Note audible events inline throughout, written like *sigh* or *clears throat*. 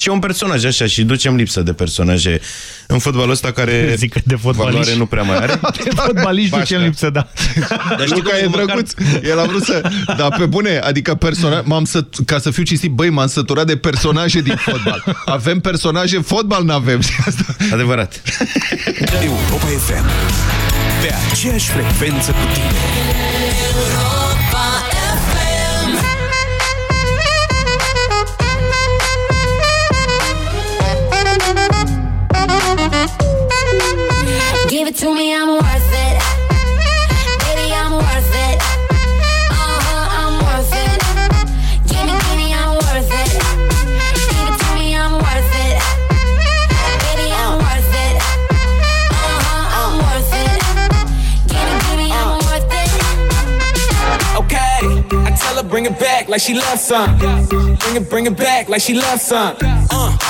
ci e un personaj așa și ducem lipsă de personaje în fotbalul ăsta care *laughs* Zic că de valoare nu prea mai are. *laughs* De fotbaliști ducem lipsă, da. Dar știi Luca cum e măcar- drăguț. El a vrut să... Dar pe bune, adică personaj... M-am să... Ca să fiu cinstit, băi, m-am săturat de personaje din fotbal. Avem personaje, în fotbal n-avem. Și *laughs* asta... Adevărat. Europa FM. Pe aceeași frecvență cu tine. To me, I'm worth it. Baby, I'm worth it. Uh-huh, I'm worth it. Give me, give me, I'm worth it. It to me, I'm worth it. Baby, I'm worth it. Uh-huh, I'm worth it. Give give me, I'm worth it. Okay, I tell her bring it back like she loves some. Bring it, bring it back like she loves some. Uh,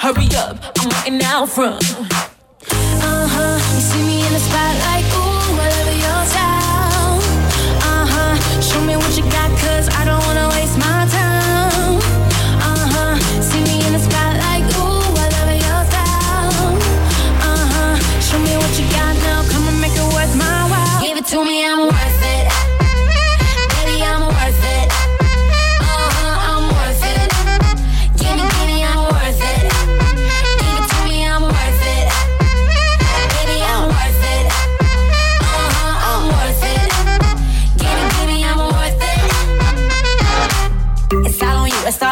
Hurry up, I'm waiting out front. Uh huh, you see me in the spotlight, ooh, love your style. Uh huh, show me what you got, cause I don't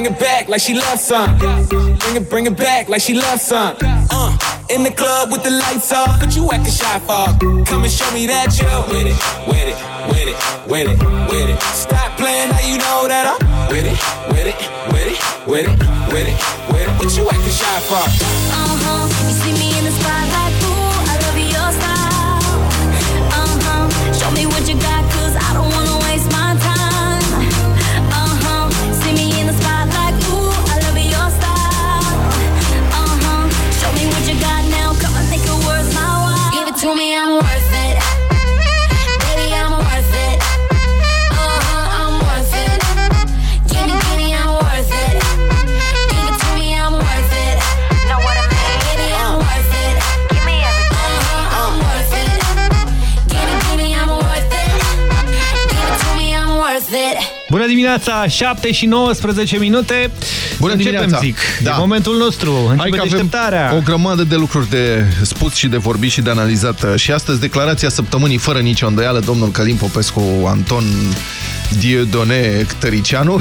bring it back like she loves some. Bring it, bring it back like she loves some. Uh, in the club with the lights off, but you acting shy for. Come and show me that you're with it, with it, with it, with it, with it. Stop playing now you know that I'm with it, with it, with it, with it, with it, with it. What you acting shy for? Uh-huh, you Bună dimineața, 7 și 19 minute. Bună Începem, dimineața. zic. Da. E momentul nostru. Hai Începe că avem deșteptarea. o grămadă de lucruri de spus și de vorbit și de analizat. Și astăzi declarația săptămânii, fără nicio îndoială, domnul Călim Popescu, Anton Dieudonne Tăricianu.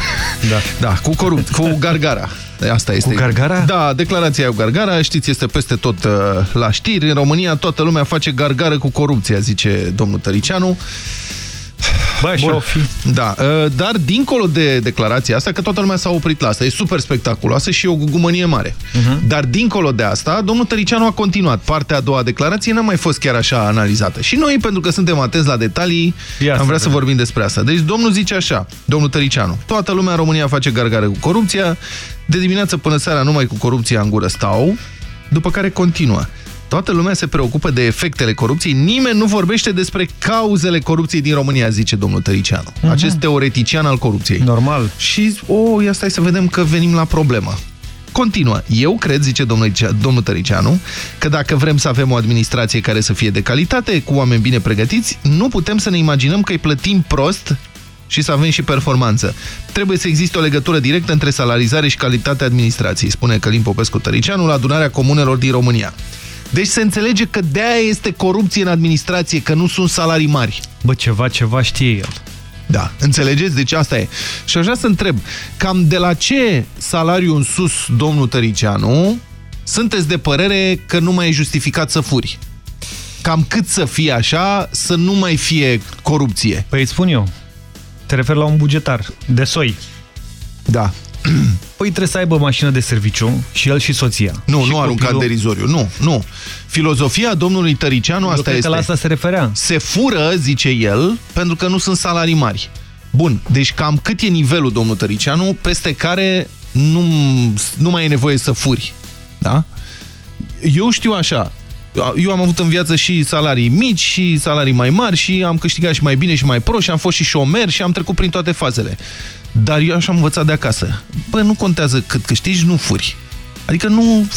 Da. *laughs* Da, cu, corupt, cu gargara. Asta este. Cu gargara? Da, declarația cu gargara, știți, este peste tot uh, la știri. În România toată lumea face gargară cu corupția, zice domnul Tăricianu. Bă, și o fi. Da, uh, dar dincolo de declarația asta, că toată lumea s-a oprit la asta, e super spectaculoasă și e o gugumănie mare. Mhm. Dar dincolo de asta, domnul Tăricianu a continuat. Partea a doua declarației n-a mai fost chiar așa analizată. Și noi, pentru că suntem atenți la detalii, Ia am să vrea să vedem. vorbim despre asta. Deci domnul zice așa, domnul Tăricianu, toată lumea în România face gargare cu corupția, de dimineață până seara numai cu corupția în gură stau, După care continuă. Toată lumea se preocupă de efectele corupției, nimeni nu vorbește despre cauzele corupției din România, zice domnul Tăricianu. Uh -huh. Acest teoretician al corupției. Normal. Și, o, ia stai să vedem că venim la problemă. Continuă. Eu cred, zice domnul, domnul Tăricianu, că dacă vrem să avem o administrație care să fie de calitate, cu oameni bine pregătiți, nu putem să ne imaginăm că îi plătim prost și să avem și performanță. Trebuie să existe o legătură directă între salarizare și calitatea administrației, spune Călim Popescu Tăricianu la adunarea comunelor din România. Deci se înțelege că de-aia este corupție în administrație, că nu sunt salarii mari. Bă, ceva, ceva știe el. Da, înțelegeți? Deci asta e. Și aș vrea să întreb, cam de la ce salariu în sus, domnul Tăricianu, sunteți de părere că nu mai e justificat să furi? Cam cât să fie așa, să nu mai fie corupție? Păi îți spun eu, te refer la un bugetar de soi. Da. *clears throat* Păi trebuie să aibă mașină de serviciu și el și soția. Nu, și nu arunca copilul... derizoriu. Nu, nu. Filozofia domnului Tăricianu Eu asta este. că la asta se referea. Se fură, zice el, pentru că nu sunt salarii mari. Bun, deci cam cât e nivelul, domnul Tăricianu, peste care nu, nu mai e nevoie să furi. Da? Eu știu așa, eu am avut în viață și salarii mici și salarii mai mari și am câștigat și mai bine și mai pro și am fost și șomer și am trecut prin toate fazele. Dar eu așa am învățat de acasă. Bă, nu contează cât câștigi, nu furi. Adică nu,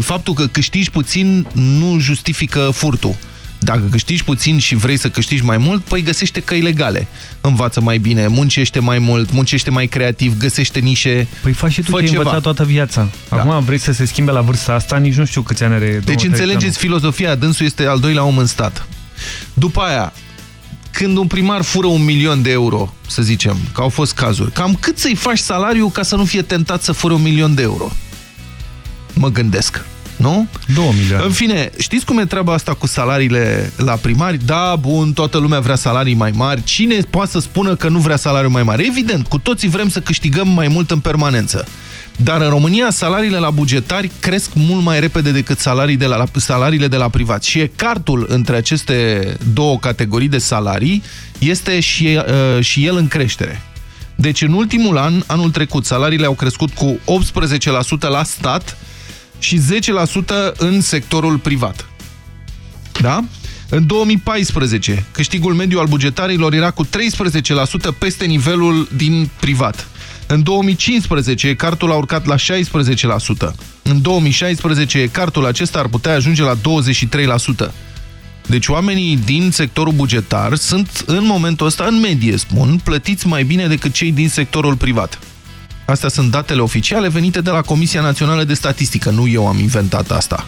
faptul că câștigi puțin nu justifică furtul. Dacă câștigi puțin și vrei să câștigi mai mult, păi găsește căi legale. Învață mai bine, muncește mai mult, muncește mai creativ, găsește nișe. Păi faci și tu ce ai învățat toată viața. Da. Acum vrei să se schimbe la vârsta asta, nici nu știu câți ani are Deci înțelegeți filozofia, dânsul este al doilea om în stat. După aia, când un primar fură un milion de euro, să zicem, că au fost cazuri, cam cât să-i faci salariu ca să nu fie tentat să fure un milion de euro? Mă gândesc. Nu? 2 milioane. În fine, știți cum e treaba asta cu salariile la primari? Da, bun, toată lumea vrea salarii mai mari. Cine poate să spună că nu vrea salariu mai mari? Evident, cu toții vrem să câștigăm mai mult în permanență. Dar în România salariile la bugetari cresc mult mai repede decât salarii de la, salariile de la privat. Și ecartul între aceste două categorii de salarii este și, uh, și el în creștere. Deci în ultimul an, anul trecut, salariile au crescut cu 18% la stat și 10% în sectorul privat. Da? În 2014, câștigul mediu al bugetarilor era cu 13% peste nivelul din privat. În 2015, cartul a urcat la 16%. În 2016, cartul acesta ar putea ajunge la 23%. Deci oamenii din sectorul bugetar sunt, în momentul ăsta, în medie, spun, plătiți mai bine decât cei din sectorul privat. Astea sunt datele oficiale venite de la Comisia Națională de Statistică. Nu eu am inventat asta.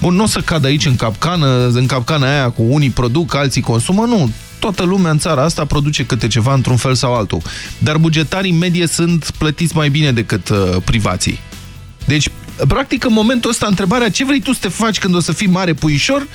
Bun, nu o să cad aici în capcană, în capcana aia cu unii produc, alții consumă, nu toată lumea în țara asta produce câte ceva într-un fel sau altul. Dar bugetarii în medie sunt plătiți mai bine decât uh, privații. Deci, practic, în momentul ăsta, întrebarea ce vrei tu să te faci când o să fii mare puișor,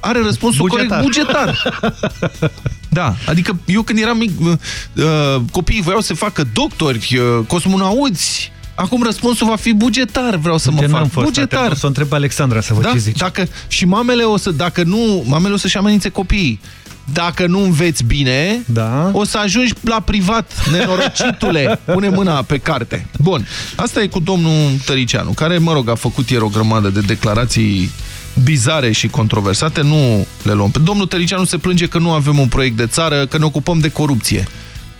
are răspunsul bugetar. corect, bugetar. *laughs* da, adică eu când eram mic, uh, uh, copiii voiau să facă doctori, uh, cosmonauți, Acum răspunsul va fi bugetar, vreau să mă fac. Fost, bugetar. Să o întreb pe Alexandra să vă da? ce zice. Dacă, și mamele o să, dacă nu, mamele o să-și amenințe copiii dacă nu înveți bine, da. o să ajungi la privat, nenorocitule. *laughs* Pune mâna pe carte. Bun, asta e cu domnul Tăricianu, care, mă rog, a făcut ieri o grămadă de declarații bizare și controversate, nu le luăm. Domnul Tăricianu se plânge că nu avem un proiect de țară, că ne ocupăm de corupție.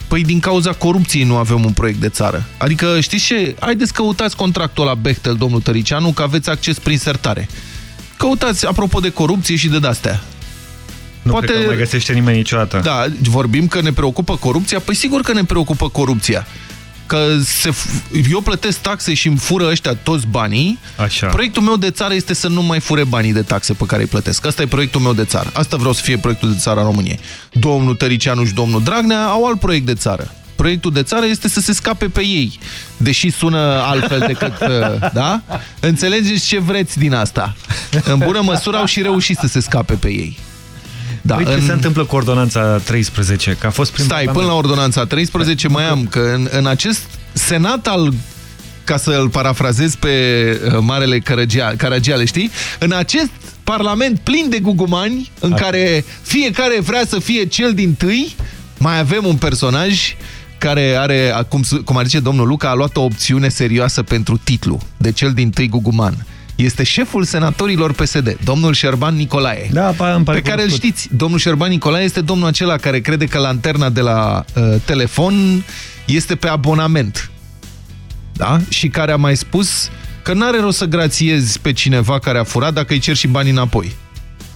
Păi din cauza corupției nu avem un proiect de țară. Adică, știți ce? Haideți căutați contractul la Bechtel, domnul Tăricianu, că aveți acces prin sertare. Căutați, apropo de corupție și de dastea. Nu Poate... cred că mai găsește nimeni niciodată. Da, vorbim că ne preocupă corupția? Păi sigur că ne preocupă corupția. Că se, eu plătesc taxe și îmi fură ăștia toți banii. Așa. Proiectul meu de țară este să nu mai fure banii de taxe pe care îi plătesc. Asta e proiectul meu de țară. Asta vreau să fie proiectul de țară a României. Domnul Tăricianu și domnul Dragnea au alt proiect de țară. Proiectul de țară este să se scape pe ei, deși sună altfel decât... *laughs* Da? Înțelegeți ce vreți din asta? În bună măsură au și reușit să se scape pe ei. Da, păi în... ce se întâmplă cu ordonanța 13? Că a fost prin Stai, până la ordonanța 13 mai am, că în, în acest senat al ca să îl parafrazez pe uh, Marele Caragiale, știi? În acest parlament plin de gugumani, în Așa. care fiecare vrea să fie cel din tâi, mai avem un personaj care are, cum, cum ar zice domnul Luca, a luat o opțiune serioasă pentru titlu, de cel din tâi guguman. Este șeful senatorilor PSD, domnul Șerban Nicolae. Da, pa, îmi pare pe care îl cunoscut. știți. Domnul Șerban Nicolae este domnul acela care crede că lanterna de la uh, telefon este pe abonament. Da? Și care a mai spus că n-are rost să grațiezi pe cineva care a furat dacă îi cer și banii înapoi.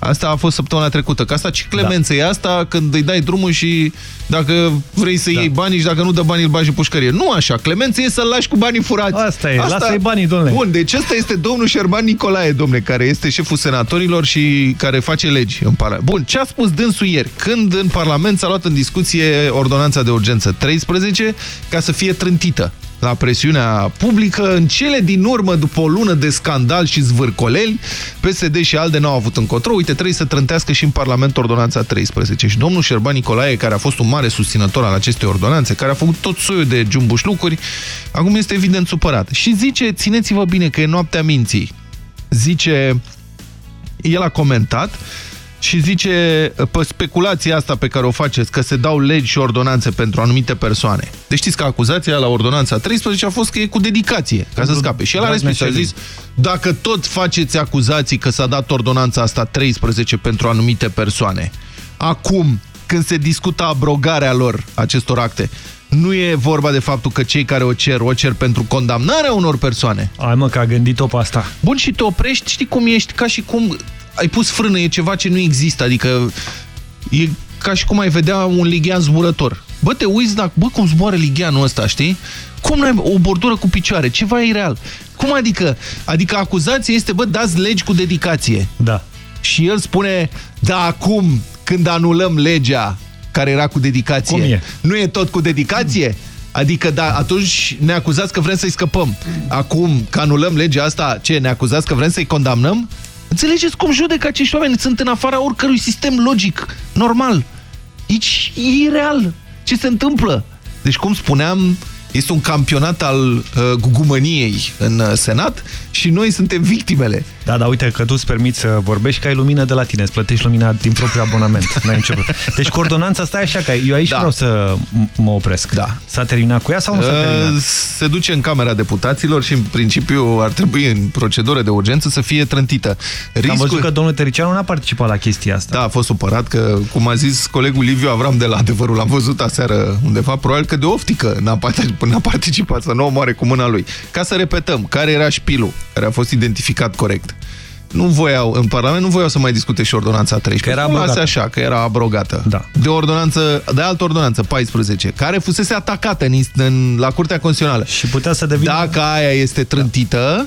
Asta a fost săptămâna trecută. Că asta și clemență da. e asta când îi dai drumul și dacă vrei să da. iei banii și dacă nu dă banii îl bagi în pușcărie. Nu așa. Clemență e să-l lași cu banii furați. Asta e. Lasă-i banii, domnule. Bun, deci ăsta este domnul Șerban Nicolae, domnule, care este șeful senatorilor și care face legi în Parlament. Bun, ce a spus dânsul ieri? Când în Parlament s-a luat în discuție ordonanța de urgență 13 ca să fie trântită la presiunea publică. În cele din urmă, după o lună de scandal și zvârcoleli, PSD și ALDE n-au avut încotro. Uite, trebuie să trântească și în Parlament ordonanța 13. Și domnul Șerban Nicolae, care a fost un mare susținător al acestei ordonanțe, care a făcut tot soiul de jumbușlucuri, acum este evident supărat. Și zice, țineți-vă bine că e noaptea minții. Zice, el a comentat și zice, pe speculația asta pe care o faceți, că se dau legi și ordonanțe pentru anumite persoane. Deci știți că acuzația la ordonanța 13 a fost că e cu dedicație, ca să scape. Și el a respins, a zis, dacă tot faceți acuzații că s-a dat ordonanța asta 13 pentru anumite persoane, acum, când se discută abrogarea lor, acestor acte, nu e vorba de faptul că cei care o cer, o cer pentru condamnarea unor persoane. Ai mă, că a gândit-o pe asta. Bun, și te oprești, știi cum ești, ca și cum ai pus frână, e ceva ce nu există, adică e ca și cum ai vedea un lighean zburător. Bă, te uiți, dacă, bă, cum zboară ligheanul ăsta, știi? Cum n-ai o bordură cu picioare? Ceva e real. Cum adică? Adică acuzația este, bă, dați legi cu dedicație. Da. Și el spune, da, acum, când anulăm legea care era cu dedicație, Cum e? nu e tot cu dedicație? Adică, da, atunci ne acuzați că vrem să-i scăpăm. Acum, că anulăm legea asta, ce, ne acuzați că vrem să-i condamnăm? Înțelegeți cum judecă acești oameni? Sunt în afara oricărui sistem logic, normal. Deci, e ireal. Ce se întâmplă? Deci, cum spuneam, este un campionat al uh, gugumăniei în uh, Senat și noi suntem victimele. Da, dar uite că tu îți permiți să vorbești că ai lumină de la tine, îți plătești lumina din propriul abonament. N-ai început. Deci coordonanța asta e așa, că eu aici Da. vreau să m- mă opresc. Da. S-a terminat cu ea sau nu s-a terminat? Uh, Se duce în Camera Deputaților și, în principiu, ar trebui în procedură de urgență să fie trântită. Am văzut că domnul Tericianu n-a participat la chestia asta. Da, a fost supărat că, cum a zis colegul Liviu Avram de la Adevărul, l-am văzut aseară undeva, probabil că de oftică n-a part- *laughs* n-a participat, să nu o moare cu mâna lui. Ca să repetăm, care era șpilul care a fost identificat corect? Nu voiau, în Parlament nu voiau să mai discute și ordonanța 13. Că era Nu lase abrogată. așa, că era abrogată. Da. De ordonanță, de altă ordonanță, 14, care fusese atacată în, în, la Curtea Constituțională. Și putea să devină... Dacă aia este trântită,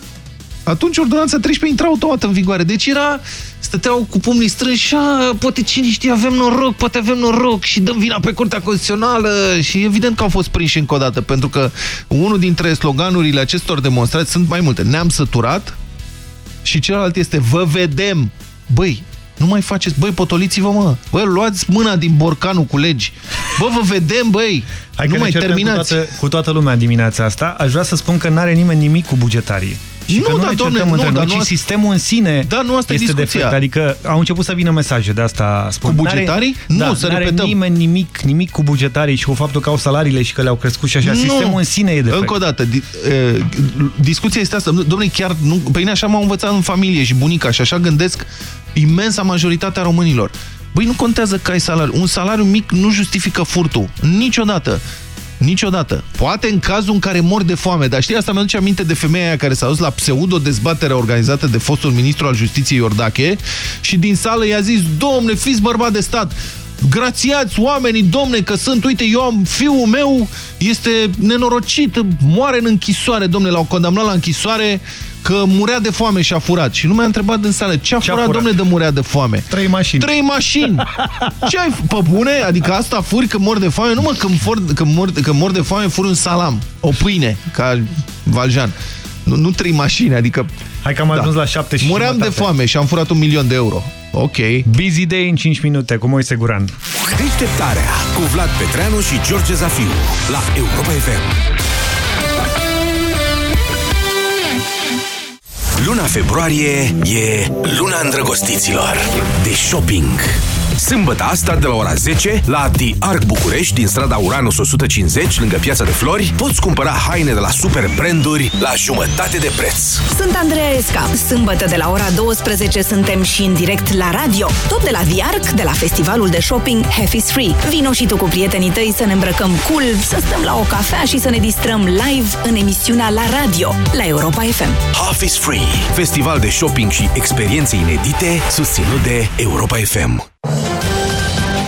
atunci ordonanța 13 intra automat în vigoare. Deci era, stăteau cu pumnii strânși și "A, poate cine știe, avem noroc, poate avem noroc și dăm vina pe Curtea Constituțională și evident că au fost prinși încă o dată, pentru că unul dintre sloganurile acestor demonstrații sunt mai multe. Ne-am săturat și celălalt este vă vedem. Băi, nu mai faceți, băi, potoliți-vă, mă. Băi, luați mâna din borcanul cu legi. Bă, vă vedem, băi. Hai nu că mai ne certăm terminați. Cu toată, cu toată lumea în dimineața asta. Aș vrea să spun că n-are nimeni nimic cu bugetarii. Și Nu, că nu dar, ne domne, certăm nu, între dar noi, nu ci asta- sistemul în sine Da, nu asta e este discuția. defect. Adică au început să vină mesaje de asta spun. Cu N-are- bugetarii? Nu, da, să n-are repetăm. nimeni nimic, nimic cu bugetarii și cu faptul că au salariile și că le-au crescut și așa. Nu. Sistemul în sine e defect. Încă o dată, di, e, discuția este asta. Domnule, chiar nu, pe mine așa m-au învățat în familie și bunica și așa gândesc imensa majoritatea românilor. Băi, nu contează că ai salariu. Un salariu mic nu justifică furtul. Niciodată. Niciodată. Poate în cazul în care mor de foame, dar știi, asta mi-aduce aminte de femeia aia care s-a dus la pseudo-dezbatere organizată de fostul ministru al justiției Iordache și din sală i-a zis, domne, fiți bărbat de stat, grațiați oamenii, domne, că sunt, uite, eu am, fiul meu este nenorocit, moare în închisoare, domne, l-au condamnat la închisoare că murea de foame și a furat. Și lumea a întrebat în sală, ce a Ce-a furat, furat? domne, de murea de foame? Trei mașini. Trei mașini! Ce ai f- Pe bune? Adică asta furi când mor de foame? Nu mă, când, for, când, mor, când mor de foame furi un salam, o pâine, ca Valjean. Nu, nu trei mașini, adică... Hai că am ajuns la șapte și Muream de jumătate. foame și am furat un milion de euro. Ok. Busy day în 5 minute cu Moise Guran. Deșteptarea cu Vlad Petreanu și George Zafiu la Europa FM. Luna februarie e luna îndrăgostiților. De shopping, Sâmbătă asta de la ora 10 la The Arc București din strada Uranus 150 lângă Piața de Flori poți cumpăra haine de la super branduri la jumătate de preț. Sunt Andreea Esca. Sâmbătă de la ora 12 suntem și în direct la radio. Tot de la The Arc, de la festivalul de shopping Half is Free. Vino și tu cu prietenii tăi să ne îmbrăcăm cool, să stăm la o cafea și să ne distrăm live în emisiunea la radio, la Europa FM. Half is Free. Festival de shopping și experiențe inedite susținut de Europa FM.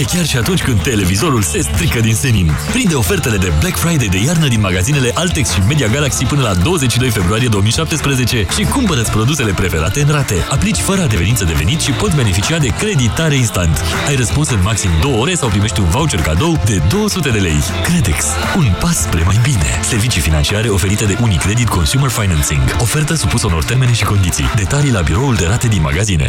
chiar și atunci când televizorul se strică din senin. Prinde ofertele de Black Friday de iarnă din magazinele Altex și Media Galaxy până la 22 februarie 2017 și cumpără produsele preferate în rate. Aplici fără adeverință de venit și poți beneficia de creditare instant. Ai răspuns în maxim 2 ore sau primești un voucher cadou de 200 de lei. Credex. Un pas spre mai bine. Servicii financiare oferite de Unicredit Consumer Financing. Ofertă supusă unor termene și condiții. Detalii la biroul de rate din magazine.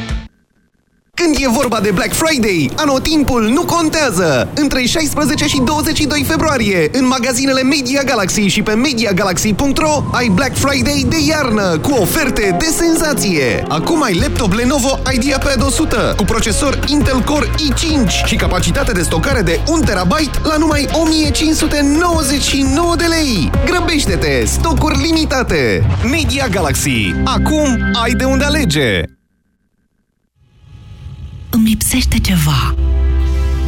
Când e vorba de Black Friday, anotimpul nu contează! Între 16 și 22 februarie, în magazinele Media Galaxy și pe MediaGalaxy.ro ai Black Friday de iarnă, cu oferte de senzație! Acum ai laptop Lenovo IdeaPad 100, cu procesor Intel Core i5 și capacitate de stocare de 1 TB la numai 1599 de lei! Grăbește-te! Stocuri limitate! Media Galaxy. Acum ai de unde alege! Îmi lipsește ceva.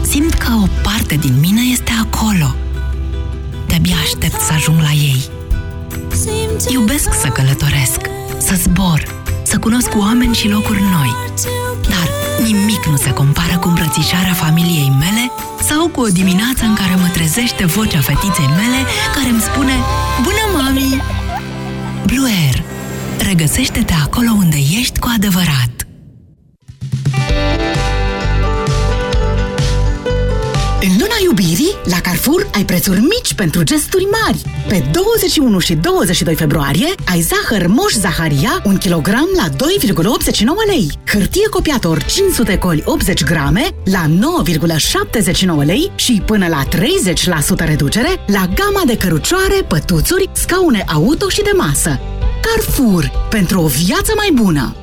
Simt că o parte din mine este acolo. De-abia aștept să ajung la ei. Iubesc să călătoresc, să zbor, să cunosc oameni și locuri noi. Dar nimic nu se compară cu îmbrățișarea familiei mele sau cu o dimineață în care mă trezește vocea fetiței mele care îmi spune Bună, mami! Blue Air. Regăsește-te acolo unde ești cu adevărat. Iubirii, la Carrefour ai prețuri mici pentru gesturi mari. Pe 21 și 22 februarie ai zahăr Moș Zaharia 1 kg la 2,89 lei. Hârtie copiator 500 coli 80 grame la 9,79 lei și până la 30% reducere la gama de cărucioare, pătuțuri, scaune auto și de masă. Carrefour. Pentru o viață mai bună!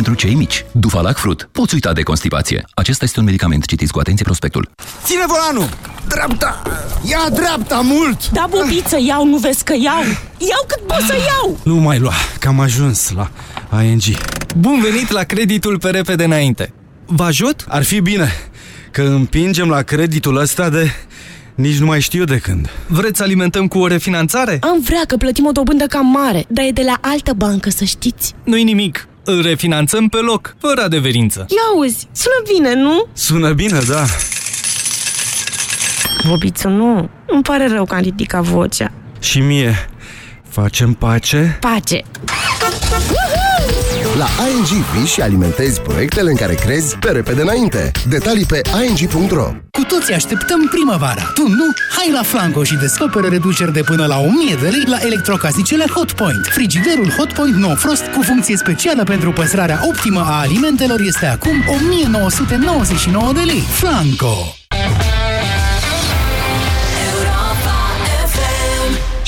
cei mici. Dufalac Fruit. Poți uita de constipație. Acesta este un medicament. Citiți cu atenție prospectul. Ține volanul! Dreapta! Ia dreapta mult! Da, bubiță, iau, nu vezi că iau? Iau cât pot să iau! Nu mai lua, că am ajuns la ING. Bun venit la creditul pe repede înainte. Vă ajut? Ar fi bine, că împingem la creditul ăsta de... Nici nu mai știu de când. Vreți să alimentăm cu o refinanțare? Am vrea că plătim o dobândă cam mare, dar e de la altă bancă, să știți. Nu-i nimic. Îl refinanțăm pe loc, fără adeverință. Ia uzi, sună bine, nu? Sună bine, da. Bobițu, nu. Îmi pare rău că am ridicat vocea. Și mie. Facem pace? Pace! La ING vii și alimentezi proiectele în care crezi pe repede înainte. Detalii pe ing.ro Cu toții așteptăm primăvara. Tu nu? Hai la Flanco și descoperă reduceri de până la 1000 de lei la electrocasnicele Hotpoint. Frigiderul Hotpoint No Frost cu funcție specială pentru păstrarea optimă a alimentelor este acum 1999 de lei. Flanco!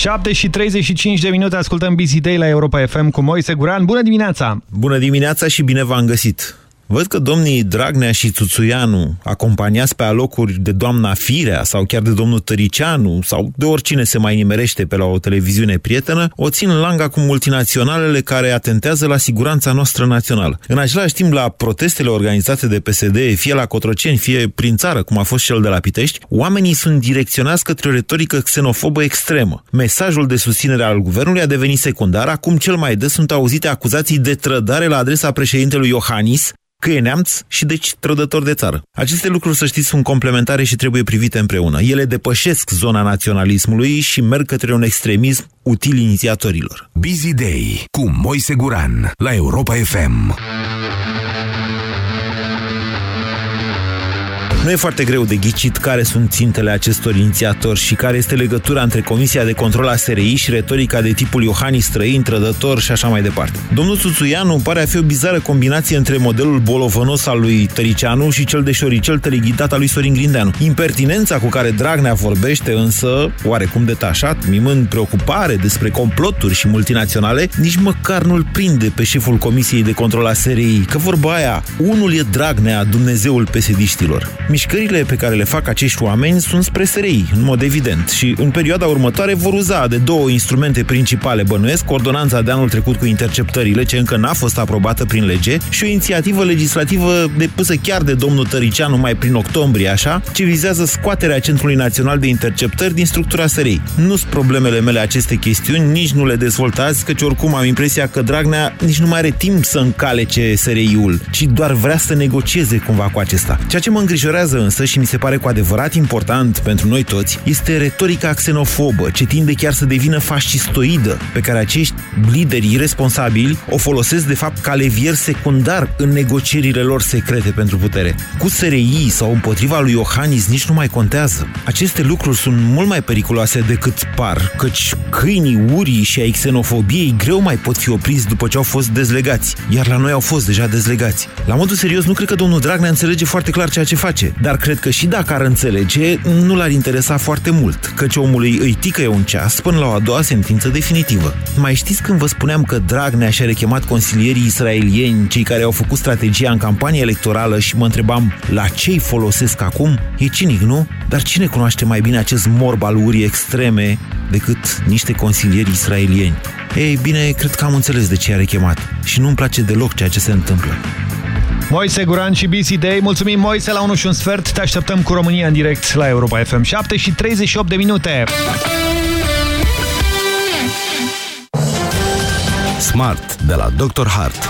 7 și 35 de minute ascultăm Busy Day la Europa FM cu Moise Guran. Bună dimineața! Bună dimineața și bine v-am găsit! Văd că domnii Dragnea și Tuțuianu, acompaniați pe alocuri de doamna Firea sau chiar de domnul Tăricianu sau de oricine se mai nimerește pe la o televiziune prietenă, o țin în langa cu multinaționalele care atentează la siguranța noastră națională. În același timp, la protestele organizate de PSD, fie la Cotroceni, fie prin țară, cum a fost cel de la Pitești, oamenii sunt direcționați către o retorică xenofobă extremă. Mesajul de susținere al guvernului a devenit secundar, acum cel mai des sunt auzite acuzații de trădare la adresa președintelui Iohannis, că e neamț și deci trădător de țară. Aceste lucruri, să știți, sunt complementare și trebuie privite împreună. Ele depășesc zona naționalismului și merg către un extremism util inițiatorilor. Busy Day cu Moise Guran la Europa FM. Nu e foarte greu de ghicit care sunt țintele acestor inițiatori și care este legătura între Comisia de Control a SRI și retorica de tipul Iohannis străin, trădător și așa mai departe. Domnul Tuțuianu pare a fi o bizară combinație între modelul bolovănos al lui Tăricianu și cel de șoricel teleghidat al lui Sorin Grindeanu. Impertinența cu care Dragnea vorbește însă, oarecum detașat, mimând preocupare despre comploturi și multinaționale, nici măcar nu-l prinde pe șeful Comisiei de Control a SRI, că vorba aia, unul e Dragnea, Dumnezeul pesediștilor. Mișcările pe care le fac acești oameni sunt spre SRI, în mod evident, și în perioada următoare vor uza de două instrumente principale bănuiesc, ordonanța de anul trecut cu interceptările, ce încă n-a fost aprobată prin lege, și o inițiativă legislativă depusă chiar de domnul Tăricianu mai prin octombrie, așa, ce vizează scoaterea Centrului Național de Interceptări din structura SRI. Nu sunt problemele mele aceste chestiuni, nici nu le dezvoltați, căci oricum am impresia că Dragnea nici nu mai are timp să încalece SRI-ul, ci doar vrea să negocieze cumva cu acesta. Ceea ce mă îngrijorează însă și mi se pare cu adevărat important pentru noi toți este retorica xenofobă, ce tinde chiar să devină fascistoidă, pe care acești lideri irresponsabili o folosesc de fapt ca levier secundar în negocierile lor secrete pentru putere. Cu SRI sau împotriva lui Iohannis nici nu mai contează. Aceste lucruri sunt mult mai periculoase decât par, căci câinii urii și ai xenofobiei greu mai pot fi opriți după ce au fost dezlegați, iar la noi au fost deja dezlegați. La modul serios, nu cred că domnul Dragnea înțelege foarte clar ceea ce face dar cred că și dacă ar înțelege, nu l-ar interesa foarte mult, căci omului îi tică un ceas până la o a doua sentință definitivă. Mai știți când vă spuneam că Dragnea și-a rechemat consilierii israelieni, cei care au făcut strategia în campanie electorală și mă întrebam la ce îi folosesc acum? E cinic, nu? Dar cine cunoaște mai bine acest morb al urii extreme decât niște consilieri israelieni? Ei bine, cred că am înțeles de ce i-a rechemat și nu-mi place deloc ceea ce se întâmplă. Moise Guran și BC Day. Mulțumim, Moise, la 1 și un sfert. Te așteptăm cu România în direct la Europa FM. 7 și 38 de minute. Smart de la Dr. Hart.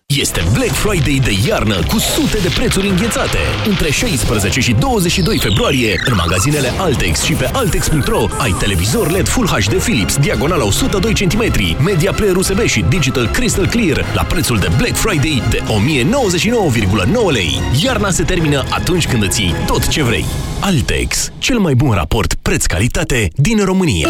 Este Black Friday de iarnă cu sute de prețuri înghețate. Între 16 și 22 februarie, în magazinele Altex și pe Altex.ro ai televizor LED Full HD Philips, diagonala 102 cm, media player USB și digital crystal clear la prețul de Black Friday de 1099,9 lei. Iarna se termină atunci când îți iei tot ce vrei. Altex, cel mai bun raport preț-calitate din România.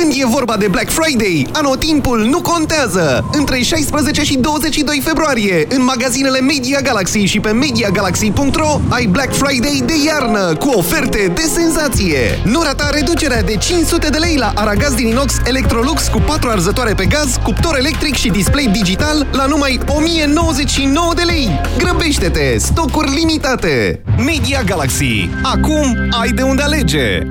Când e vorba de Black Friday, anotimpul nu contează! Între 16 și 22 februarie, în magazinele Media Galaxy și pe MediaGalaxy.ro ai Black Friday de iarnă, cu oferte de senzație! Nu rata reducerea de 500 de lei la aragaz din inox Electrolux cu 4 arzătoare pe gaz, cuptor electric și display digital la numai 1099 de lei! Grăbește-te! Stocuri limitate! Media Galaxy. Acum ai de unde alege!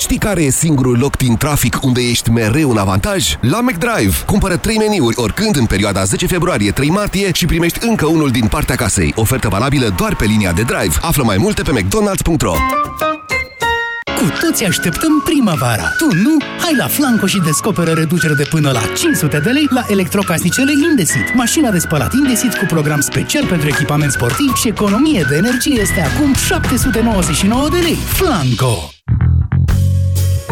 Știi care e singurul loc din trafic unde ești mereu în avantaj? La McDrive! Cumpără 3 meniuri oricând în perioada 10 februarie-3 martie și primești încă unul din partea casei. Ofertă valabilă doar pe linia de drive. Află mai multe pe mcdonalds.ro Cu toți așteptăm primăvara. Tu nu? Hai la Flanco și descoperă reducere de până la 500 de lei la electrocasnicele Indesit. Mașina de spălat Indesit cu program special pentru echipament sportiv și economie de energie este acum 799 de lei. Flanco!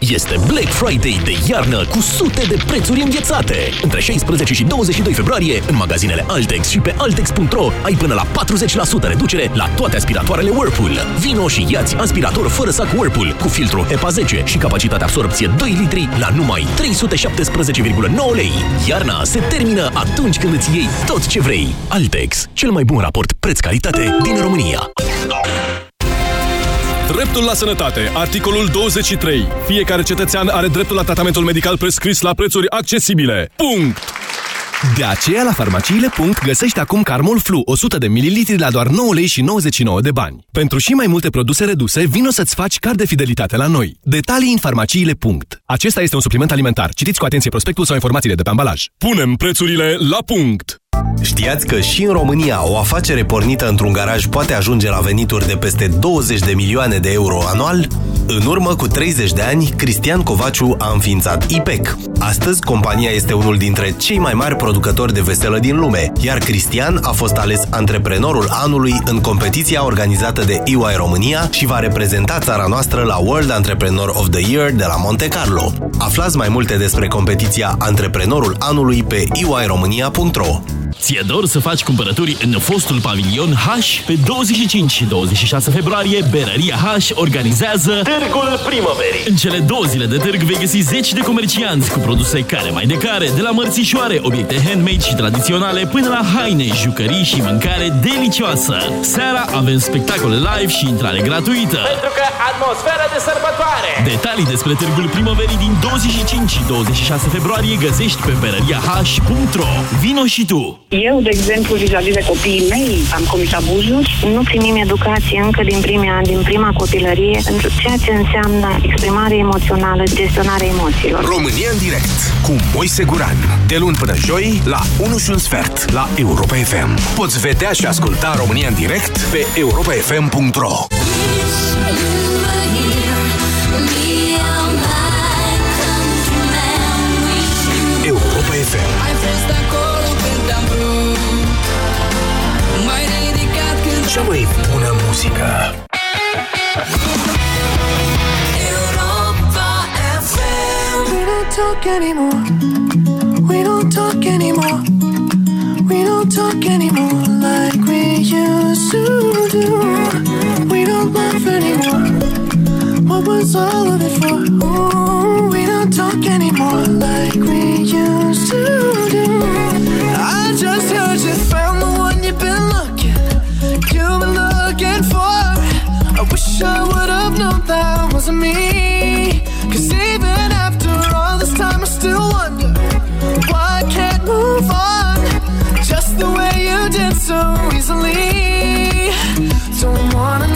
Este Black Friday de iarnă cu sute de prețuri înghețate. Între 16 și 22 februarie, în magazinele Altex și pe Altex.ro ai până la 40% reducere la toate aspiratoarele Whirlpool. Vino și iați aspirator fără sac Whirlpool cu filtru EPA 10 și capacitate absorpție 2 litri la numai 317,9 lei. Iarna se termină atunci când îți iei tot ce vrei. Altex, cel mai bun raport preț-calitate din România. Dreptul la sănătate. Articolul 23. Fiecare cetățean are dreptul la tratamentul medical prescris la prețuri accesibile. Punct! De aceea, la farmaciile. găsești acum Carmol Flu 100 de ml la doar 9 lei și 99 de bani. Pentru și mai multe produse reduse, vino să-ți faci card de fidelitate la noi. Detalii în farmaciile. Acesta este un supliment alimentar. Citiți cu atenție prospectul sau informațiile de pe ambalaj. Punem prețurile la punct! Știați că și în România o afacere pornită într-un garaj poate ajunge la venituri de peste 20 de milioane de euro anual? În urmă cu 30 de ani, Cristian Covaciu a înființat IPEC. Astăzi, compania este unul dintre cei mai mari producători de veselă din lume, iar Cristian a fost ales antreprenorul anului în competiția organizată de EY România și va reprezenta țara noastră la World Entrepreneur of the Year de la Monte Carlo. Aflați mai multe despre competiția Antreprenorul anului pe eyromania.ro. Ție dor să faci cumpărături în fostul pavilion H? Pe 25 și 26 februarie, Berăria H organizează Târgul Primăverii. În cele două zile de târg vei găsi zeci de comercianți cu produse care mai de care, de la mărțișoare, obiecte handmade și tradiționale, până la haine, jucării și mâncare delicioasă. Seara avem spectacole live și intrare gratuită. Pentru că atmosfera de sărbătoare! Detalii despre Târgul Primăverii din 25 și 26 februarie găsești pe berăriah.ro. Vino și tu! Eu, de exemplu, vis-a-vis de copiii mei, am comis abuzuri. Nu primim educație încă din primii ani, din prima copilărie, pentru ceea ce înseamnă exprimare emoțională, gestionarea emoțiilor. România în direct cu Moise Guran. De luni până joi la 1 și un sfert la Europa FM. Poți vedea și asculta România în direct pe europafm.ro Europa Cea mai bună muzică. We don't talk anymore. We don't talk anymore. We don't talk anymore like we used to do. We don't laugh anymore. What was all of it for? Ooh, we don't talk anymore like we used to do. you've been looking for. I wish I would have known that wasn't me. Cause even after all this time, I still wonder why I can't move on. Just the way you did so easily. Don't wanna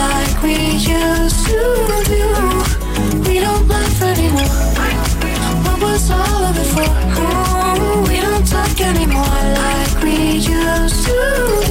for? Ooh, we don't talk anymore like we used to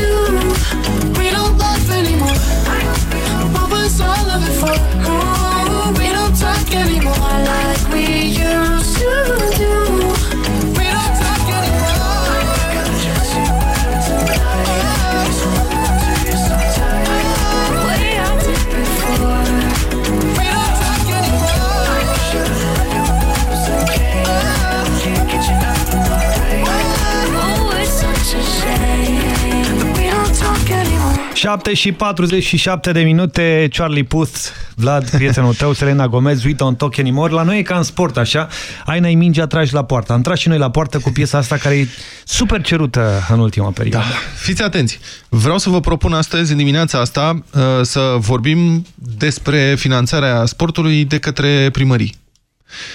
7 și 47 de minute, Charlie Puth, Vlad, prietenul tău, Selena Gomez, We Don't Talk Anymore. La noi e ca în sport, așa, ai n-ai mingea, tragi la poartă. Am tras și noi la poartă cu piesa asta care e super cerută în ultima perioadă. Da. Fiți atenți! Vreau să vă propun astăzi, în dimineața asta, uh, să vorbim despre finanțarea sportului de către primării.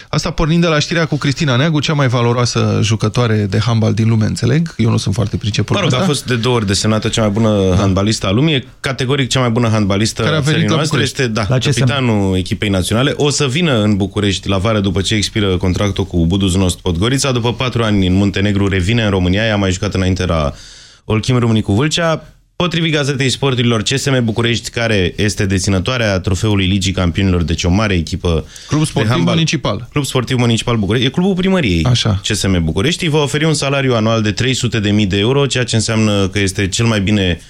Asta pornind de la știrea cu Cristina Neagu, cea mai valoroasă jucătoare de handbal din lume, înțeleg. Eu nu sunt foarte priceput. Mă rog, a fost de două ori desemnată cea mai bună da. handbalistă a lumii, e categoric cea mai bună handbalistă Care a a venit țării la noastre, București. este da, La CSM. capitanul echipei naționale. O să vină în București la vară după ce expiră contractul cu Buduznost Podgorița. După patru ani în Muntenegru revine în România, ea a mai jucat înainte la Olchim Râmnicu Vâlcea. Potrivit gazetei sporturilor CSM București, care este deținătoarea trofeului Ligii Campionilor, deci o mare echipă Club Sportiv de handbal. Municipal. Club Sportiv Municipal București. E clubul primăriei Așa. CSM București. Îi va oferi un salariu anual de 300.000 de euro, ceea ce înseamnă că este cel mai bine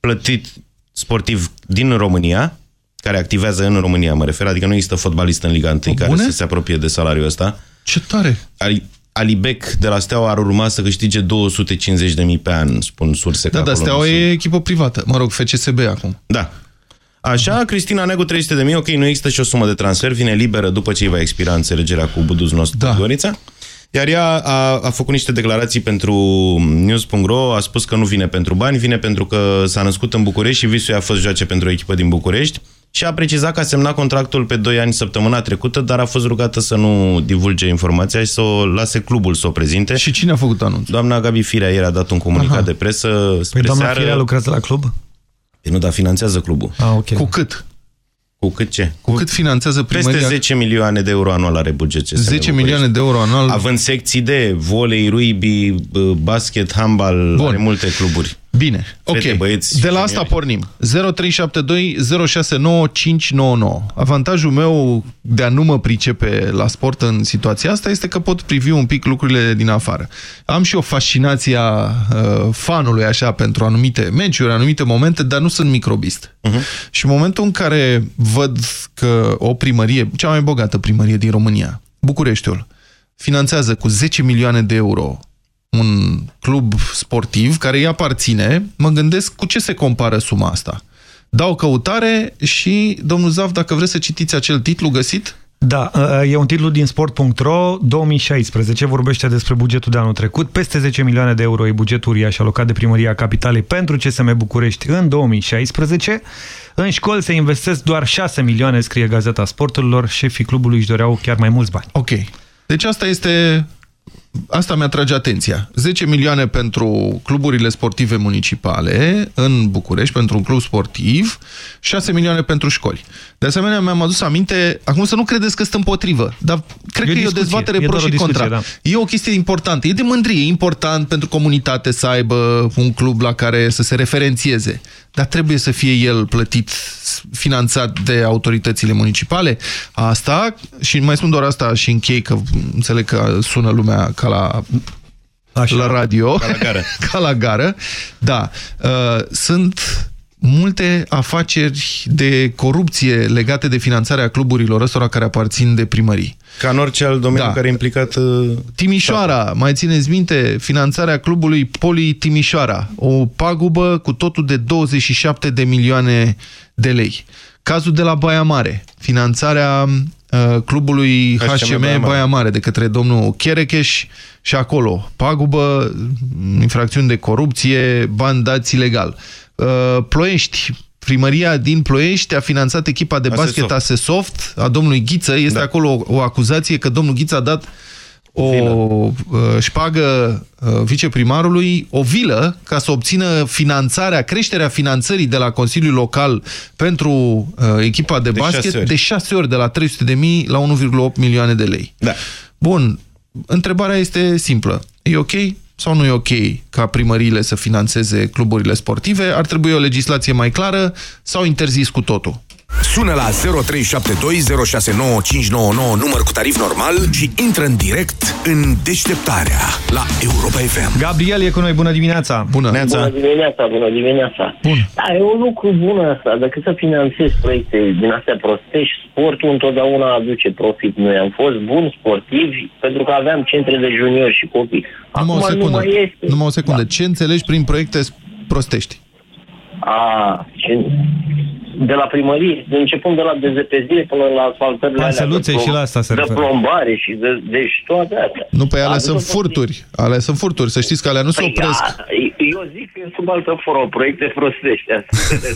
plătit sportiv din România, care activează în România, mă refer, adică nu există fotbalist în Liga 1 care bune? să se apropie de salariul ăsta. Ce tare! Ali, Alibec de la Steaua ar urma să câștige 250.000 pe an, spun surse. Da, că dar acolo Steaua nu sunt. e echipă privată. Mă rog, FCSB acum. Da. Așa, Cristina Negu 300 de mii, ok, nu există și o sumă de transfer, vine liberă după ce îi va expira înțelegerea cu Buduz nostru da. Gorița. Iar ea a, a făcut niște declarații pentru News.ro, a spus că nu vine pentru bani, vine pentru că s-a născut în București și visul ei a fost joace pentru o echipă din București și a precizat că a semnat contractul pe 2 ani săptămâna trecută, dar a fost rugată să nu divulge informația și să o lase clubul să o prezinte. Și cine a făcut anunț? Doamna Gabi Firea ieri a dat un comunicat Aha. de presă spre Păi doamna seară. Firea lucrează la club? Păi nu, dar finanțează clubul. Ah, ok. Cu cât? Cu cât ce? Cu cât finanțează primăria? Peste 10 milioane de euro anual are buget CSM 10 București. milioane de euro anual. Având secții de volei, rugby, basket, handbal, Bun. are multe cluburi. Bine, ok. Fete, băieți de la și asta juniori. pornim. 0372 069 599. Avantajul meu de a nu mă pricepe la sport în situația asta este că pot privi un pic lucrurile din afară. Am și o fascinație a uh, fanului așa pentru anumite meciuri, anumite momente, dar nu sunt microbist. Uh-huh. Și în momentul în care văd că o primărie, cea mai bogată primărie din România, Bucureștiul, finanțează cu 10 milioane de euro un club sportiv care îi aparține, mă gândesc cu ce se compară suma asta. Dau căutare și, domnul Zav, dacă vreți să citiți acel titlu găsit, Da, e un titlu din sport.ro 2016, vorbește despre bugetul de anul trecut. Peste 10 milioane de euro e bugetul uriaș alocat de Primăria Capitalei pentru CSM București în 2016. În școli se investesc doar 6 milioane, scrie Gazeta Sporturilor. Șefii clubului își doreau chiar mai mulți bani. Ok. Deci asta este... Asta mi-atrage atenția. 10 milioane pentru cluburile sportive municipale în București, pentru un club sportiv, 6 milioane pentru școli. De asemenea, mi-am adus aminte, acum să nu credeți că sunt împotrivă, dar cred E o că e o discuție, dezbatere e pro doar o și discuție, contra. da. E o chestie importantă, e de mândrie, e important pentru comunitate să aibă un club la care să se referențieze, dar trebuie să fie el plătit, finanțat de autoritățile municipale. Asta, și mai spun doar asta și închei, că înțeleg că sună lumea ca la Așa. la radio. Ca la gară. *laughs* ca la gară. Da. Uh, sunt multe afaceri de corupție legate de finanțarea cluburilor ăstora care aparțin de primării. Ca în orice alt domeniu Da. care e implicat... uh, Timișoara, mai țineți minte, finanțarea clubului Poli Timișoara, o pagubă cu totul de 27 de milioane de lei. Cazul de la Baia Mare, finanțarea uh, clubului HCM HCM, Baia Mare. Baia Mare de către domnul Cherecheș și acolo pagubă, infracțiuni de corupție, bani dați ilegal. Uh, Ploiești, primăria din Ploiești a finanțat echipa de Asesoft. basket Asesoft a domnului Ghiță. Este Da. acolo o, o acuzație că domnul Ghiță a dat o uh, șpagă uh, viceprimarului, o vilă, ca să obțină finanțarea, creșterea finanțării de la Consiliul Local pentru uh, echipa de, De basket șase ori. de 6 ori, de la 300 de mii la 1,8 milioane de lei. Da. Bun, întrebarea este simplă. E ok sau nu e ok ca primăriile să financeze cluburile sportive? Ar trebui o legislație mai clară sau interzis cu totul? Sună la 0372069599 număr cu tarif normal și intră în direct în deșteptarea la Europa FM. Gabriel e cu noi, bună dimineața! Bună! Bună dimineața, bună dimineața. Bun. Da, e un lucru bun asta, decât să finanțezi proiecte din astea prostești, sportul întotdeauna aduce profit. Noi am fost buni sportivi pentru că aveam centre de juniori și copii. Numai o Acum nu secundă. mai este. Numai o secundă. Ce înțelegi prin proiecte prostești? A, ce... De la primărie, de începând de la dezepezire până la asfaltările alea Panseluțe de și la asta se De referă. plombare și de, deci toate astea. Nu, pe alea Adică sunt pot- furturi. Alea sunt furturi. Să știți că alea nu se Păi, opresc. a, eu zic că e sub altă formă, proiecte prostești astea.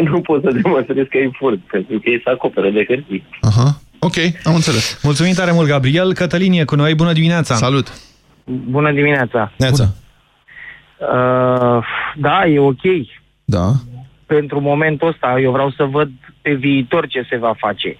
*laughs* nu pot să demonstrez că e furt, pentru că ei se acoperă de hârtii. Aha. Ok, am înțeles. Mulțumim tare mult, Gabriel. Cătălin e cu noi, bună dimineața! Salut! Bună dimineața! Neața. Uh, da, e ok. Da. Pentru momentul ăsta, eu vreau să văd pe viitor ce se va face.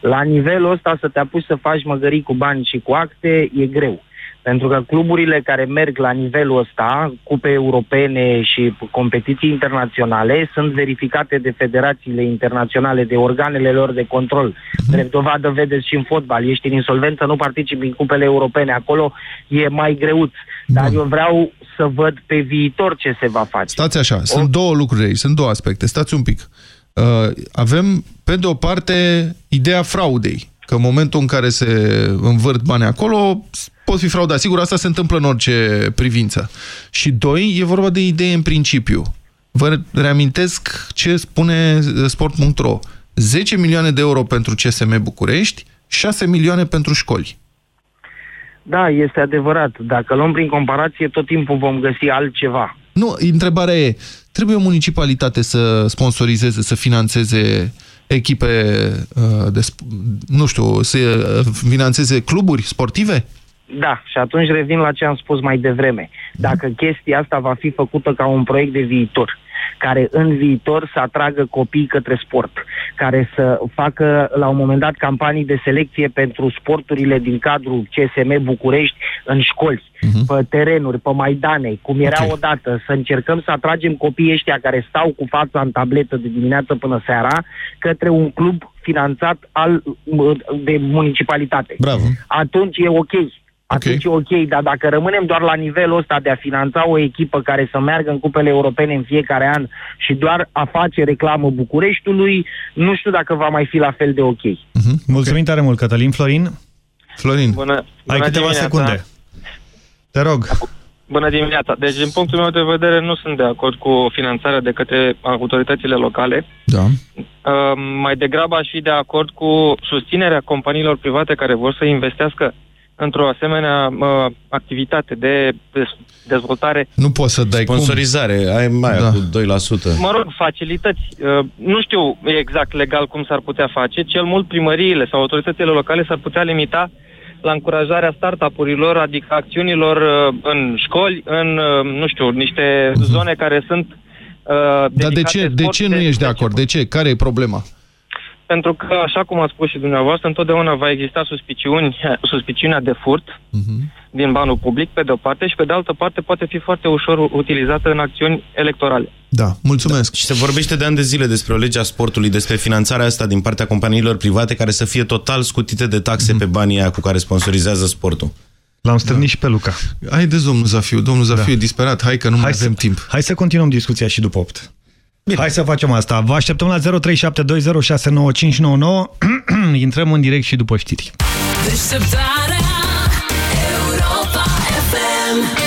La nivelul ăsta să te apuci să faci măgării cu bani și cu acte e greu. Pentru că cluburile care merg la nivelul ăsta, cupe europene și competiții internaționale, sunt verificate de federațiile internaționale, de organele lor de control. Drept dovadă, vedeți și în fotbal, ești în insolvență, nu participi în cupele europene, acolo e mai greuț. Dar eu vreau să văd pe viitor ce se va face. Stați așa, sunt două lucruri aici, sunt două aspecte. Stați un pic. Uh, avem, pe de o parte, ideea fraudei. Că în momentul în care se învârt bani acolo, pot fi fraudați. Sigur, asta se întâmplă în orice privință. Și doi, e vorba de idee în principiu. Vă reamintesc ce spune sport.ro. 10 milioane de euro pentru CSM București, 6 milioane pentru școli. Da, este adevărat. Dacă luăm prin comparație, tot timpul vom găsi altceva. Nu, întrebarea e, trebuie o municipalitate să sponsorizeze, să financeze echipe uh, de, sp- nu știu, să uh, financeze cluburi sportive? Da, și atunci revin la ce am spus mai devreme. Dacă chestia asta va fi făcută ca un proiect de viitor, care în viitor să atragă copii către sport, care să facă la un moment dat campanii de selecție pentru sporturile din cadrul CSM București în școli, uh-huh. pe terenuri, pe maidane, cum era Ok. okay. odată, să încercăm să atragem copiii ăștia care stau cu fața în tabletă de dimineață până seara către un club finanțat al, de municipalitate. Bravo. Atunci e ok. Atunci okay. e ok, dar dacă rămânem doar la nivelul ăsta de a finanța o echipă care să meargă în cupele europene în fiecare an și doar a face reclamă Bucureștiului, nu știu dacă va mai fi la fel de ok. Mulțumim tare mult, Cătălin. Florin? Florin. Bună, Ai bună câteva dimineața. secunde. Te rog. Bună dimineața. Deci, din punctul meu de vedere, nu sunt de acord cu finanțarea de către autoritățile locale. Da. Uh, mai degrabă aș fi de acord cu susținerea companiilor private care vor să investească într-o asemenea uh, activitate de des- dezvoltare. Nu poți să dai Sponsorizare, ai mai Da. cu 2%. Mă rog, facilități. Uh, nu știu exact legal cum s-ar putea face. Cel mult primăriile sau autoritățile locale s-ar putea limita la încurajarea startup-urilor, adică acțiunilor uh, în școli, în, uh, nu știu, niște zone care sunt uh, Dar de dedicate ce, de ce nu sportului. ești de acord? De ce? Care e problema? Pentru că, așa cum a spus și dumneavoastră, întotdeauna va exista suspiciuni, *laughs* suspiciunea de furt din banul public, pe de-o parte, și pe de altă parte poate fi foarte ușor utilizată în acțiuni electorale. Da, mulțumesc. Și se vorbește de ani de zile despre o lege a sportului, despre finanțarea asta din partea companiilor private care să fie total scutite de taxe Mhm. pe banii aia cu care sponsorizează sportul. L-am strânit și pe Luca. Haideți, domnul Zafiu. Domnul Zafiu e disperat. Hai că nu mai avem timp. Hai să continuăm discuția și după 8. Bine. Hai să facem asta. Vă așteptăm la 0372069599. *clears throat* Intrăm în direct și după știri. Deșteptarea Europa FM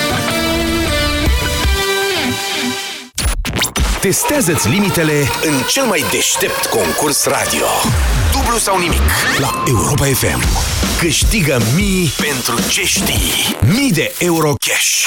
Testează-ți limitele în cel mai deștept concurs radio. Dublu sau nimic la Europa FM. Câștigă mii pentru ce știi. Mii de euro cash.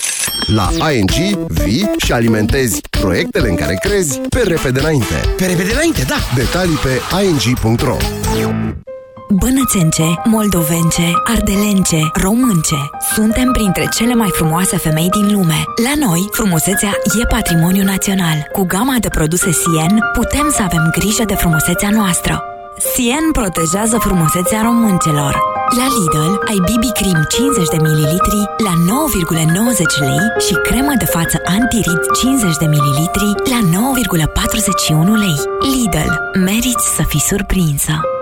La ING vii și alimentezi proiectele în care crezi pe repede înainte. Pe repede înainte, da! Detalii pe ing.ro Bănățence, moldovence, ardelence, românce. Suntem printre cele mai frumoase femei din lume. La noi, frumusețea e patrimoniu național. Cu gama de produse Sien, putem să avem grijă de frumusețea noastră. Sien protejează frumusețea româncelor. La Lidl ai BB Cream 50 de ml la 9,90 lei și cremă de față antirid 50 de ml la 9,41 lei. Lidl, meriți să fii surprinsă!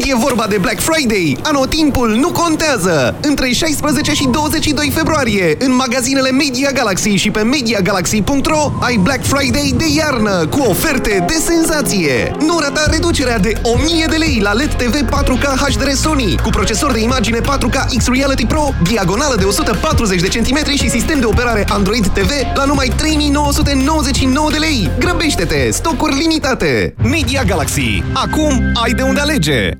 Când e vorba de Black Friday, anotimpul nu contează! Între 16 și 22 februarie, în magazinele Media Galaxy și pe MediaGalaxy.ro ai Black Friday de iarnă, cu oferte de senzație! Nu rata reducerea de 1000 de lei la LED TV 4K HDR Sony, cu procesor de imagine 4K X-Reality Pro, diagonală de 140 de centimetri și sistem de operare Android TV la numai 3999 de lei! Grăbește-te! Stocuri limitate! Media Galaxy. Acum ai de unde alege!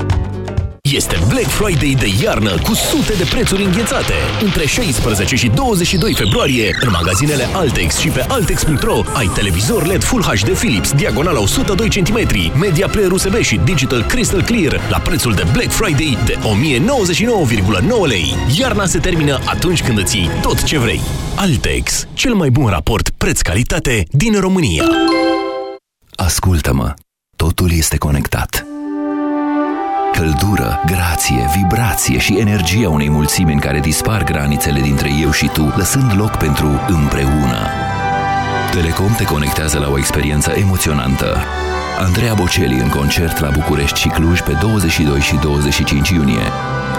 Este Black Friday de iarnă cu sute de prețuri înghețate. Între 16 și 22 februarie, în magazinele Altex și pe Altex.ro ai televizor LED Full HD Philips, diagonala 102 cm, media player USB și digital Crystal Clear la prețul de Black Friday de 1099,9 lei. Iarna se termină atunci când îți iei tot ce vrei. Altex, cel mai bun raport preț-calitate din România. Ascultă-mă, totul este conectat. Căldură, grație, vibrație și energia unei mulțimi în care dispar granițele dintre eu și tu, lăsând loc pentru împreună. Telecom te conectează la o experiență emoționantă. Andreea Bocelli în concert la București și Cluj pe 22 și 25 iunie.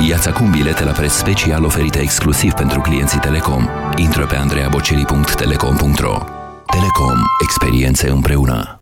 Iați acum bilete la preț special oferite exclusiv pentru clienții Telecom. Intră pe andreaboceli.telecom.ro Telecom. Experiențe împreună.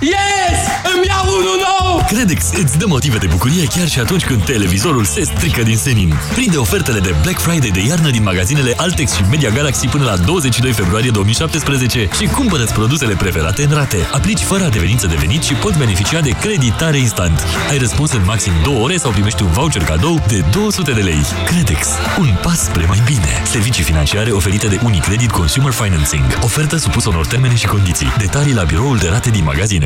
Yes! Îmi iau unul nou! Credex îți dă motive de bucurie chiar și atunci când televizorul se strică din senin. Prinde ofertele de Black Friday de iarnă din magazinele Altex și Media Galaxy până la 22 februarie 2017 și cumpără produsele preferate în rate. Aplici fără adeverință de venit și poți beneficia de creditare instant. Ai răspuns în maxim 2 ore sau primești un voucher cadou de 200 de lei. Credex. Un pas spre mai bine. Servicii financiare oferite de Unicredit Consumer Financing. Ofertă supusă unor termene și condiții. Detalii la biroul de rate din magazine.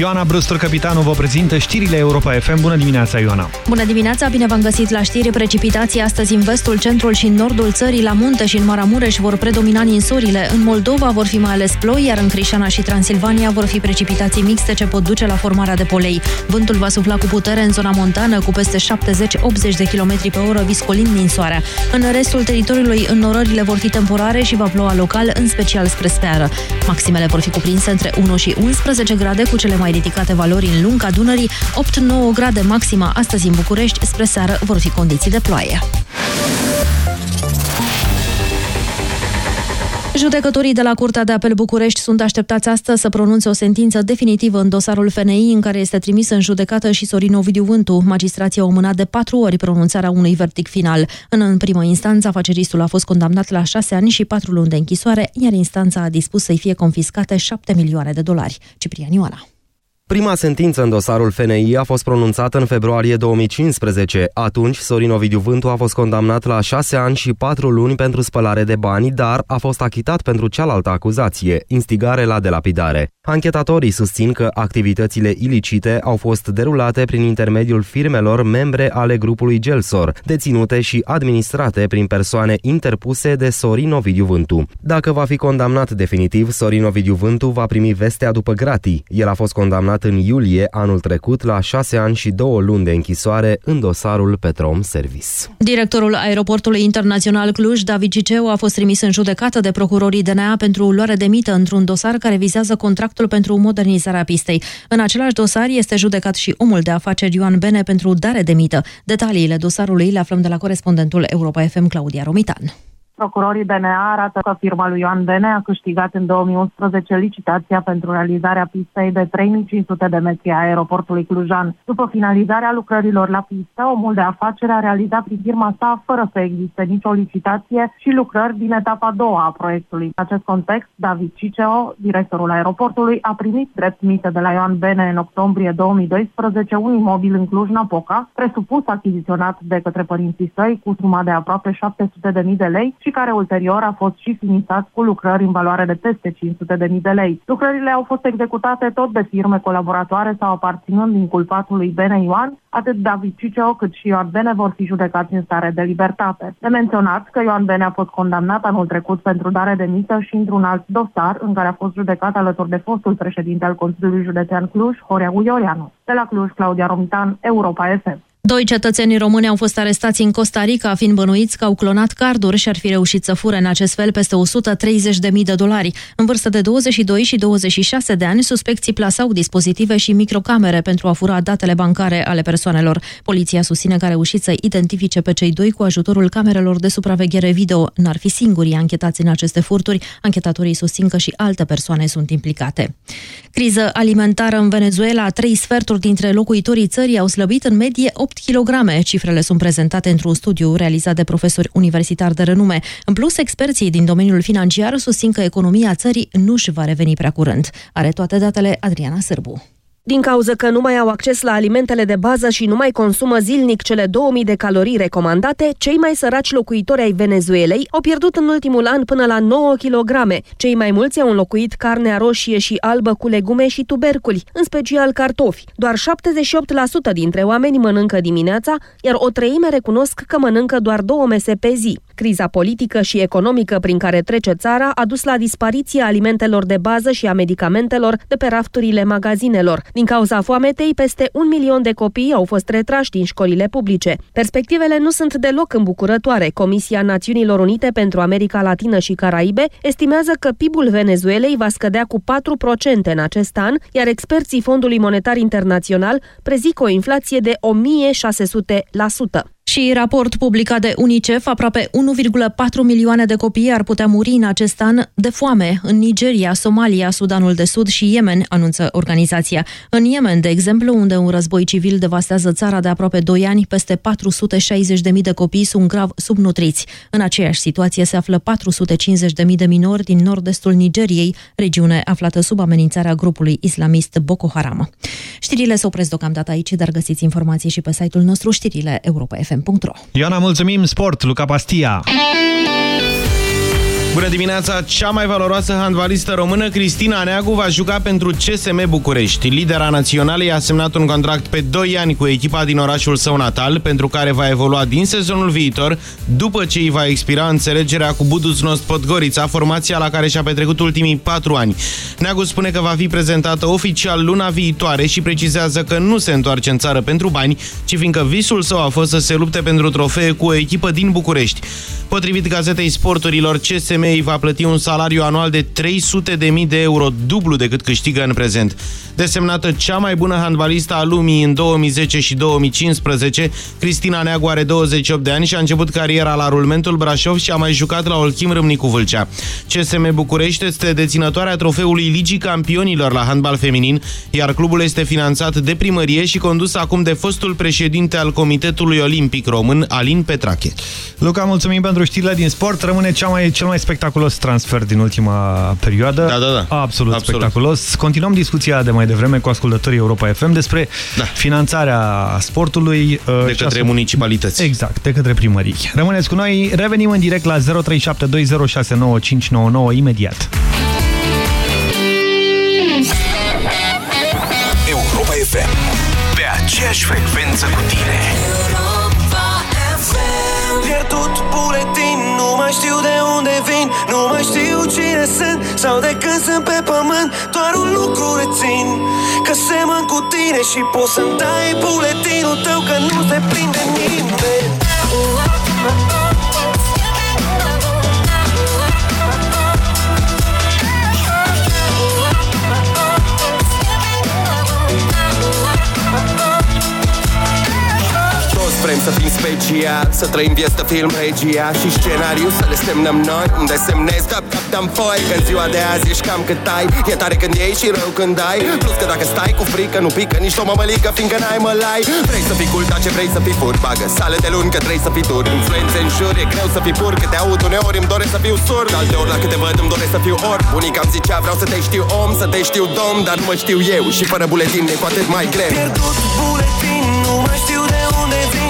Ioana Brustur, capitanul, vă prezintă știrile Europa FM. Bună dimineața, Ioana! Bună dimineața, bine v-am găsit la știri. Precipitații astăzi în vestul, centrul și în nordul țării, la munte și în Maramureș vor predomina ninsorile. În Moldova vor fi mai ales ploi, iar în Crișana și Transilvania vor fi precipitații mixte ce pot duce la formarea de polei. Vântul va sufla cu putere în zona montană cu peste 70-80 de km pe oră, viscolind ninsoarea. În restul teritoriului, înnorările vor fi temporare și va ploua local, în special spre seară. Maximele vor fi cuprinse între 1 și 11 grade, cu cele mai ridicate valori în lunga Dunării, 8-9 grade maxima astăzi în București, spre seară vor fi condiții de ploaie. Judecătorii de la Curtea de Apel București sunt așteptați astăzi să pronunțe o sentință definitivă în dosarul FNI în care este trimis în judecată și Sorin Ovidiu Vântu. Magistrații au amânat de patru ori pronunțarea unui verdict final. În, în primă instanță, afaceristul a fost condamnat la șase ani și patru luni de închisoare, iar instanța a dispus să-i fie confiscate șapte milioane de dolari. Ciprian Ioana. Prima sentință în dosarul FNI a fost pronunțată în februarie 2015. Atunci, Sorin Ovidiu Vântu a fost condamnat la șase ani și patru luni pentru spălare de bani, dar a fost achitat pentru cealaltă acuzație, instigare la delapidare. Anchetatorii susțin că activitățile ilicite au fost derulate prin intermediul firmelor membre ale grupului Gelsor, deținute și administrate prin persoane interpuse de Sorin Ovidiu Vântu. Dacă va fi condamnat definitiv, Sorin Ovidiu Vântu va primi vestea după gratii. El a fost condamnat în iulie anul trecut la șase ani și două luni de închisoare în dosarul Petrom Service. Directorul aeroportului internațional Cluj, David Ciceu, a fost trimis în judecată de procurorii DNA pentru luare de mită într-un dosar care vizează contractul pentru modernizarea pistei. În același dosar este judecat și omul de afaceri Ioan Bene pentru dare de mită. Detaliile dosarului le aflăm de la corespondentul Europa FM Claudia Romitan. Procurorii DNA arată că firma lui Ioan Bene a câștigat în 2011 licitația pentru realizarea pistei de 3500 de metri a aeroportului Clujan. După finalizarea lucrărilor la pistă, omul de afaceri a realizat prin firma sa, fără să existe nicio licitație și lucrări din etapa a doua a proiectului. În acest context, David Ciceo, directorul aeroportului, a primit drept mită de la Ioan Bene în octombrie 2012 un imobil în Cluj-Napoca, presupus achiziționat de către părinții săi cu suma de aproape 700.000 de lei și care ulterior a fost și finisat cu lucrări în valoare de peste 500.000 de lei. Lucrările au fost executate tot de firme colaboratoare sau aparținând inculpatului Bene Ioan, atât David Ciceo cât și Ioan Bene vor fi judecați în stare de libertate. De menționat că Ioan Bene a fost condamnat anul trecut pentru dare de mită și într-un alt dosar în care a fost judecat alături de fostul președinte al Consiliului Județean Cluj, Horea Guiorianu. De la Cluj, Claudia Romitan, Europa FM. Doi cetățeni români au fost arestați în Costa Rica, fiind bănuiți că au clonat carduri și ar fi reușit să fure în acest fel peste 130.000 de dolari. În vârstă de 22 și 26 de ani, suspecții plasau dispozitive și microcamere pentru a fura datele bancare ale persoanelor. Poliția susține că a reușit să identifice pe cei doi cu ajutorul camerelor de supraveghere video. N-ar fi singurii anchetați în aceste furturi. Anchetatorii susțin că și alte persoane sunt implicate. Criză alimentară în Venezuela. Trei sferturi dintre locuitorii țării au slăbit în medie 8 kg. Cifrele sunt prezentate într-un studiu realizat de profesori universitari de renume. În plus, experții din domeniul financiar susțin că economia țării nu își va reveni prea curând. Are toate datele Adriana Sârbu. Din cauza că nu mai au acces la alimentele de bază și nu mai consumă zilnic cele 2000 de calorii recomandate, cei mai săraci locuitori ai Venezuelei au pierdut în ultimul an până la 9 kg. Cei mai mulți au înlocuit carnea roșie și albă cu legume și tuberculi, în special cartofi. Doar 78% dintre oameni mănâncă dimineața, iar o treime recunosc că mănâncă doar două mese pe zi. Criza politică și economică prin care trece țara a dus la dispariția alimentelor de bază și a medicamentelor de pe rafturile magazinelor. Din cauza foametei, peste un milion de copii au fost retrași din școlile publice. Perspectivele nu sunt deloc îmbucurătoare. Comisia Națiunilor Unite pentru America Latină și Caraibe estimează că PIB-ul Venezuelei va scădea cu 4% în acest an, iar experții Fondului Monetar Internațional prezic o inflație de 1600%. Și raport publicat de UNICEF, aproape 1,4 milioane de copii ar putea muri în acest an de foame în Nigeria, Somalia, Sudanul de Sud și Yemen, anunță organizația. În Yemen, de exemplu, unde un război civil devastează țara de aproape 2 ani, peste 460.000 de copii sunt grav subnutriți. În aceeași situație se află 450.000 de minori din nord-estul Nigeriei, regiune aflată sub amenințarea grupului islamist Boko Haram. Știrile se opresc deocamdată aici, dar găsiți informații și pe site-ul nostru știrile Europa FM fm.ro Ioana, mulțumim! Sport, Luca Pastia! Bună dimineața! Cea mai valoroasă handbalistă română, Cristina Neagu, va juca pentru CSM București. Lidera naționalei a semnat un contract pe 2 ani cu echipa din orașul său natal, pentru care va evolua din sezonul viitor, după ce îi va expira înțelegerea cu Buduțnost Podgorița, formația la care și-a petrecut ultimii 4 ani. Neagu spune că va fi prezentată oficial luna viitoare și precizează că nu se întoarce în țară pentru bani, ci fiindcă visul său a fost să se lupte pentru trofee cu o echipă din București. Potrivit gazetei sporturilor, CSM îi va plăti un salariu anual de 300.000 de euro, dublu decât câștigă în prezent. Desemnată cea mai bună handbalistă a lumii în 2010 și 2015, Cristina Neagu are 28 de ani și a început cariera la Rulmentul Brașov și a mai jucat la Olchim Râmnicu Vâlcea. CSM București este deținătoarea trofeului Ligii Campionilor la handbal feminin, iar clubul este finanțat de primărie și condus acum de fostul președinte al Comitetului Olimpic Român, Alin Petrache. Luca, mulțumim pentru știrile din sport. Rămâne cea mai, cel mai spectaculos transfer din ultima perioadă. Da, da, da. Absolut, Absolut. spectaculos. Continuăm discuția de mai devreme cu ascultătorii Europa FM despre da. finanțarea sportului. Uh, de către municipalități. Exact, de către primării. Rămâneți cu noi, revenim în direct la 0372069599 imediat. Europa FM. Pe aceeași frecvență cu tine. Nu mai știu cine sunt sau de când sunt pe pământ Doar un lucru rețin Că semăn cu tine și poți să-mi dai buletinul tău Că nu se prinde nimeni să fim special Să trăim vieți de film regia Și scenariu să le semnăm noi Unde semnezi tap tap dăm foi că în ziua de azi ești cam cât ai. E tare când iei și rău când ai. Plus că dacă stai cu frică nu pică Nici o mămălică fiindcă n-ai mălai Vrei să fii cool dar ce vrei să fii fur Bagă sale de luni că trebuie să fii dur. Influențe în jur e greu să fii pur Că te aud uneori îmi doresc să fiu surd. Alte ori la câte văd îmi doresc să fiu orb. Bunica îmi zicea vreau să te știu om Să te știu dom Dar nu mă știu eu. Și fără buletin e cu atât mai greu. Pierdut buletin, nu mai știu de unde vin. Nu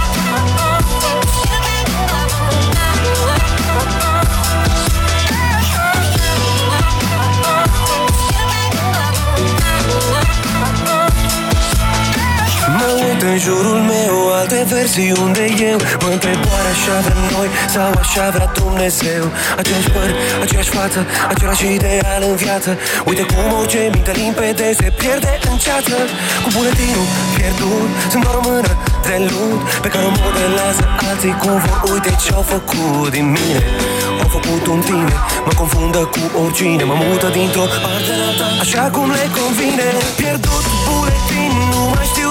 jurul meu Alte versiuni de eu Mă întreb oare așa vrem noi Sau așa vrea Dumnezeu? Aceeași păr, aceeași față Același ideal în viață. Uite cum orice minte limpede Se pierde în ceață. Cu buletinul pierdut Sunt doar o mână de lut Pe care o modelează alții Cum vor. Uite ce-au făcut din mine. Au făcut un tine Mă confundă cu oricine. Mă mută dintr-o parte în alta Așa cum le convine. Pierdut buletin Nu mai știu de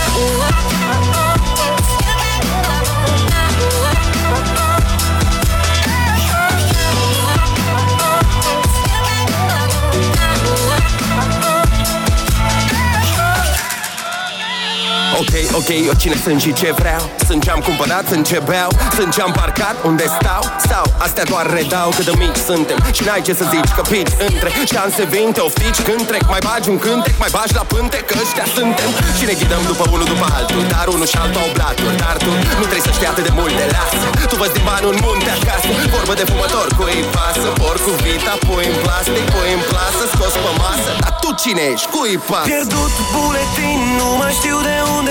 Ok, ok, eu cine sunt și ce vreau? Sunt ce-am cumpărat, sunt ce beau Sunt ce-am parcat, unde stau? Sau, astea doar redau cât de mici suntem. Și n-ai ce să zici, că pici între Șanse vin, te oftici când trec Mai bagi un cântec, mai bagi la pânte Că ăștia suntem. Și ne ghidăm după unul după altul Dar unul și altul au blaturi Dar tu nu trebuie să știi atât de mult de lasă. Tu văzi din bani un munte acasă Vorbă de fumător, cu ei pasă? Por cu vita, pui în plastic, pui în plasă Scos pe masă. Dar tu cine ești, cui pasă? Pierdut buletin, nu mai știu de unde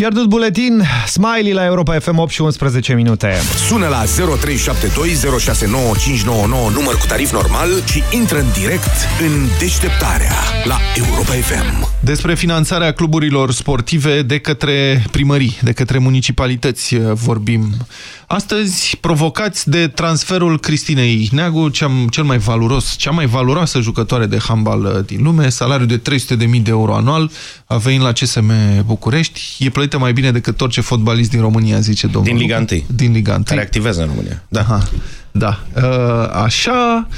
Pierdut buletin, Smiley la Europa FM 8 și 11 minute. Sună la 0372069599 număr cu tarif normal și intră în direct în deșteptarea la Europa FM. Despre finanțarea cluburilor sportive de către primării, de către municipalități uh, vorbim. Astăzi, provocați de transferul Cristinei Neagu, cel mai valuros, cea mai valoroasă jucătoare de handbal uh, din lume, salariu de 300.000 de euro anual, a venit la CSM București, e plătită mai bine decât orice fotbalist din România, zice domnul. Din Liga 1. Din Liga 1. Care activează în România. Da. Aha, da. Uh, așa...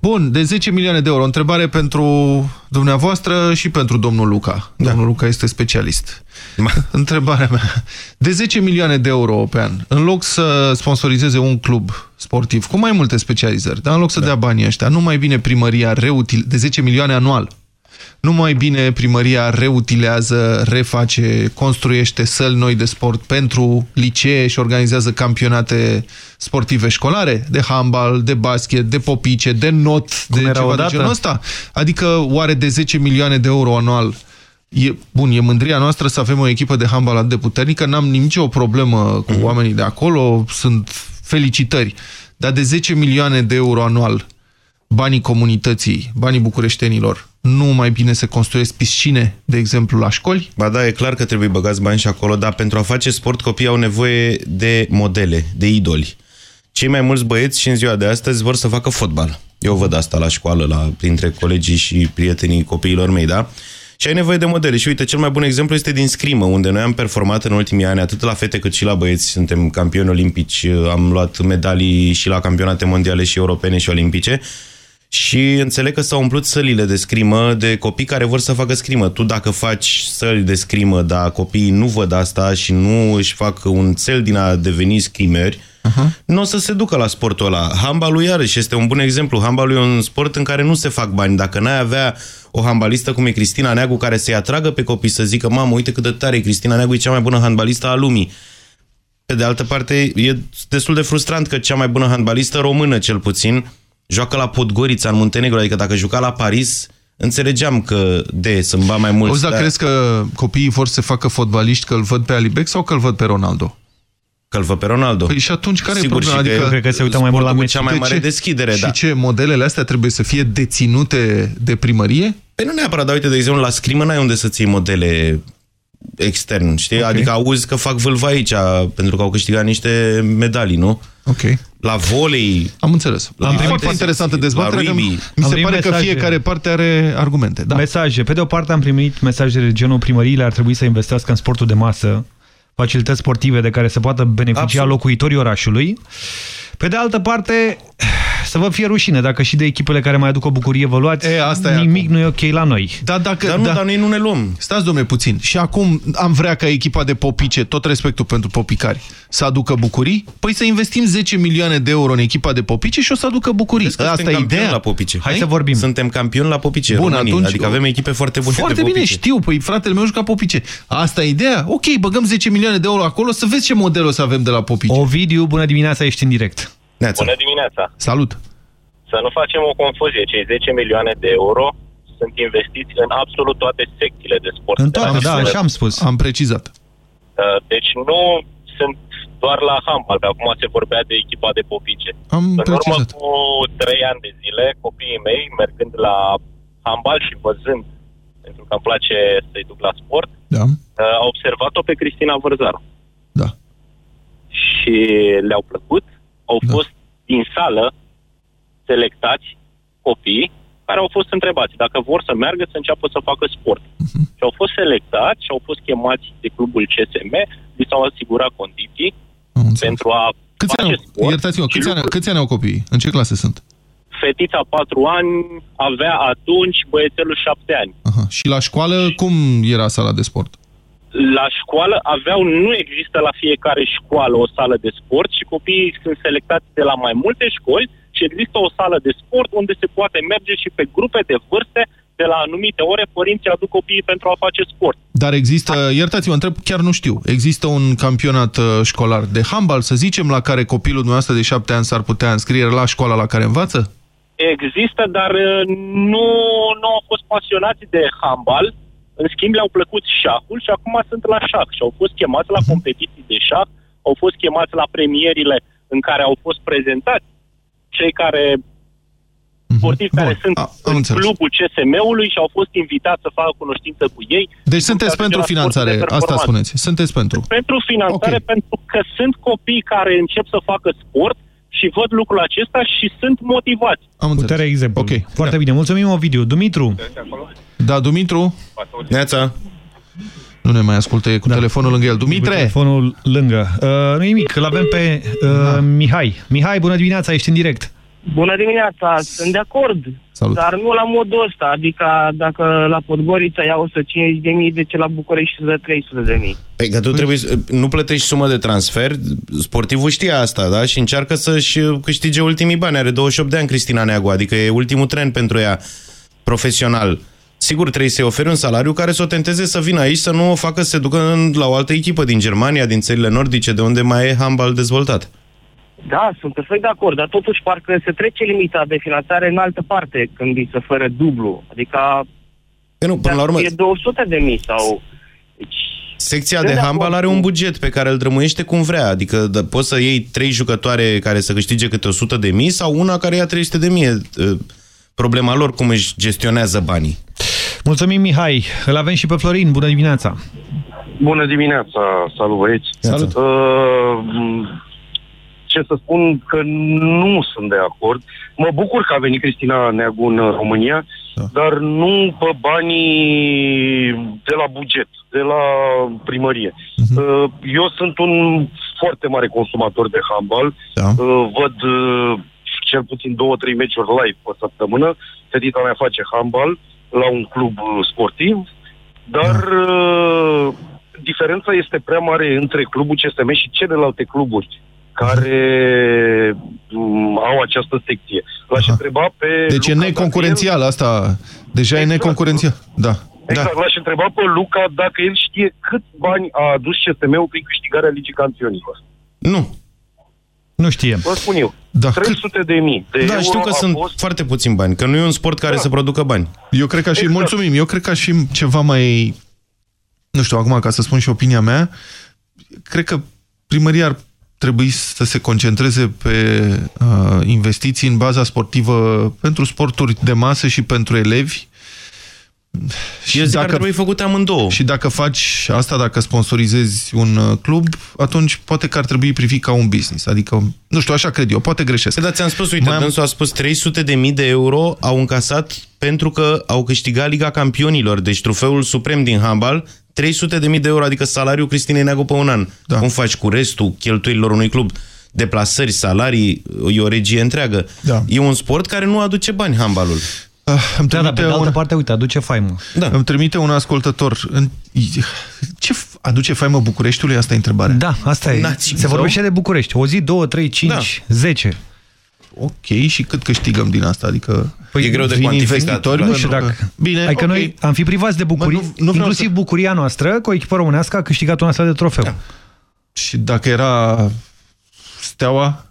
Bun, de 10 milioane de euro. Întrebare pentru dumneavoastră și pentru domnul Luca. Da. Domnul Luca este specialist. Ma. Întrebarea mea. De 10 milioane de euro pe an, în loc să sponsorizeze un club sportiv cu mai multe specializări, dar în loc să da. dea banii ăștia, nu mai bine primăria reutil de 10 milioane anual. Nu mai bine primăria reutilează, reface, construiește săli noi de sport pentru licee și organizează campionate sportive școlare, de handbal, de basket, de popice, de not, Cum de era ceva odată? de genul ăsta. Adică oare de 10 milioane de euro anual E, bun, e mândria noastră să avem o echipă de handbal atât de puternică, n-am nicio problemă cu Mhm. oamenii de acolo, sunt felicitări. Dar de 10 milioane de euro anual, banii comunității, banii bucureștenilor, nu mai bine se construiesc piscine, de exemplu, la școli? Ba da, e clar că trebuie băgați bani și acolo, dar pentru a face sport copiii au nevoie de modele, de idoli. Cei mai mulți băieți și în ziua de astăzi vor să facă fotbal. Eu văd asta la școală, la, printre colegii și prietenii copiilor mei, da? Și ai nevoie de modele. Și uite, cel mai bun exemplu este din scrimă, unde noi am performat în ultimii ani, atât la fete cât și la băieți. Suntem campioni olimpici, am luat medalii și la campionate mondiale și europene și olimpice. Și înțeleg că s-au umplut sălile de scrimă de copii care vor să facă scrimă. Tu dacă faci săli de scrimă, dar copiii nu văd asta și nu își fac un cel din a deveni scrimeri, uh-huh. nu o să se ducă la sportul ăla. Handbalul iarăși este un bun exemplu. Handbalul e un sport în care nu se fac bani. Dacă n-ai avea o handbalistă cum e Cristina Neagu care să-i atragă pe copii să zică mamă, uite cât de tare e Cristina Neagu, e cea mai bună handbalistă a lumii. Pe de altă parte, e destul de frustrant că cea mai bună handbalistă română, cel puțin, joacă la Podgorița, în Muntenegru, adică dacă juca la Paris, înțelegeam că de sunt bani mai mulți. Auzi, dar crezi că copiii vor să facă fotbaliști că îl văd pe Alibec sau că îl văd pe Ronaldo? Că îl văd pe Ronaldo. Păi și atunci care Sigur, e problema? și că Adică, cred că se uită mai mult la sportul cu meci. cea mai De mare ce? deschidere, și da. ce, modelele astea trebuie să fie deținute de primărie? Păi nu neapărat, dar uite, de exemplu, la scrimă n-ai unde să ții modele extern, știi? Okay. Adică auzi că fac vâlvă aici, pentru că au câștigat niște medalii, nu? Ok. La volei... Am înțeles. La Am foarte alte interesantă secții, dezbatere. la că rugby. Mi Am se primit pare că mesaje. fiecare parte are argumente. Da. Mesaje. Pe de o parte am primit mesaje de genul primăriile ar trebui să investească în sportul de masă, facilități sportive de care se poată beneficia Absolut. locuitorii orașului. Pe de altă parte, să vă fie rușine dacă și de echipele care mai aduc o bucurie vă luați, E, asta e nimic nu e ok la noi. Da, dacă, Dar nu, da. dar noi nu ne luăm. Stați, domnule, puțin. Și acum am vrea ca echipa de popice, tot respectul pentru popicari, să aducă bucurii? Păi să investim 10 milioane de euro în echipa de popice și o să aducă bucurii. Vezi că Asta suntem e campioni ideea. la popice. Hai să vorbim. Suntem campioni la popice. Bun, România. atunci- Adică avem echipe foarte bune Foarte de bine, popice. știu. Păi fratele meu juca popice. Asta e ideea? Ok, băgăm 10 milioane de euro acolo să vezi ce model o să avem de la popice. Ovidiu, bună dimineața, ești în direct. Bună dimineața! Salut! Să nu facem o confuzie. Cei 10 milioane de euro sunt investiți în absolut toate secțiile de sport. În de la toate, da, naționale. așa am spus. Am precizat. Uh, Deci nu sunt doar la handbal, că acum se vorbea de echipa de popice. Am în urmă precizat. cu 3 ani de zile, copiii mei, mergând la handbal și văzând, pentru că îmi place să-i duc la sport, Da. uh, au observat-o pe Cristina Vărzaru. Da. Și le-au plăcut. Au Da. fost din sală selectați copii care au fost întrebați dacă vor să meargă să înceapă să facă sport. Mhm. Și au fost selectați și au fost chemați de clubul CSM, li s-au asigurat condiții pentru a Câți ani, face au, sport. iertați-mă, și câți ani, lucruri. câți ani au copiii? În ce clase sunt? Fetița 4 ani avea atunci băiețelul 7 ani. Aha. Și la școală, cum era sala de sport? La școală aveau, nu există la fiecare școală o sală de sport și copiii sunt selectați de la mai multe școli și există o sală de sport unde se poate merge și pe grupe de vârste de la anumite ore părinții aduc copiii pentru a face sport. Dar există, iertați-mă, întreb, chiar nu știu, există un campionat uh, școlar de handbal, să zicem, la care copilul dumneavoastră de șapte ani s-ar putea înscrie la școala la care învață? Există, dar uh, nu, nu au fost pasionați de handbal. În schimb, le-au plăcut șahul și acum sunt la șah și au fost chemați la competiții de șah, au fost chemați la premierile în care au fost prezentați cei care sportivi care sunt în clubul CSM-ului și au fost invitați să facă cunoștință cu ei. Deci sunteți Pentru pentru a ajunge la finanțare, sportul de asta performanță. spuneți. Sunteți pentru. Pentru finanțare, okay. pentru că sunt copii care încep să facă sport și văd lucrul acesta și sunt motivați. Am înțeles. Putere exemplu. Ok. Foarte bine. Mulțumim, Ovidiu. Dumitru. Da, Dumitru? Neața. Nu ne mai ascultă, e cu da. telefonul lângă el. Dumitre! Telefonul lângă. Uh, nu nimic, îl avem pe uh, Da. Mihai. Mihai, bună dimineața, ești în direct. Bună dimineața, sunt de acord, Salut. dar nu la modul ăsta, adică dacă la Podgorița ia 150 de mii, de ce la București să dă 300 de mii? Păi că tu trebuie să, nu plătești sumă de transfer, sportivul știe asta, da? Și încearcă să-și câștige ultimii bani. Are 28 de ani Cristina Neagu, adică e ultimul tren pentru ea profesional. Sigur, trebuie să-i oferi un salariu care să o tenteze să vină aici, să nu o facă să se ducă în, la o altă echipă din Germania, din țările nordice, de unde mai e handbal dezvoltat. Da, sunt perfect de acord, dar totuși parcă se trece limita de finanțare în altă parte când îi se fără dublu, adică Păi nu, până la urmă, e 200 de mii sau... secția Sunt de de handbal acord are cu- un buget pe care îl drămuiește cum vrea. Adică da, poți să iei trei jucătoare care să câștige câte 100 de mii sau una care ia 300 de mii. Problema lor cum își gestionează banii. Mulțumim, Mihai. Îl avem și pe Florin. Bună dimineața. Bună dimineața, salut băieți. Salut. Uh, ce să spun că nu sunt de acord. Mă bucur că a venit Cristina Neagu în România, da. dar nu pe banii de la buget, de la primărie. Uh-huh. Uh, eu sunt un foarte mare consumator de handbal. Da. Uh, văd uh, cel puțin două, trei meciuri live pe săptămână. Fetița mea face handbal la un club uh, sportiv, dar uh, diferența este prea mare între clubul CSM și celelalte cluburi care um, au această secție. L-aș întreba pe... Deci e Luca neconcurențial asta. Deja e neconcurențial. Da. Exact, l-aș întreba pe Luca dacă el știe cât bani a adus CSM-ul prin câștigarea Ligii Campionilor. Nu. Nu știm. Vă spun eu, Da, 300 de mii de Da, euro știu că a sunt fost... foarte puțini bani, că nu e un sport care Da. să producă bani. Eu cred că și, Exact. mulțumim, eu cred că și ceva mai, nu știu, acum ca să spun și opinia mea, cred că primăria ar trebui să se concentreze pe uh, investiții în baza sportivă pentru sporturi de masă și pentru elevi. Și eu zic că ar trebui făcute amândouă. Și dacă faci asta, dacă sponsorizezi un uh, club, atunci poate că ar trebui privit ca un business. Adică, nu știu, așa cred eu, poate greșesc. Dar ți-am spus, uite, Mai am- dânsul a spus 300 de mii de euro au încasat pentru că au câștigat Liga Campionilor, deci trofeul suprem din handbal, 300 de mii de euro, adică salariul Cristinei Neagu pe un an. Da. Cum faci cu restul cheltuielilor unui club? deplasări, salarii, e o regie întreagă. Da. E un sport care nu aduce bani, handbalul. Uh, îmi Da, dar pe de trimite altă un- parte, uite, aduce faimă. Da. Îmi trimite un ascultător. În... Ce f- aduce faimă Bucureștiului? Asta e întrebarea. Da, asta e. Nații, Se sau? vorbește de București. O zi, două, trei, cinci, zece. Ok, și cât câștigăm din asta? Adică Păi e greu de vin cuantificat. investitori Nu pentru știu dacă... că- Bine, adică ok. noi am fi privați de bucurii, Mă, nu- nu vreau inclusiv bucuria noastră, că o echipă românească a câștigat un astfel de trofeu. Da. Și dacă era Steaua,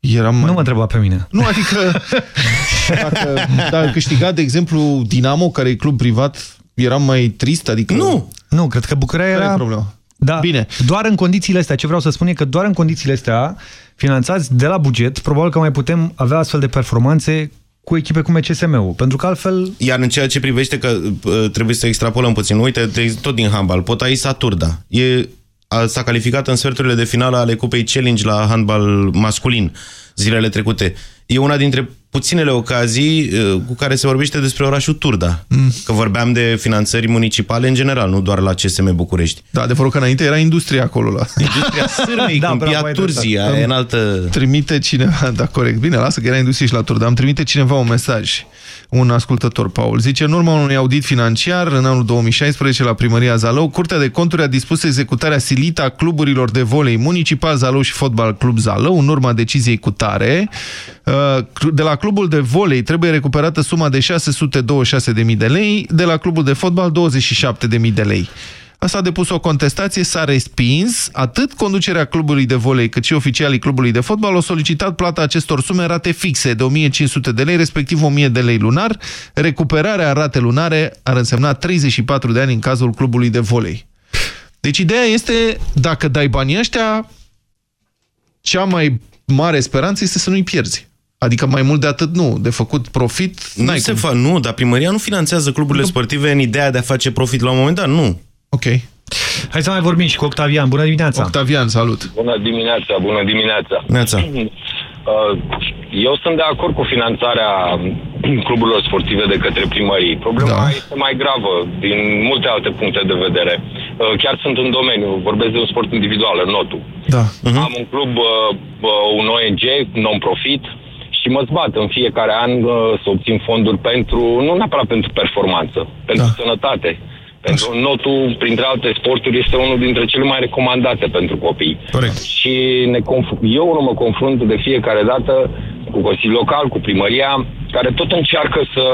eram mai... Nu mă întreba pe mine. Nu, adică *laughs* dacă, dacă câștiga, de exemplu, Dinamo, care e club privat, eram mai trist? Adică... Nu! Nu, cred că Bucuria Care era... e problema? Da, Bine. doar în condițiile astea, ce vreau să spun e că doar în condițiile astea, finanțați de la buget, probabil că mai putem avea astfel de performanțe cu echipe cum e CSM-ul, pentru că altfel... Iar în ceea ce privește că uh, trebuie să extrapolăm puțin, uite, de, tot din handbal, Potaisa Turda. E, a- s-a calificat în sferturile de finală ale Cupei Challenge la handbal masculin zilele trecute. E una dintre puținele ocazii uh, cu care se vorbește despre orașul Turda. Mm. Că vorbeam de finanțări municipale în general, nu doar la CSM București. Da, adevărul că înainte era industria acolo. La... Industria sârmei, *laughs* Da, da, bravo, Câmpia ai Turzii, dreptate. aia e în altă... Trimite cineva, *laughs* da, corect, bine, lasă că era industrie și la tur, dar îmi trimite cineva un mesaj. Un ascultător, Paul, zice, în urma unui audit financiar, în anul 2016, la primăria Zalău, Curtea de Conturi a dispus executarea silită a cluburilor de volei municipal Zalău și Fotbal Club Zalău, în urma deciziei cu tare. Uh, De la clubul de volei trebuie recuperată suma de 626.000 de lei, de la clubul de fotbal 27.000 de lei. Asta a depus o contestație, s-a respins. Atât conducerea clubului de volei, cât și oficialii clubului de fotbal au solicitat plata acestor sume în rate fixe de 1500 de lei, respectiv 1000 de lei lunar. Recuperarea în rate lunare ar însemna 34 de ani în cazul clubului de volei. Deci ideea este, dacă dai banii ăștia, cea mai mare speranță este să nu-i pierzi. Adică mai mult de atât nu. De făcut profit, Nu, n-ai se cum. fa, nu, dar primăria nu finanțează cluburile sportive în ideea de a face profit la un moment dat, nu. Ok. Hai să mai vorbim și cu Octavian. Bună dimineața! Octavian, salut! Bună dimineața, bună dimineața. Neața. *clears throat* Uh, Eu sunt de acord cu finanțarea *clears throat* cluburilor sportive de către primării. Problema da. este mai gravă din multe alte puncte de vedere. Uh, Chiar sunt în domeniu, vorbesc de un sport individual, în notul. Da. Uh-huh. Am un club, uh, uh, un ONG, non-profit, și mă zbat în fiecare an uh, să obțin fonduri pentru, nu neapărat pentru performanță, pentru da. sănătate. Pentru notul, printre alte sporturi, este unul dintre cele mai recomandate pentru copii. Corect. Și ne conf- eu nu mă confrunt de fiecare dată cu Consiliul Local, cu primăria, care tot încearcă să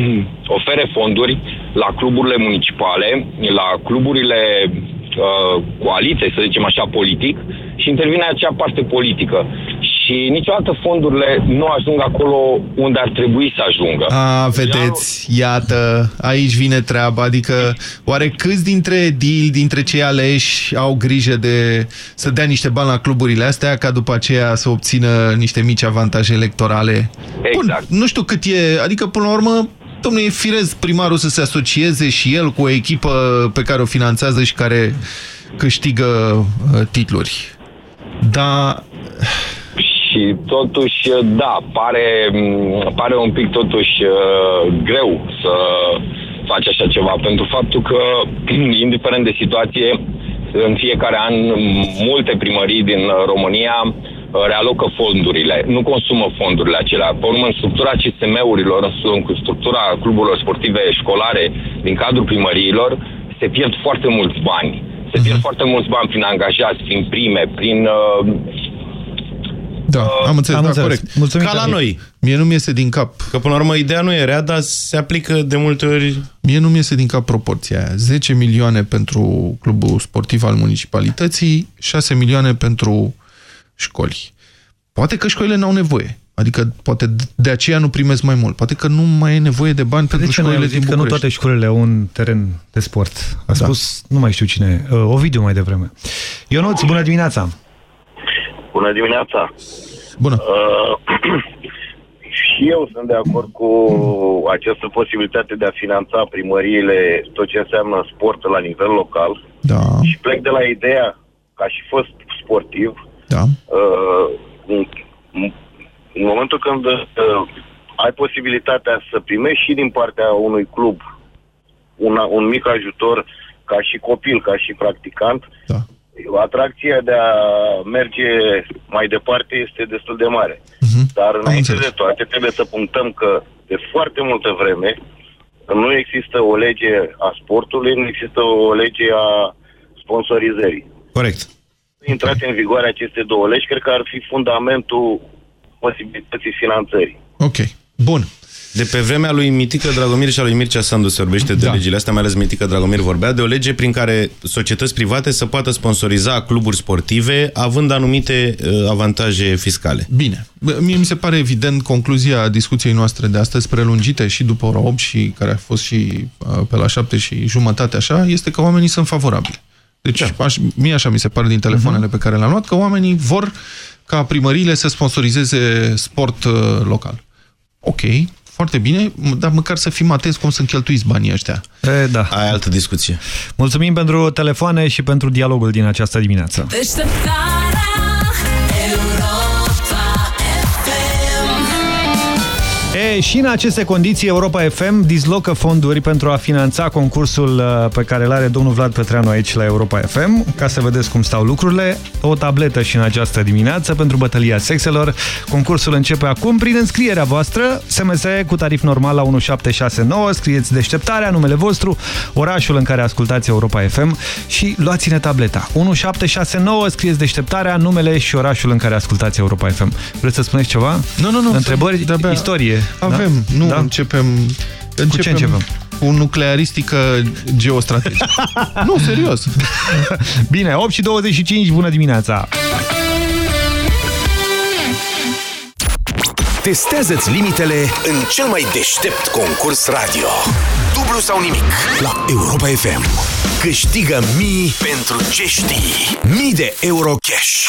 *clears throat* ofere fonduri la cluburile municipale, la cluburile uh, coalițe, să zicem așa, politic, și intervine acea parte politică. Și niciodată fondurile nu ajung acolo unde ar trebui să ajungă. A, vedeți, iată, aici vine treaba, adică oare câți dintre deal, dintre cei aleși au grijă de să dea niște bani la cluburile astea ca după aceea să obțină niște mici avantaje electorale? Exact. Bun, nu știu cât e, adică până la urmă Domnule, e firez primarul să se asocieze și el cu o echipă pe care o finanțează și care câștigă uh, titluri. Dar Și totuși, da, pare, m, pare un pic totuși uh, greu să faci așa ceva, pentru faptul că, *clears throat* indiferent de situație, în fiecare an multe primării din uh, România uh, realocă fondurile, nu consumă fondurile acelea. Pe urmă, în structura CSM-urilor, în structura cluburilor sportive școlare din cadrul primăriilor, se pierd foarte mulți bani. Se pierd foarte mulți bani prin angajați, prin prime, prin uh, Da, am înțeles, am da, înțeles. corect. Mulțumim Ca la Mie- noi. Mie nu mi iese din cap. Că până la urmă ideea nu e rea, dar se aplică de multe ori... Mie nu mi iese din cap proporția aia. 10 milioane pentru clubul sportiv al municipalității, 6 milioane pentru școli. Poate că școlile n-au nevoie. Adică poate de aceea nu primesc mai mult. Poate că nu mai e nevoie de bani pentru De ce n-ai școlile din auzit că nu București. toate școlile au un teren de sport? A spus, nu mai știu cine, uh, Ovidiu mai devreme. Ionuț, bună dimineața! Bună dimineața! Bună! Uh, *clears throat* și eu sunt de acord cu această posibilitate de a finanța primăriile, tot ce înseamnă sport la nivel local. Da. Și plec de la ideea, ca și fost sportiv, da. uh, în, în momentul când uh, ai posibilitatea să primești și din partea unui club una, un mic ajutor ca și copil, ca și practicant, da. Atracția de a merge mai departe este destul de mare. Dar înainte de toate trebuie să punctăm că de foarte multă vreme nu există o lege a sportului, nu există o lege a sponsorizării. Corect. Intrate în vigoare aceste două legi, cred că ar fi fundamentul posibilității finanțării. Ok. Bun. De pe vremea lui Mitică Dragomir și a lui Mircea Sandu se vorbește de Da. legile astea, mai ales Mitică Dragomir vorbea de o lege prin care societăți private să poată sponsoriza cluburi sportive având anumite uh, avantaje fiscale. Bine. Bă, Mie mi se pare evident concluzia discuției noastre de astăzi, prelungite și după ora 8 și care a fost și uh, pe la 7 și jumătate așa, este că oamenii sunt favorabili. Deci da. aș, mie așa mi se pare din telefoanele Mhm. pe care le-am luat, că oamenii vor ca primăriile să sponsorizeze sport uh, local. Ok, foarte bine, dar măcar să fim atenți cum sunt cheltuiți banii ăștia. E, da. Ai altă discuție. Mulțumim pentru telefoane și pentru dialogul din această dimineață. Deșteptarea E, și în aceste condiții Europa FM dislocă fonduri pentru a finanța concursul uh, pe care îl are domnul Vlad Petreanu aici la Europa FM, ca să vedeți cum stau lucrurile. O tabletă și în această dimineață pentru bătălia sexelor. Concursul începe acum prin înscrierea voastră. SMS cu tarif normal la 1769. Scrieți deșteptarea, numele vostru, orașul în care ascultați Europa FM și luați-ne tableta. 1769, scrieți deșteptarea, numele și orașul în care ascultați Europa FM. Vreți să spuneți ceva? Nu, nu, nu. Întrebări? Istorie? Avem, da? nu Da? începem... începem ce începem? Cu nuclearistică geostrategică. *laughs* nu, serios. *laughs* Bine, 8 și 25, bună dimineața! Testează-ți limitele în cel mai deștept concurs radio. Dublu sau nimic la Europa FM. Câștigă mii pentru ce știi. Mii de euro cash.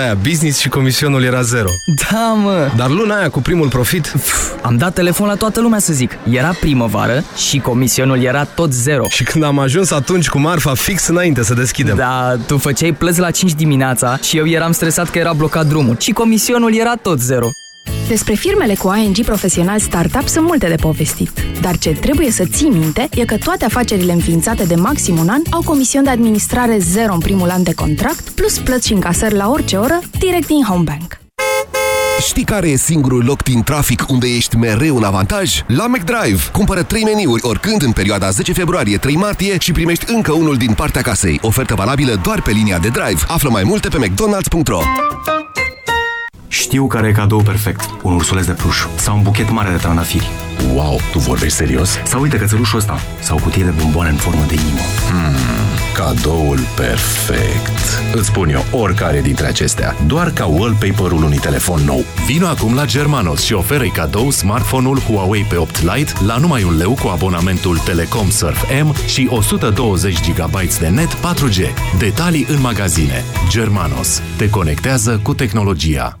aia business și comisionul era zero. Da, mă! Dar luna aia cu primul profit... Am dat telefon la toată lumea să zic. Era primăvară și comisionul era tot zero. Și când am ajuns atunci cu marfa fix înainte să deschidem. Da, tu făceai plăți la 5 dimineața și eu eram stresat că era blocat drumul. Și comisionul era tot zero. Despre firmele cu ING profesional startup sunt multe de povestit. Dar ce trebuie să ții minte e că toate afacerile înființate de maxim un an au comision de administrare zero în primul an de contract, plus plăți și încasări la orice oră, direct din Homebank. Știi care e singurul loc din trafic unde ești mereu în avantaj? La McDrive! Cumpără 3 meniuri oricând în perioada 10 februarie-3 martie și primești încă unul din partea casei. Ofertă valabilă doar pe linia de drive. Află mai multe pe mcdonalds.ro Știu care e cadou perfect. Un ursuleț de pluș sau un buchet mare de trandafiri. Wow, tu vorbești serios? Sau uite cățelușul ăsta sau o cutie de bomboane în formă de inimă. Hmm, cadoul perfect. Îți spun eu oricare dintre acestea, doar ca wallpaper-ul unui telefon nou. Vino acum la Germanos și oferă-i cadou smartphone-ul Huawei P8 Lite la numai un leu cu abonamentul Telecom Surf M și 120 GB de net 4G. Detalii în magazine. Germanos. Te conectează cu tehnologia.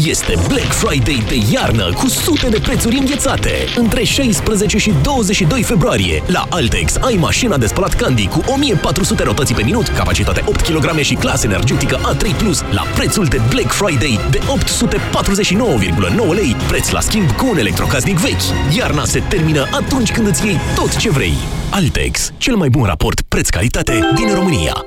Este Black Friday de iarnă cu sute de prețuri înghețate. Între 16 și 22 februarie, la Altex ai mașina de spălat Candy cu 1400 rotații pe minut, capacitate 8 kg și clasă energetică A3+, la prețul de Black Friday de 849,9 lei, preț la schimb cu un electrocasnic vechi. Iarna se termină atunci când îți iei tot ce vrei. Altex, cel mai bun raport preț-calitate din România.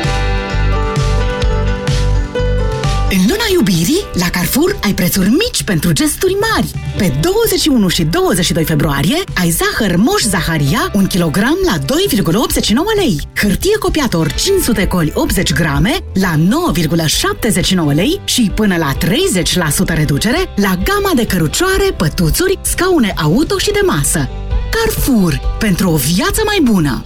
Iubirii, la Carrefour ai prețuri mici pentru gesturi mari. Pe 21 și 22 februarie ai zahăr Moș Zaharia 1 kg la 2,89 lei. Hârtie copiator 500 coli 80 grame la 9,79 lei și până la 30% reducere la gama de cărucioare, pătuțuri, scaune auto și de masă. Carrefour. Pentru o viață mai bună!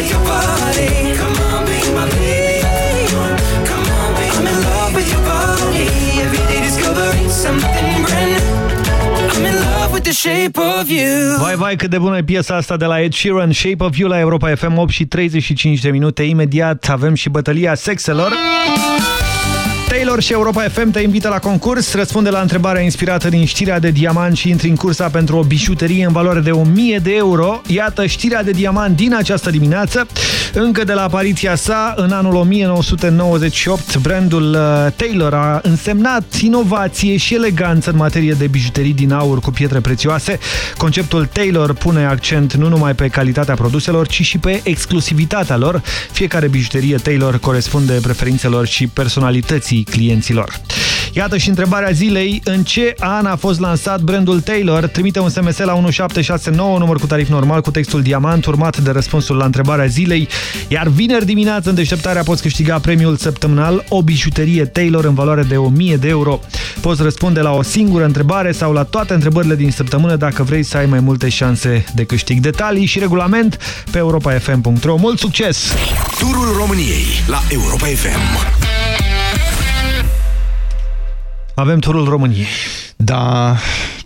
With your body. Come on, be my baby. Come on, come on, be I'm in love with your body. Every day discovering something brand new. I'm in love with the shape of you. Vai, vai, cât de bună e piesa asta de la Ed Sheeran, Shape of You la Europa FM 8 și 35 de minute. Imediat avem și bătălia sexelor. Taylor și Europa FM te invită la concurs. Răspunde la întrebarea inspirată din știrea de diamant și intri în cursa pentru o bijuterie în valoare de 1000 de euro. Iată știrea de diamant din această dimineață. Încă de la apariția sa, în anul 1998, brandul uh, Taylor a însemnat inovație și eleganță în materie de bijuterii din aur cu pietre prețioase. Conceptul Taylor pune accent nu numai pe calitatea produselor, ci și pe exclusivitatea lor. Fiecare bijuterie Taylor corespunde preferințelor și personalității clienților. Iată și întrebarea zilei. În ce an a fost lansat brandul Taylor? Trimite un SMS la 1769, număr cu tarif normal, cu textul Diamant, urmat de răspunsul la întrebarea zilei. Iar vineri dimineață, în deșteptarea, poți câștiga premiul săptămânal, o bijuterie Taylor în valoare de 1000 de euro. Poți răspunde la o singură întrebare sau la toate întrebările din săptămână dacă vrei să ai mai multe șanse de câștig. Detalii și regulament pe europafm.ro. Mult succes! Turul României la Europa FM. Avem turul României. Da,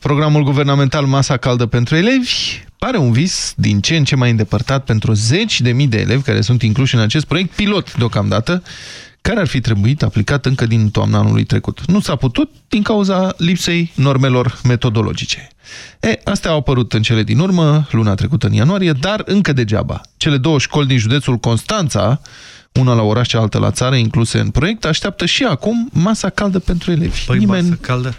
programul guvernamental Masa Caldă pentru elevi pare un vis din ce în ce mai îndepărtat pentru zeci de mii de elevi care sunt incluși în acest proiect pilot deocamdată, care ar fi trebuit aplicat încă din toamna anului trecut. Nu s-a putut din cauza lipsei normelor metodologice. E, astea au apărut în cele din urmă, luna trecută în ianuarie, dar încă degeaba. Cele două școli din județul Constanța una la oraș, cealaltă la țară, incluse în proiect, așteaptă și acum masa caldă pentru elevi. Păi, Nimeni... masă caldă.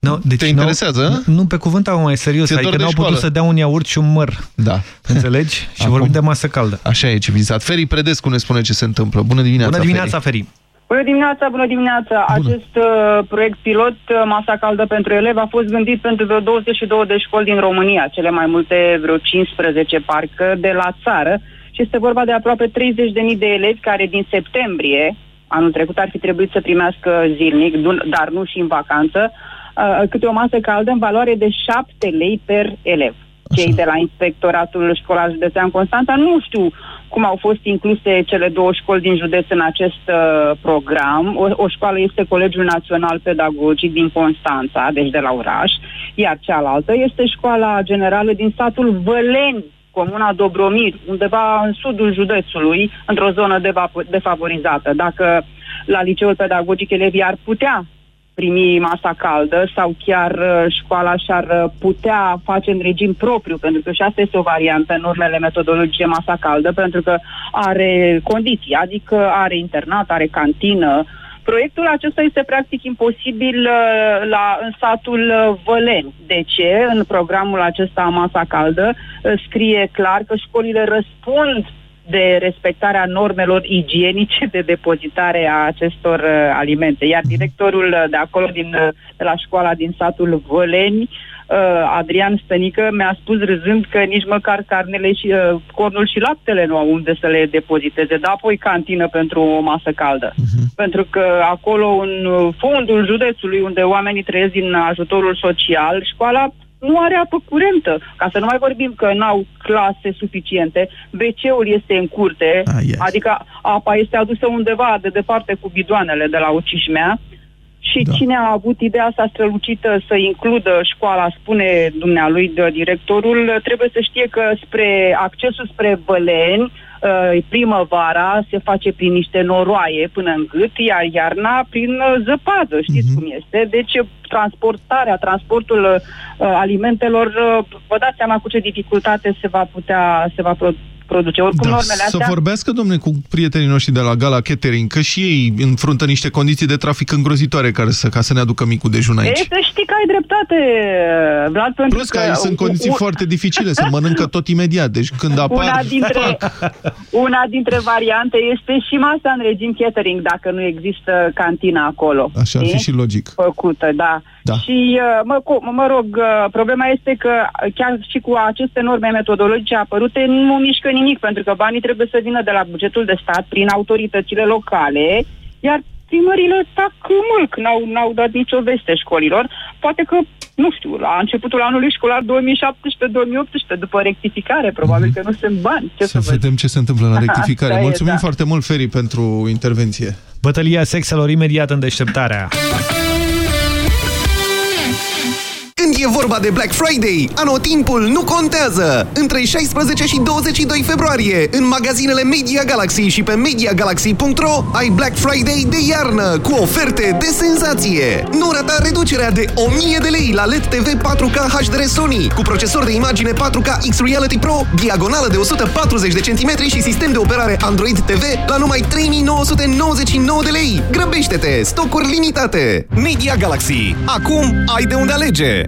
No, deci Te interesează? Nu, pe cuvânt acum mai serios, adică n-au putut să dea un iaurt și un măr. Da. Înțelegi? *laughs* Și acum, vorbim de masă caldă. Așa e civilizat. Feri Predescu ne spune ce se întâmplă. Bună dimineața, Bună dimineața, Feri. Feri. Bună dimineața, bună dimineața! Bună. Acest uh, proiect pilot, uh, Masa Caldă pentru Elevi, a fost gândit pentru vreo 22 de școli din România, cele mai multe, vreo 15 parcă, de la țară, și este vorba de aproape 30.000 de elevi care din septembrie, anul trecut ar fi trebuit să primească zilnic, dar nu și în vacanță, uh, câte o masă caldă în valoare de 7 lei per elev. Cei de la Inspectoratul Școlar Județean Constanța nu știu cum au fost incluse cele două școli din județ în acest uh, program. O, o școală este Colegiul Național Pedagogic din Constanța, deci de la oraș, iar cealaltă este școala generală din satul Văleni, comuna Dobromir, undeva în sudul județului, într-o zonă defavorizată. Dacă la liceul pedagogic elevii ar putea primi masa caldă sau chiar uh, școala și-ar uh, putea face în regim propriu, pentru că și asta este o variantă în urmele metodologice masa caldă, pentru că are condiții, adică are internat, are cantină, Proiectul acesta este practic imposibil uh, la, în satul uh, Văleni. De ce? În programul acesta Masa Caldă uh, scrie clar că școlile răspund de respectarea normelor igienice de depozitare a acestor uh, alimente. Iar directorul de acolo, din, de la școala din satul Văleni, Adrian Stănică mi-a spus râzând că nici măcar carnele și uh, cornul și laptele nu au unde să le depoziteze, dar apoi cantină pentru o masă caldă. Uh-huh. Pentru că acolo, în fundul județului, unde oamenii trăiesc din ajutorul social, școala nu are apă curentă. Ca să nu mai vorbim că n-au clase suficiente, WC-ul este în curte, Ah, yes. adică apa este adusă undeva de departe cu bidoanele de la Ucișmea și da. cine a avut ideea asta strălucită să includă școala, spune dumnealui de directorul, trebuie să știe că spre accesul spre Văleni, uh, primăvara se face prin niște noroaie până în gât, iar iarna prin uh, zăpadă, știți cum este. Deci transportarea, transportul uh, alimentelor, uh, vă dați seama cu ce dificultate se va putea, se va pro- produce. Oricum, Da, normele să astea... vorbească, domne, cu prietenii noștri de la Gala Catering, că și ei înfruntă niște condiții de trafic îngrozitoare care să, ca să ne aducă micul dejun aici. Ei, să știi că ai dreptate, Vlad, pentru Plus că aici sunt condiții u- foarte dificile, se mănâncă tot imediat, deci când apar... Una dintre, una dintre variante este și masa în regim catering, dacă nu există cantina acolo. Așa ar fi știi? și logic. Făcută, da. Da. Și, uh, mă, cu, mă rog, uh, problema este că chiar și cu aceste norme metodologice apărute nu mișcă nimic, pentru că banii trebuie să vină de la bugetul de stat prin autoritățile locale, iar primările tac mult, n-au, n-au dat nicio veste școlilor. Poate că, nu știu, la începutul anului școlar 2017-2018, după rectificare, probabil că nu sunt bani. Ce să, Să vedem ce se întâmplă la *laughs* rectificare. Asta e, Mulțumim da. foarte mult, Feri, pentru intervenție. Bătălia sexelor imediat în deșteptarea. Când e vorba de Black Friday, anotimpul nu contează! Între 16 și 22 februarie, în magazinele Media Galaxy și pe MediaGalaxy.ro ai Black Friday de iarnă cu oferte de senzație! Nu rata reducerea de 1000 de lei la LED TV 4K HDR Sony cu procesor de imagine 4K X-Reality Pro, diagonală de 140 de centimetri și sistem de operare Android TV la numai 3999 de lei! Grăbește-te! Stocuri limitate! Media Galaxy. Acum ai de unde alege!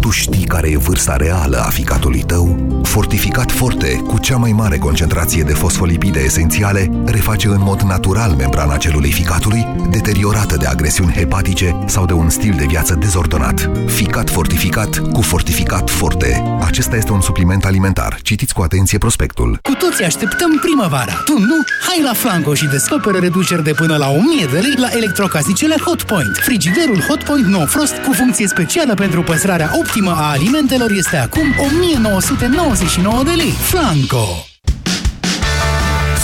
Tu știi care e vârsta reală a ficatului tău? Fortificat Forte, cu cea mai mare concentrație de fosfolipide esențiale, reface în mod natural membrana celulei ficatului, deteriorată de agresiuni hepatice sau de un stil de viață dezordonat. Ficat fortificat cu Fortificat Forte. Acesta este un supliment alimentar. Citiți cu atenție prospectul. Cu toții așteptăm primăvara. Tu nu? Hai la Flanco și descoperă reduceri de până la 1000 de lei la electrocasnicele Hotpoint. Frigiderul Hotpoint No Frost cu funcție specială pentru păstrarea optimă a alimentelor este acum 1999 de lei. Flanco!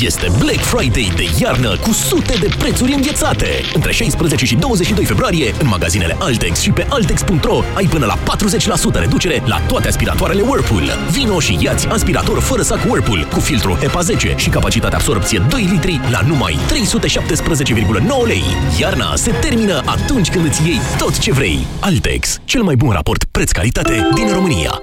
Este Black Friday de iarnă cu sute de prețuri înghețate. Între 16 și 22 februarie, în magazinele Altex și pe Altex.ro ai până la 40% reducere la toate aspiratoarele Whirlpool. Vino și iați aspirator fără sac Whirlpool cu filtru HEPA 10 și capacitate absorpție 2 litri la numai 317,9 lei. Iarna se termină atunci când îți iei tot ce vrei. Altex, cel mai bun raport preț-calitate din România.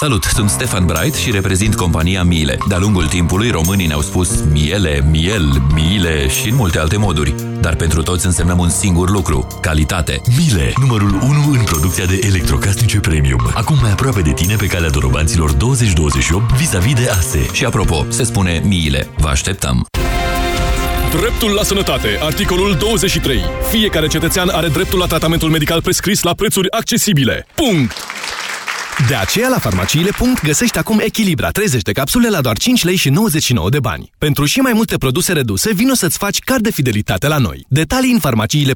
Salut, sunt Stefan Bright și reprezint compania Miele. De-a lungul timpului, românii ne-au spus miele, miel, miele și în multe alte moduri. Dar pentru toți însemnăm un singur lucru, calitate. Miele, numărul 1 în producția de electrocasnice premium. Acum mai aproape de tine pe calea dorobanților 2028 vis-a-vis de ASE. Și apropo, se spune Miele. Vă așteptăm! Dreptul la sănătate. Articolul 23. Fiecare cetățean are dreptul la tratamentul medical prescris la prețuri accesibile. Punct! De aceea, la farmaciile. găsești acum Echilibra 30 de capsule la doar 5 lei și 99 de bani. Pentru și mai multe produse reduse, vino să-ți faci card de fidelitate la noi. Detalii în farmaciile.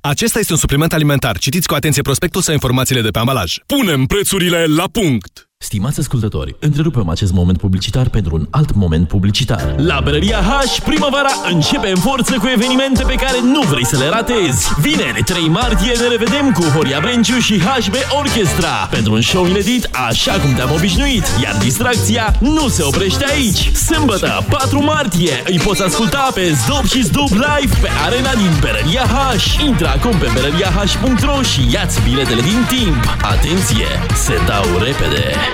Acesta este un supliment alimentar. Citiți cu atenție prospectul sau informațiile de pe ambalaj. Punem prețurile la punct! Stimați ascultători, întrerupem acest moment publicitar pentru un alt moment publicitar. La Berăria H, primăvara începe în forță cu evenimente pe care nu vrei să le ratezi. Vineri, 3 martie, ne revedem cu Horia Brenciu și HB Orchestra pentru un show inedit așa cum te-am obișnuit, iar distracția nu se oprește aici. Sâmbătă, 4 martie, îi poți asculta pe Zdop și Zdop Live pe arena din Berăria H. Intră acum pe berăriah.ro și ia-ți biletele din timp. Atenție, se dau repede!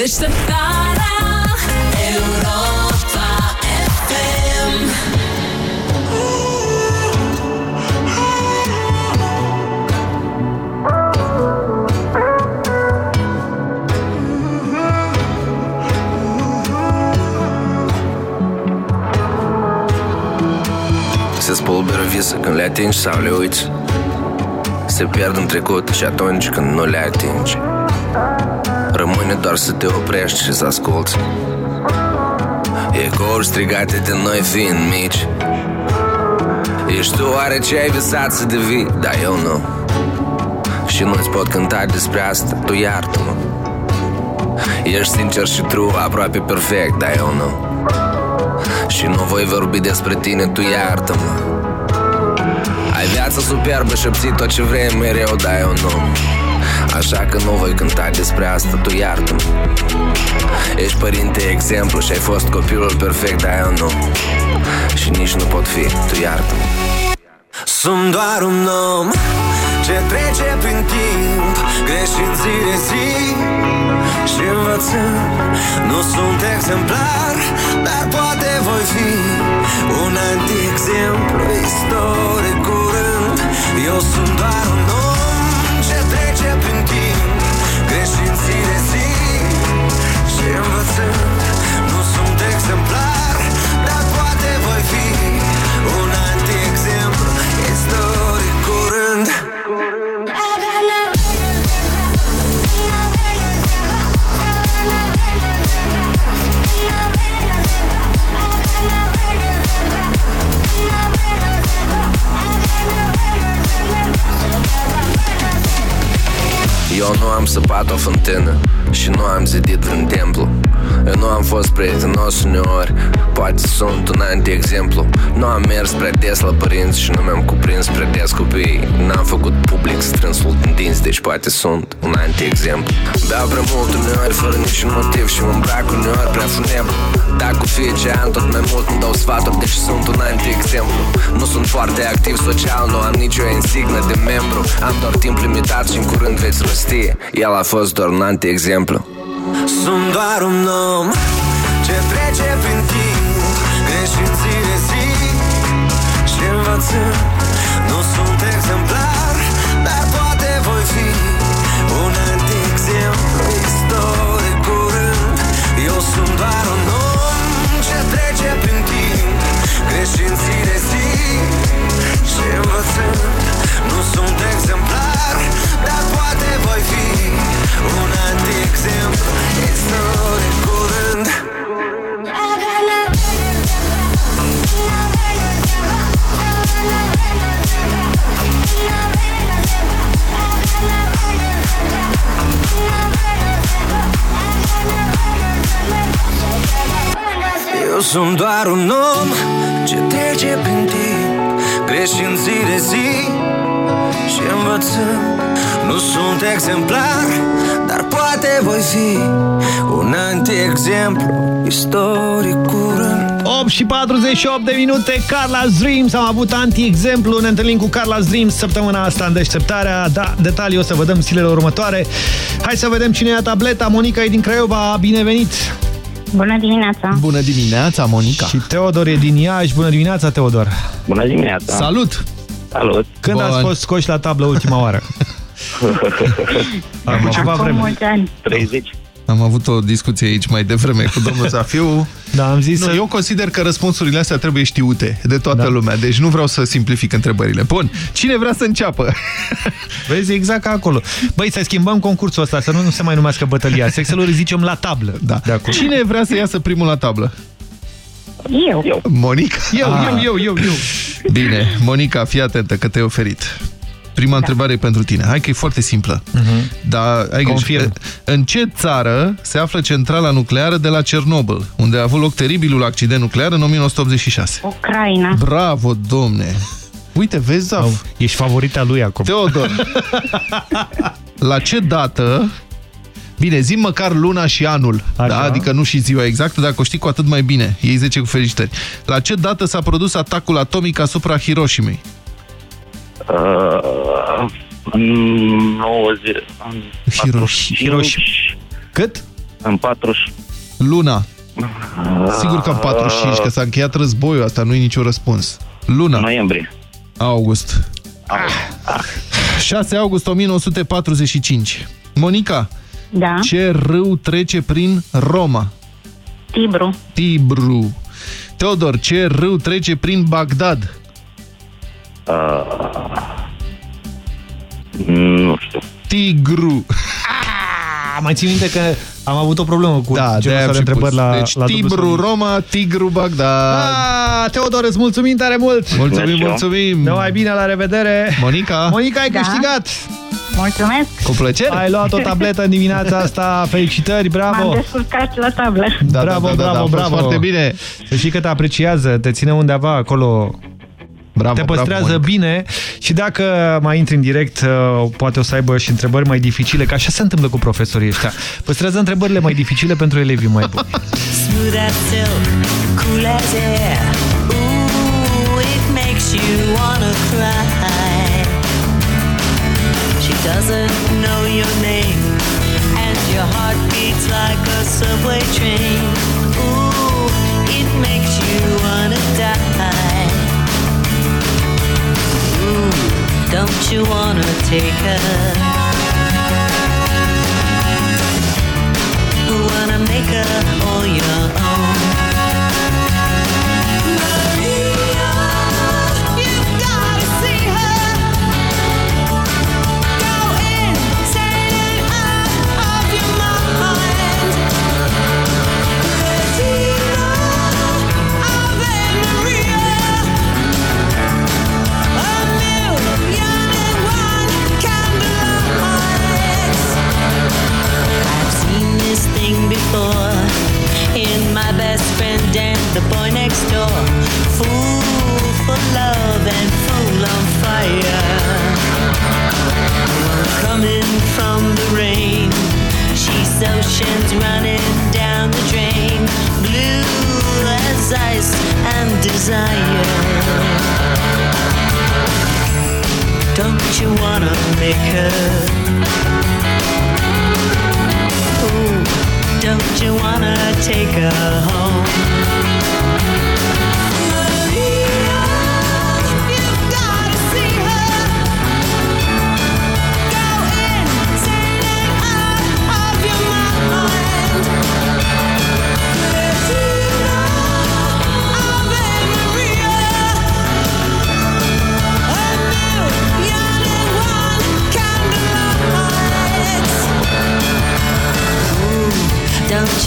Deșteptarea Europa FM Se spulberă vise când le atingi sau le uiți. Se pierd în trecut și atunci când nu le atingi Rămâne doar să te oprești și să asculți. Ecouri strigate de noi fiind mici. Ești tu oare ce ai visat să devii? Dar eu nu. Și nu-ți pot cânta despre asta, tu iartă-mă. Ești sincer și true, aproape perfect, dar eu nu. Și nu voi vorbi despre tine, tu iartă-mă. Ai viața superbă, șopsit tot ce vrei mereu, dar eu nu Așa că nu voi cânta despre asta, tu iartă-mă. Ești părinte exemplu și ai fost copilul perfect, dar eu nu. Și nici nu pot fi, tu iartă-mă. Sunt doar un om ce trece prin timp Greșind zi de zi și învățând. Nu sunt exemplar, dar poate voi fi Un anti-exemplu istoric curând. Eu sunt doar un om și Eu nu am săpat o fântână Și nu am zidit vreun templu Eu nu am fost prietenos uneori. Poate sunt un anti-exemplu. Nu am mers prea des la părinți Și nu mi-am cuprins prea des copiii. N-am făcut public strânsul din dinți Deci poate sunt un anti-exemplu. Beau prea mult uneori fără niciun motiv Și mă îmbrac uneori prea funebru. Dar cu fiecare an tot mai mult îmi dau sfaturi Deci sunt un anti-exemplu. Nu sunt foarte activ social Nu am nicio insignă de membru. Am doar timp limitat și în curând veți rosti. El a fost doar un anti-exemplu Sunt doar un om. Ce trece prin timp Greșind zi de zi Și învățând exemplar, dar poate voi fi Un anti-exemplu istoric curând 8 și 48 de minute, Carla's Dreams, am avut anti-exemplu, ne întâlnim cu Carla's Dreams săptămâna asta în deșteptarea, da, detalii o să vă dăm zilele următoare. Hai să vedem cine ia tableta, Monica e din Craiova, bine venit! Bună dimineața! Bună dimineața, Monica! Și Teodor e din Iași, bună dimineața, Teodor! Bună dimineața! Salut! Salut! Când Bun. ați fost scoși la tablă ultima oară? Acum ceva Acum vreme. mulți ani. 30. Am avut o discuție aici mai devreme cu domnul *laughs* Zafiu. Da, am zis nu, să... Eu consider că răspunsurile astea trebuie știute de toată Da. lumea, deci nu vreau să simplific întrebările. Bun, cine vrea să înceapă? *laughs* Vezi, exact ca acolo. Băi, să schimbăm concursul ăsta, să nu, nu se mai numească bătălia sexelor, îi zicem la tablă. Da. De acum. Cine vrea să iasă primul la tablă? Eu. Eu. Monica? Eu, Ah. eu, eu, eu, eu. Bine, Monica, fii atentă că te-ai oferit. Prima da. întrebare e pentru tine. Hai că e foarte simplă. Uh-huh. Dar ai grijă. Confirm. În ce țară se află centrala nucleară de la Cernobâl, unde a avut loc teribilul accident nuclear în 1986? Ucraina. Bravo, domne! Uite, vezi, Zaf? Ești favorita lui acum. Teodor, la ce dată... Bine, zi măcar luna și anul, Așa. da? adică nu și ziua exactă, dacă o știi cu atât mai bine. Ei 10 cu felicitări. La ce dată s-a produs atacul atomic asupra Hiroshimei? Uh, în 90... În Hiroshi- 45, Cât? În 40... Luna. Sigur că în 45, că s-a încheiat războiul, asta nu e niciun răspuns. Luna. Noiembrie. August. 6 august 1945. Monica, Da. ce râu trece prin Roma? Tibru. Tibru. Teodor, ce râu trece prin Bagdad? Nu știu. Tigru. Ah, mai țin minte că am avut o problemă cu Da, genul de-aia ăsta am de și pus. întrebări la, Deci la dublu Tibru, sau- Roma, Tigru, Bagdad. Ah, Teodor, îți mulțumim tare mult! Mulțumim, și eu. mulțumim. Numai bine, la revedere! Monica, Monica, ai Da. câștigat! Mulțumesc. cu plăcere. Ai luat o tabletă în dimineața asta, felicitări, M-am bravo! descurcat la tablă. Da, bravo, da, da, da, bravo, a fost bravo! Foarte bine. Să știi că te apreciază, te ține undeva acolo Bravo, te păstrează bravo, Monica. bine și dacă mai intri în direct, uh, poate o să aibă și întrebări mai dificile, că așa se întâmplă cu profesorii ăștia. Păstrează întrebările mai dificile pentru elevii mai buni. Smooth as silk, cool as air. Ooh, it makes you wanna cry. She doesn't know your name, and your heart beats like a subway train. Ooh, it makes you wanna don't you wanna take her? Wanna make her all your own. Oceans running down the drain. Blue as ice and desire. Don't you wanna make her? Ooh, don't you wanna take her home?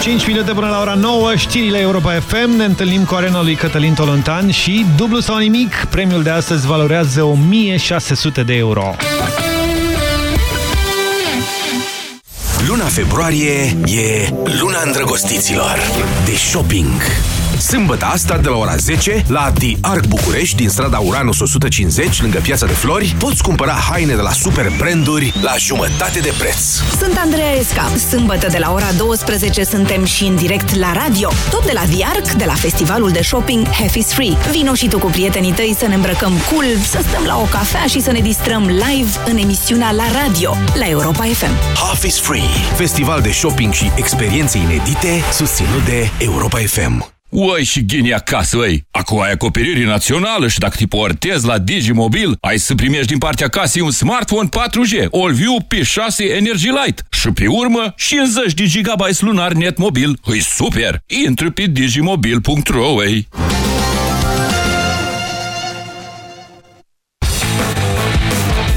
5 minute până la ora 9, știrile Europa FM, ne întâlnim cu arena lui Cătălin Tolontan și dublu sau nimic, premiul de astăzi valorează 1600 de euro. Luna februarie e luna îndrăgostiților de shopping. Sâmbătă asta, de la ora 10, la The Arc București, din strada Uranus 150, lângă Piața de Flori, poți cumpăra haine de la super branduri la jumătate de preț. Sunt Andreea Esca. Sâmbătă de la ora 12 suntem și în direct la radio. Tot de la The Arc, de la festivalul de shopping Half is Free. Vino și tu cu prietenii tăi să ne îmbrăcăm cool, să stăm la o cafea și să ne distrăm live în emisiunea la radio, la Europa FM. Half is Free, festival de shopping și experiențe inedite, susținut de Europa FM. Oi și ghini acasă, oi! Acum ai acoperire națională și dacă te portezi la Digimobil, ai să primești din partea casei un smartphone 4G, AllView P6 Energy Light și pe urmă 50 de GB lunar net mobil. Îi super! Intră pe digimobil.ro, ei!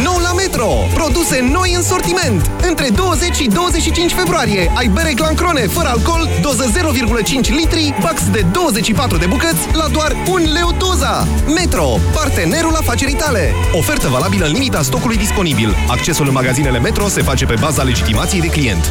Nou la Metro! Produse noi în sortiment! Între 20 și 25 februarie ai bere Clancrone fără alcool, doză 0,5 litri, box de 24 de bucăți la doar 1 leu doza! Metro, partenerul afacerii tale! Ofertă valabilă în limita stocului disponibil. Accesul în magazinele Metro se face pe baza legitimației de client.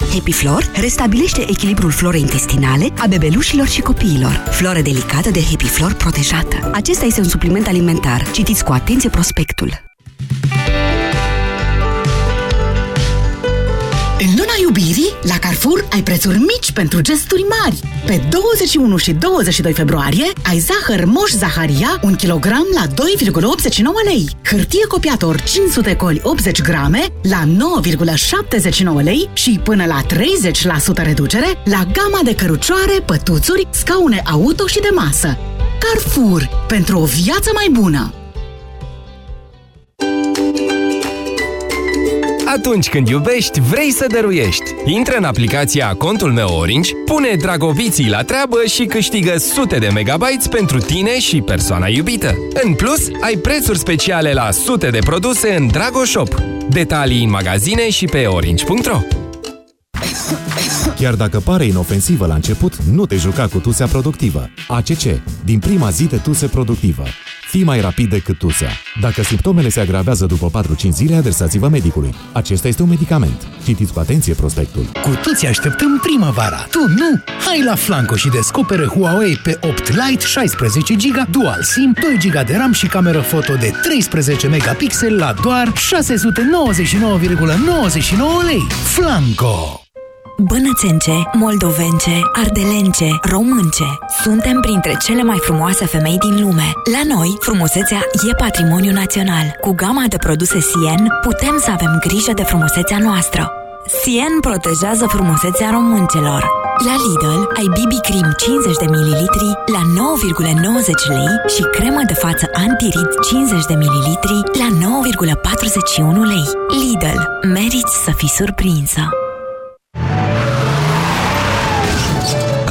Happy Flor restabilește echilibrul florei intestinale a bebelușilor și copiilor. Floră delicată de Happy Flor protejată. Acesta este un supliment alimentar. Citiți cu atenție prospectul. În luna iubirii, la Carrefour ai prețuri mici pentru gesturi mari. Pe 21 și 22 februarie ai zahăr Moș Zaharia 1 kg la 2,89 lei. Hârtie copiator 500 coli 80 grame la 9,79 lei și până la 30% reducere la gama de cărucioare, pătuțuri, scaune auto și de masă. Carrefour. Pentru o viață mai bună. Atunci când iubești, vrei să dăruiești. Intră în aplicația Contul meu Orange, pune dragoviții la treabă și câștigă sute de megabytes pentru tine și persoana iubită. În plus, ai prețuri speciale la sute de produse în Dragoshop. Detalii în magazine și pe orange.ro Chiar dacă pare inofensivă la început, nu te juca cu tusea productivă. ACC. Din prima zi de tuse productivă. Fii mai rapid decât tusea. Dacă simptomele se agravează după 4-5 zile, adresați-vă medicului. Acesta este un medicament. Citiți cu atenție prospectul. Cu toții așteptăm primăvara. Tu nu? Hai la Flanco și descoperă Huawei pe 8 Lite 16 GB Dual SIM, 2 GB de RAM și cameră foto de 13 megapixel la doar 699,99 lei. Flanco! Bănățence, moldovence, ardelence, românce. Suntem printre cele mai frumoase femei din lume. La noi, frumusețea e patrimoniu național. Cu gama de produse Sien, putem să avem grijă de frumusețea noastră. Sien protejează frumusețea româncelor. La Lidl ai BB Cream 50 de ml la 9,90 lei și cremă de față antirid 50 de ml la 9,41 lei. Lidl, meriți să fii surprinsă!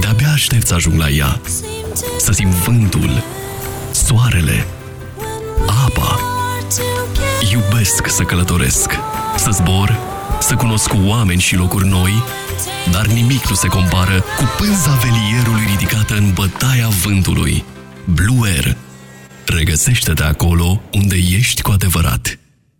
De-abia aștept să ajung la ea. Să simt vântul, soarele, apa. Iubesc să călătoresc, să zbor, să cunosc oameni și locuri noi, dar nimic nu se compară cu pânza velierului ridicată în bătaia vântului. Blue Air. Regăsește-te acolo unde ești cu adevărat.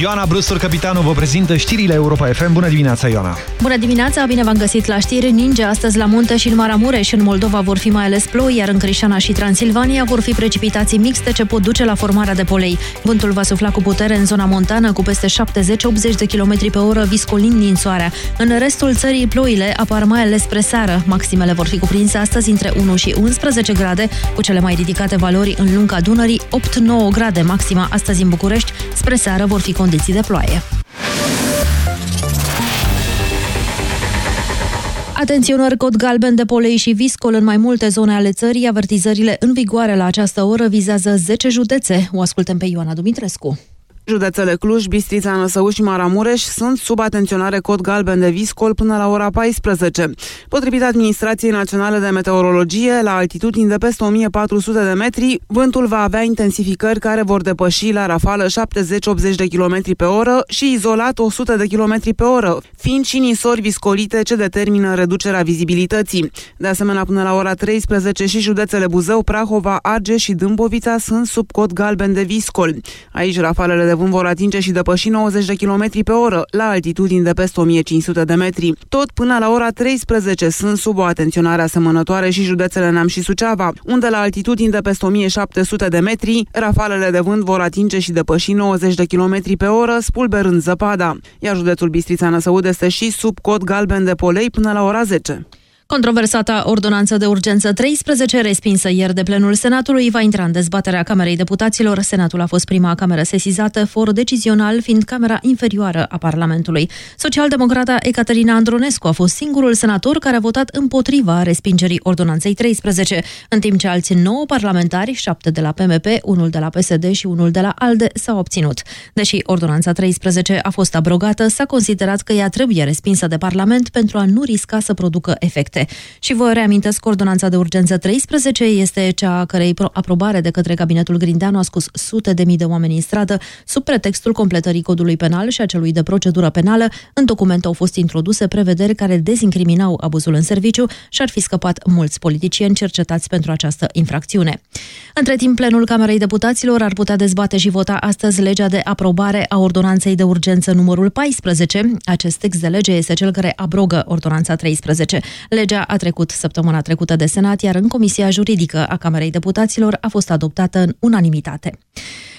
Ioana Brustur, capitanul, vă prezintă știrile Europa FM. Bună dimineața, Ioana! Bună dimineața, bine v-am găsit la știri. Ninge astăzi la munte și în Maramureș. În Moldova vor fi mai ales ploi, iar în Crișana și Transilvania vor fi precipitații mixte ce pot duce la formarea de polei. Vântul va sufla cu putere în zona montană cu peste 70-80 de km pe oră, viscolind din soarea. În restul țării, ploile apar mai ales spre seară. Maximele vor fi cuprinse astăzi între 1 și 11 grade, cu cele mai ridicate valori în lunga Dunării, 8-9 grade maxima astăzi în București. Spre seară vor fi condiții de ploaie. Atenționări cod galben de polei și viscol în mai multe zone ale țării. Avertizările în vigoare la această oră vizează 10 județe. O ascultăm pe Ioana Dumitrescu. Județele Cluj, Bistrița, Năsău și Maramureș sunt sub atenționare cod galben de viscol până la ora 14. Potrivit Administrației Naționale de Meteorologie, la altitudini de peste 1400 de metri, vântul va avea intensificări care vor depăși la rafală 70-80 de km pe oră și izolat 100 de km pe oră, fiind și nisori viscolite ce determină reducerea vizibilității. De asemenea, până la ora 13 și județele Buzău, Prahova, Argeș și Dâmbovița sunt sub cod galben de viscol. Aici rafalele de vânt vor atinge și depăși 90 de km pe oră, la altitudini de peste 1500 de metri. Tot până la ora 13 sunt sub o atenționare asemănătoare și județele Neam și Suceava, unde la altitudini de peste 1700 de metri, rafalele de vânt vor atinge și depăși 90 de km pe oră, spulberând zăpada. Iar județul Bistrița Năsăud este și sub cod galben de polei până la ora 10. Controversata ordonanță de urgență 13, respinsă ieri de plenul Senatului, va intra în dezbaterea Camerei Deputaților. Senatul a fost prima cameră sesizată, for decizional fiind camera inferioară a Parlamentului. Socialdemocrata Ecaterina Andronescu a fost singurul senator care a votat împotriva respingerii ordonanței 13, în timp ce alții 9 parlamentari, 7 de la PMP, unul de la PSD și unul de la ALDE, s-au obținut. Deși ordonanța 13 a fost abrogată, s-a considerat că ea trebuie respinsă de Parlament pentru a nu risca să producă efecte. Și vă reamintesc că ordonanța de urgență 13 este cea a cărei aprobare de către cabinetul Grindeanu a scos sute de mii de oameni în stradă sub pretextul completării codului penal și a celui de procedură penală. În document au fost introduse prevederi care dezincriminau abuzul în serviciu și ar fi scăpat mulți politicieni cercetați pentru această infracțiune. Între timp, plenul Camerei Deputaților ar putea dezbate și vota astăzi legea de aprobare a ordonanței de urgență numărul 14. Acest text de lege este cel care abrogă ordonanța 13. Legea a trecut săptămâna trecută de Senat, iar în Comisia Juridică a Camerei Deputaților a fost adoptată în unanimitate.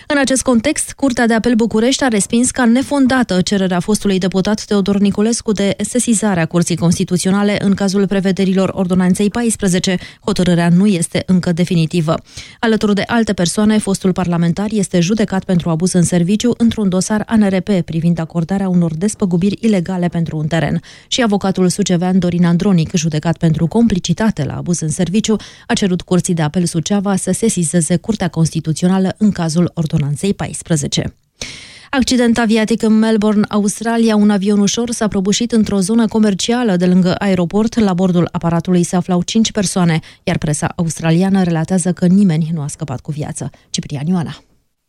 În acest context, Curtea de Apel București a respins ca nefondată cererea fostului deputat Teodor Niculescu de sesizare a Curții Constituționale în cazul prevederilor Ordonanței 14. Hotărârea nu este încă definitivă. Alături de alte persoane, fostul parlamentar este judecat pentru abuz în serviciu într-un dosar ANRP privind acordarea unor despăgubiri ilegale pentru un teren. Și avocatul sucevean Dorin Andronic, judecat pentru complicitate la abuz în serviciu, a cerut Curții de Apel Suceava să sesizeze Curtea Constituțională în cazul Ordonanței 14. Accident aviatic în Melbourne, Australia. Un avion ușor s-a prăbușit într-o zonă comercială de lângă aeroport. La bordul aparatului se aflau cinci persoane, iar presa australiană relatează că nimeni nu a scăpat cu viață. Ciprian Ioana.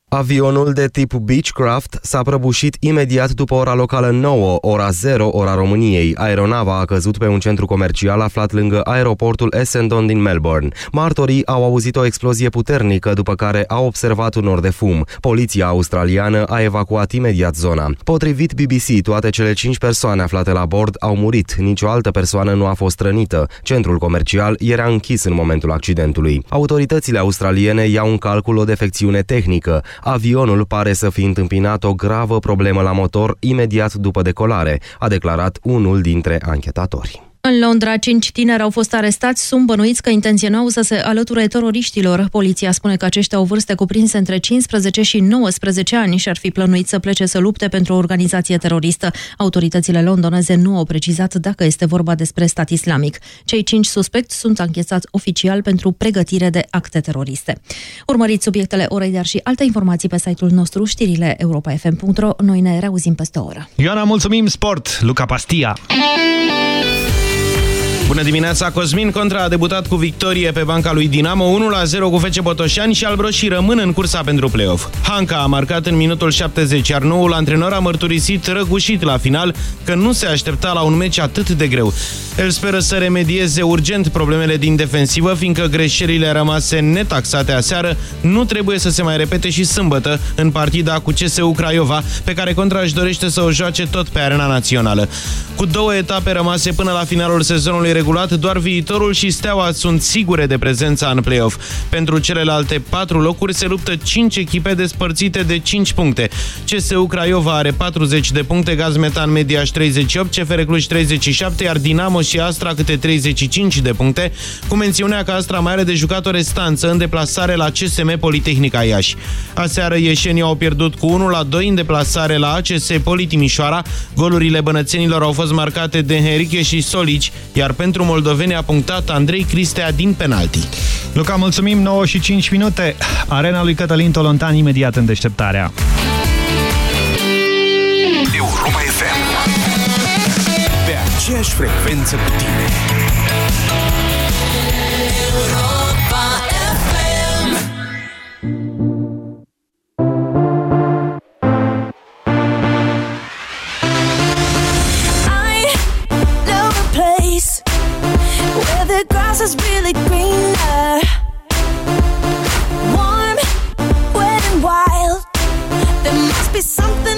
Avionul de tip Beechcraft s-a prăbușit imediat după ora locală 9, ora 0, ora României. Aeronava a căzut pe un centru comercial aflat lângă aeroportul Essendon din Melbourne. Martorii au auzit o explozie puternică, după care au observat un nor de fum. Poliția australiană a evacuat imediat zona. Potrivit BBC, toate cele cinci persoane aflate la bord au murit. Nicio altă persoană nu a fost rănită. Centrul comercial era închis în momentul accidentului. Autoritățile australiene iau în calcul o defecțiune tehnică. Avionul pare să fi întâmpinat o gravă problemă la motor imediat după decolare, a declarat unul dintre anchetatori. În Londra, cinci tineri au fost arestați, sunt bănuiți că intenționau să se alăture teroriștilor. Poliția spune că aceștia au vârste cuprinse între 15 și 19 ani și ar fi plănuit să plece să lupte pentru o organizație teroristă. Autoritățile londoneze nu au precizat dacă este vorba despre stat islamic. Cei cinci suspecți sunt anchetați oficial pentru pregătire de acte teroriste. Urmăriți subiectele orei, dar și alte informații pe site-ul nostru, știrile europa.fm.ro. Noi ne reauzim peste o oră. Ioana, mulțumim! Sport! Luca Pastia! Bună dimineața! Cosmin Contra a debutat cu victorie pe banca lui Dinamo 1-0 cu Fece Botoșani și albroșii rămân în cursa pentru play-off. Hanca a marcat în minutul 70, iar noul antrenor a mărturisit răgușit la final că nu se aștepta la un meci atât de greu. El speră să remedieze urgent problemele din defensivă, fiindcă greșelile rămase netaxate aseară nu trebuie să se mai repete și sâmbătă în partida cu CSU Craiova, pe care Contra își dorește să o joace tot pe arena națională. Cu două etape rămase până la finalul sezonului regulat, doar viitorul și Steaua sunt sigure de prezența în play-off. Pentru celelalte patru locuri se luptă 5 echipe despărțite de 5 puncte. CSU Craiova are 40 de puncte, Gazmetan Mediaș 38, CFR Cluj 37, iar Dinamo și Astra câte 35 de puncte, cu mențiunea că Astra mai are de jucat o restanță în deplasare la CSM Politehnica Iași. Aseară ieșenii au pierdut cu 1 la 2 în deplasare la ACS Politimișoara. Golurile bănățenilor au fost marcate de Henrique și Solici, iar pentru moldoveni a punctat Andrei Cristea din penalti. Luca, mulțumim, 9 și 5 minute. Arena lui Cătălin Tolontan imediat în deșteptarea. Europa FM Pe aceeași frecvență cu tine is really greener. Warm, wet, and wild. There must be something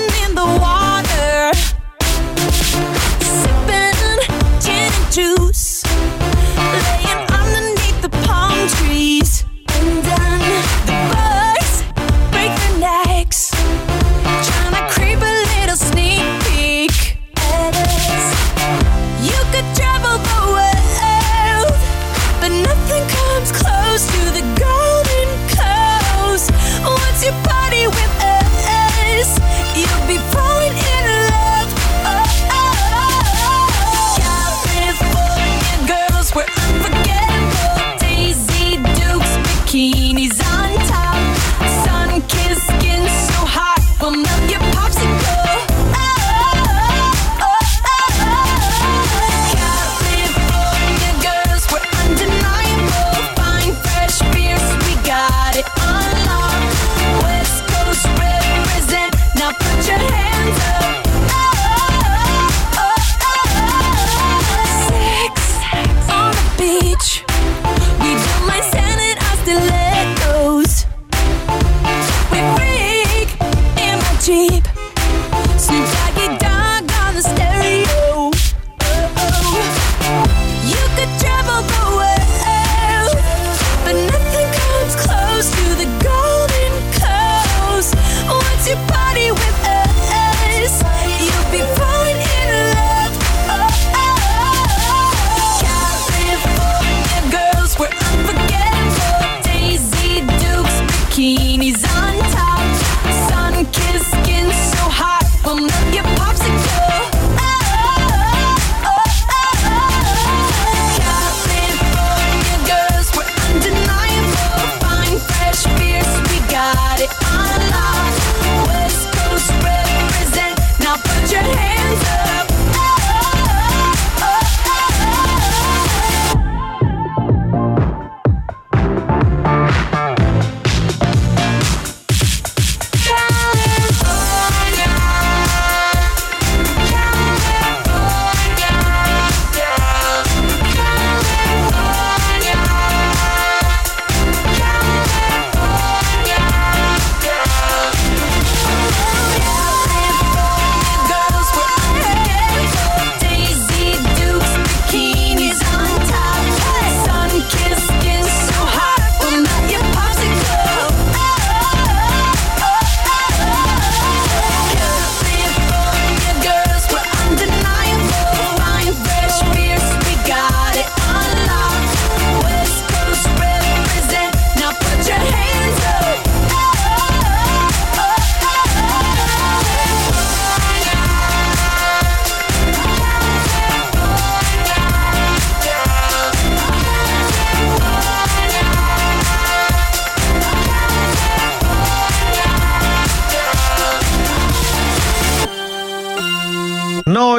hands up.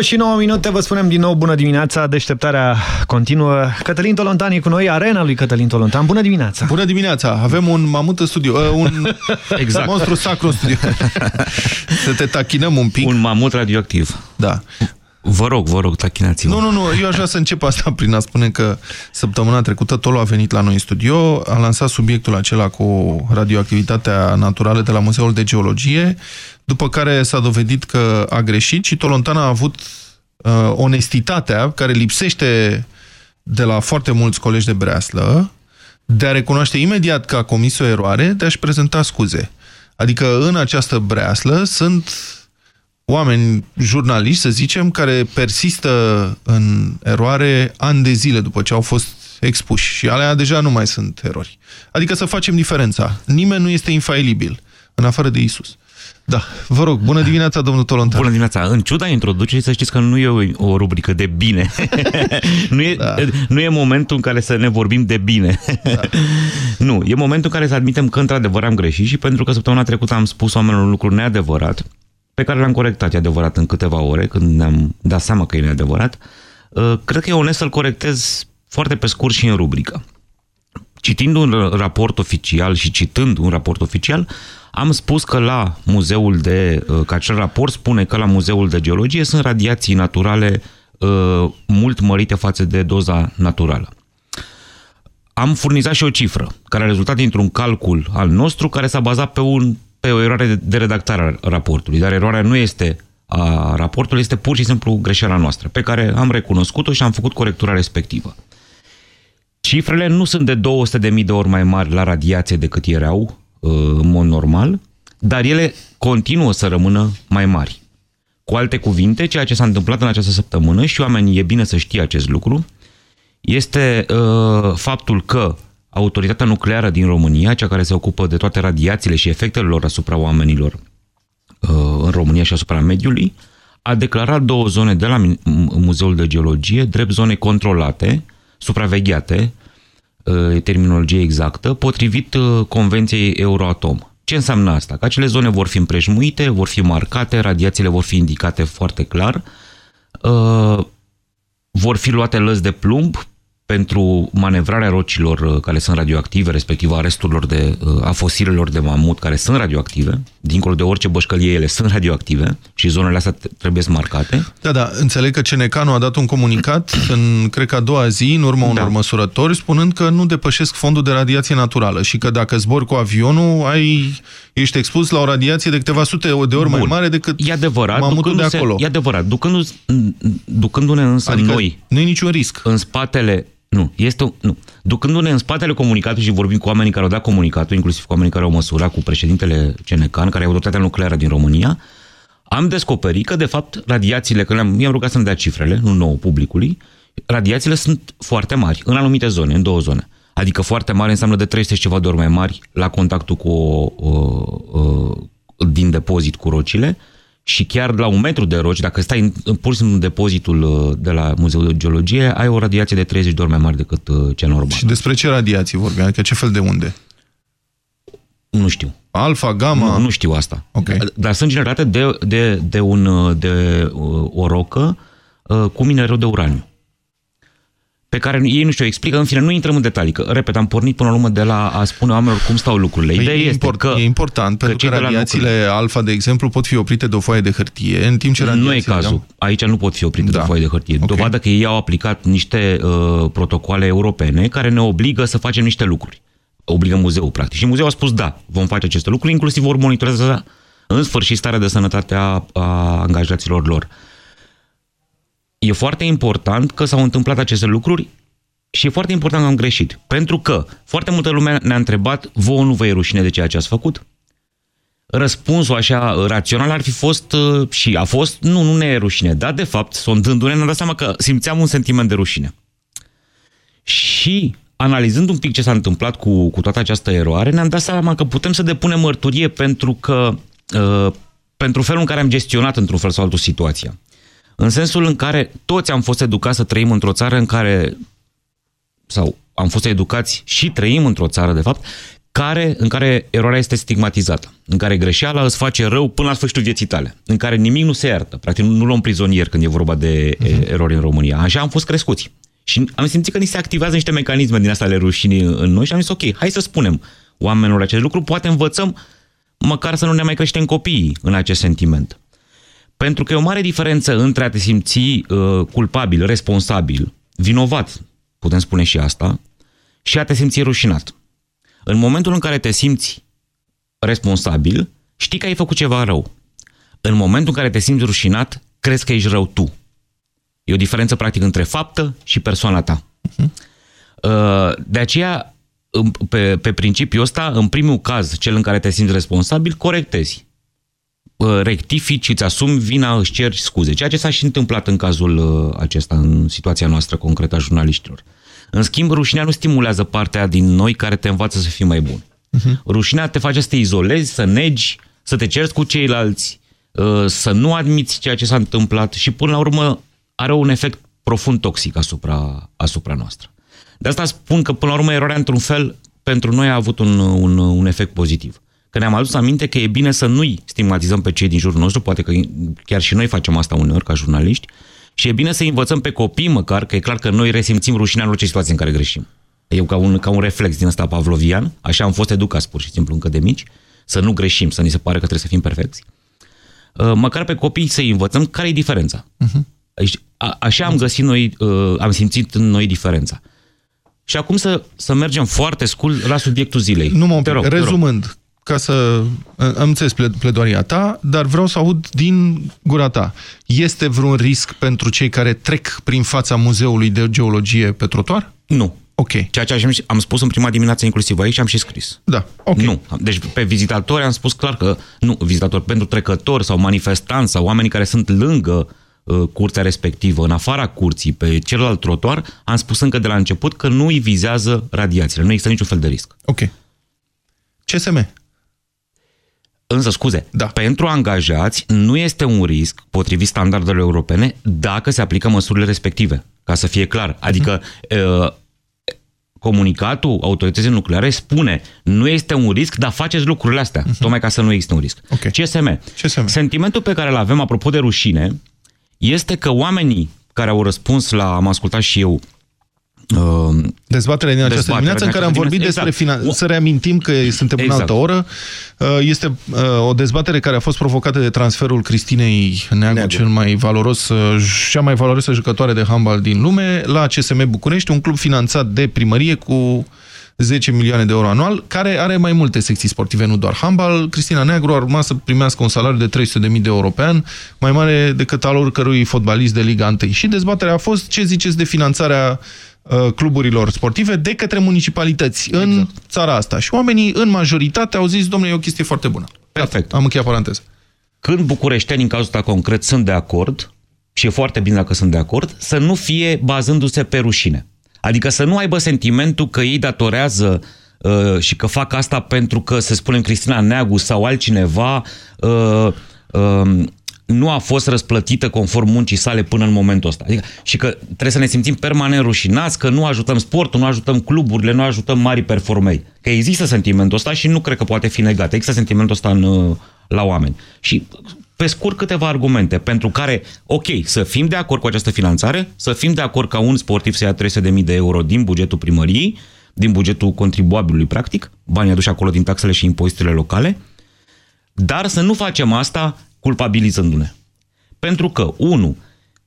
Și 9 minute, vă spunem din nou bună dimineața, deșteptarea continuă. Cătălin Tolontan e cu noi, arena lui Cătălin Tolontan. Bună dimineața! Bună dimineața! Avem un mamut în studio, uh, un *laughs* Exact. monstru sacru în studio. *laughs* Să te tachinăm un pic. Un mamut radioactiv. Da. Vă rog, vă rog, tachinați-vă. Nu, nu, nu, eu aș vrea să încep asta prin a spune că săptămâna trecută Tolo a venit la noi în studio, a lansat subiectul acela cu radioactivitatea naturală de la Muzeul de Geologie, după care s-a dovedit că a greșit și Tolontana a avut uh, onestitatea care lipsește de la foarte mulți colegi de breaslă de a recunoaște imediat că a comis o eroare, de a-și prezenta scuze. Adică în această breaslă sunt oameni, jurnaliști, să zicem, care persistă în eroare ani de zile după ce au fost expuși și alea deja nu mai sunt erori. Adică să facem diferența. Nimeni nu este infailibil, în afară de Isus. Da, vă rog, bună dimineața, domnul Tolontan. Bună dimineața. În ciuda introducerii, să știți că nu e o, o rubrică de bine. *laughs* nu, e, da. nu e momentul în care să ne vorbim de bine. Da. *laughs* nu, e momentul în care să admitem că într-adevăr am greșit și pentru că săptămâna trecută am spus oamenilor un lucru neadevărat, pe care l-am corectat, e adevărat, în câteva ore, când ne-am dat seama că e neadevărat, uh, cred că e onest să-l corectez foarte pe scurt și în rubrică. Citind un raport oficial și citând un raport oficial, am spus că la muzeul de, uh, că acel raport spune că la muzeul de geologie sunt radiații naturale uh, mult mărite față de doza naturală. Am furnizat și o cifră, care a rezultat dintr-un calcul al nostru, care s-a bazat pe, un, pe o eroare de redactare a raportului. Dar eroarea nu este a raportului, este pur și simplu greșeala noastră, pe care am recunoscut-o și am făcut corectura respectivă. Cifrele nu sunt de 200.000 de ori mai mari la radiație decât erau uh, în mod normal, dar ele continuă să rămână mai mari. Cu alte cuvinte, ceea ce s-a întâmplat în această săptămână și oamenii e bine să știe acest lucru, este uh, faptul că autoritatea nucleară din România, cea care se ocupă de toate radiațiile și efectele lor asupra oamenilor uh, în România și asupra mediului, a declarat două zone de la Muzeul de Geologie drept zone controlate, supravegheate, e terminologie exactă, potrivit uh, Convenției Euroatom. Ce înseamnă asta? Că acele zone vor fi împrejmuite, vor fi marcate, radiațiile vor fi indicate foarte clar, uh, vor fi luate lăzi de plumb pentru manevrarea rocilor uh, care sunt radioactive, respectiv a resturilor de, a fosilelor de mamut care sunt radioactive, dincolo de orice bășcălie ele sunt radioactive și zonele astea trebuie să marcate. Da, da, înțeleg că Cenecanu a dat un comunicat în, cred că a doua zi, în urma unor da. măsurători, spunând că nu depășesc fondul de radiație naturală și că dacă zbori cu avionul, ai, ești expus la o radiație de câteva sute de ori Bun. mai mare decât e adevărat, mamutul de acolo. E adevărat, ducându-ne ducându însă adică noi... nu e niciun risc. În spatele nu, este nu. Ducându-ne în spatele comunicatului și vorbim cu oamenii care au dat comunicatul, inclusiv cu oamenii care au măsurat, cu președintele Cenecan, care e autoritatea nucleară din România, am descoperit că, de fapt, radiațiile, că i-am, i-am rugat să-mi dea cifrele, nu nouă publicului, radiațiile sunt foarte mari, în anumite zone, în două zone. Adică foarte mari înseamnă de 300 și ceva de ori mai mari la contactul cu o, o, o, din depozit cu rocile și chiar la un metru de roci, dacă stai în, în pur și simplu în depozitul uh, de la Muzeul de Geologie, ai o radiație de 30 de ori mai mare decât uh, cea normală. Și despre ce radiații vorbim? Adică ce fel de unde? Nu știu. Alfa, gamma? Nu, nu știu asta. Okay. Dar, dar sunt generate de, de, de, un, de uh, o rocă cu minereu de uraniu pe care ei nu știu, explică, în fine, nu intrăm în detalii, că, repet, am pornit până la urmă de la a spune oamenilor cum stau lucrurile. Ideea e, este import, că... E important, că pentru că radiațiile nucleu... alfa, de exemplu, pot fi oprite de o foaie de hârtie, în timp ce Nu e cazul. Da? Aici nu pot fi oprite da. de o foaie de hârtie. Okay. Dovadă că ei au aplicat niște uh, protocoale europene care ne obligă să facem niște lucruri. Obligă muzeul, practic. Și muzeul a spus, da, vom face aceste lucruri, inclusiv vor monitoriza în sfârșit starea de sănătate a, a angajaților lor. E foarte important că s-au întâmplat aceste lucruri și e foarte important că am greșit. Pentru că foarte multă lume ne-a întrebat, vouă nu vă e rușine de ceea ce ați făcut? Răspunsul așa rațional ar fi fost și a fost, nu, nu ne e rușine. Dar de fapt, sondându-ne, ne-am dat seama că simțeam un sentiment de rușine. Și analizând un pic ce s-a întâmplat cu, cu toată această eroare, ne-am dat seama că putem să depunem mărturie pentru că uh, pentru felul în care am gestionat într-un fel sau altul situația. În sensul în care toți am fost educați să trăim într-o țară în care sau am fost educați și trăim într-o țară, de fapt, care, în care eroarea este stigmatizată, în care greșeala îți face rău până la sfârșitul vieții tale, în care nimic nu se iartă, practic nu, nu luăm prizonier când e vorba de uh-huh. erori în România. Așa am fost crescuți. Și am simțit că ni se activează niște mecanisme din astea ale rușinii în noi și am zis, ok, hai să spunem oamenilor acest lucru, poate învățăm măcar să nu ne mai creștem copiii în acest sentiment. Pentru că e o mare diferență între a te simți uh, culpabil, responsabil, vinovat, putem spune și asta, și a te simți rușinat. În momentul în care te simți responsabil, știi că ai făcut ceva rău. În momentul în care te simți rușinat, crezi că ești rău tu. E o diferență practic între faptă și persoana ta. Uh, De aceea, în- pe, pe principiul ăsta, în primul caz, cel în care te simți responsabil, corectezi. Uh, Rectifici, îți asumi vina, își ceri scuze. Ceea ce s-a și întâmplat în cazul uh, acesta, în situația noastră concretă a jurnaliștilor. În schimb, rușinea nu stimulează partea din noi care te învață să fii mai bun. Rușinea te face să te izolezi, să negi, să te ceri cu ceilalți, uh, să nu admiți ceea ce s-a întâmplat și până la urmă are un efect profund toxic asupra, asupra noastră. De asta spun că până la urmă eroarea într-un fel pentru noi a avut un, un, un efect pozitiv. Că ne-am adus aminte că e bine să nu-i stigmatizăm pe cei din jurul nostru, poate că chiar și noi facem asta uneori ca jurnaliști, și e bine să învățăm pe copii măcar, că e clar că noi resimțim rușinea în orice situație în care greșim. E ca un, ca un reflex din ăsta pavlovian, așa am fost educați pur și simplu încă de mici, să nu greșim, să ni se pare că trebuie să fim perfecți. Uh, Măcar pe copii să-i învățăm care e diferența. Deci, a, așa am găsit noi, uh, am simțit în noi diferența. Și acum să, să mergem foarte scurt la subiectul zilei. Nu mă te rog, te rog. Rezumând, ca să am înțeles ple- pledoaria ta, dar vreau să aud din gura ta. Este vreun risc pentru cei care trec prin fața Muzeului de Geologie pe trotuar? Nu. Ok. Ceea ce am, am spus în prima dimineață inclusiv aici am și scris. Da, ok. Nu. Deci pe vizitatori am spus clar că nu, vizitatori pentru trecători sau manifestanți sau oamenii care sunt lângă uh, curtea respectivă, în afara curții, pe celălalt trotuar, am spus încă de la început că nu îi vizează radiațiile, nu există niciun fel de risc. Ok. CSM. Însă, scuze, da. pentru angajați nu este un risc, potrivit standardelor europene, dacă se aplică măsurile respective, ca să fie clar. Adică uh, comunicatul autorității nucleare spune nu este un risc, dar faceți lucrurile astea, tocmai ca să nu existe un risc. Okay. CSM. CSM. Sentimentul pe care îl avem, apropo de rușine, este că oamenii care au răspuns la, am ascultat și eu, uh, Dezbaterea din această Dezbaterea dimineață în din care am această vorbit dimineață, despre exact. finan... Să reamintim că suntem în Exact. altă oră. Uh, Este uh, o dezbatere care a fost provocată de transferul Cristinei Neagu, Neagu. cel mai valoros, uh, cea mai valoroasă jucătoare de handbal din lume, la CSM București, un club finanțat de primărie cu 10 milioane de euro anual, care are mai multe secții sportive, nu doar handbal. Cristina Neagru ar urma să primească un salariu de 300.000 de euro pe an, mai mare decât al oricărui fotbalist de Liga 1. Și dezbaterea a fost ce ziceți de finanțarea uh, cluburilor sportive de către municipalități în țara asta. Și oamenii, în majoritate, au zis, domnule, e o chestie foarte bună. Perfect. Am încheiat paranteză. când bucureștenii, în cazul ăsta concret, sunt de acord, și e foarte bine dacă sunt de acord, să nu fie bazându-se pe rușine. Adică să nu aibă sentimentul că ei datorează uh, și că fac asta pentru că, să spunem, Cristina Neagu sau altcineva uh, uh, nu a fost răsplătită conform muncii sale până în momentul ăsta. Adică, și că trebuie să ne simțim permanent rușinați că nu ajutăm sportul, nu ajutăm cluburile, nu ajutăm mari performei. Că există sentimentul ăsta și nu cred că poate fi negat. Există sentimentul ăsta în, uh, la oameni. Și pe scurt câteva argumente pentru care, ok, să fim de acord cu această finanțare, să fim de acord ca un sportiv să ia 300.000 de euro din bugetul primăriei, din bugetul contribuabilului, practic, banii aduși acolo din taxele și impozitele locale, dar să nu facem asta culpabilizându-ne. Pentru că, unu,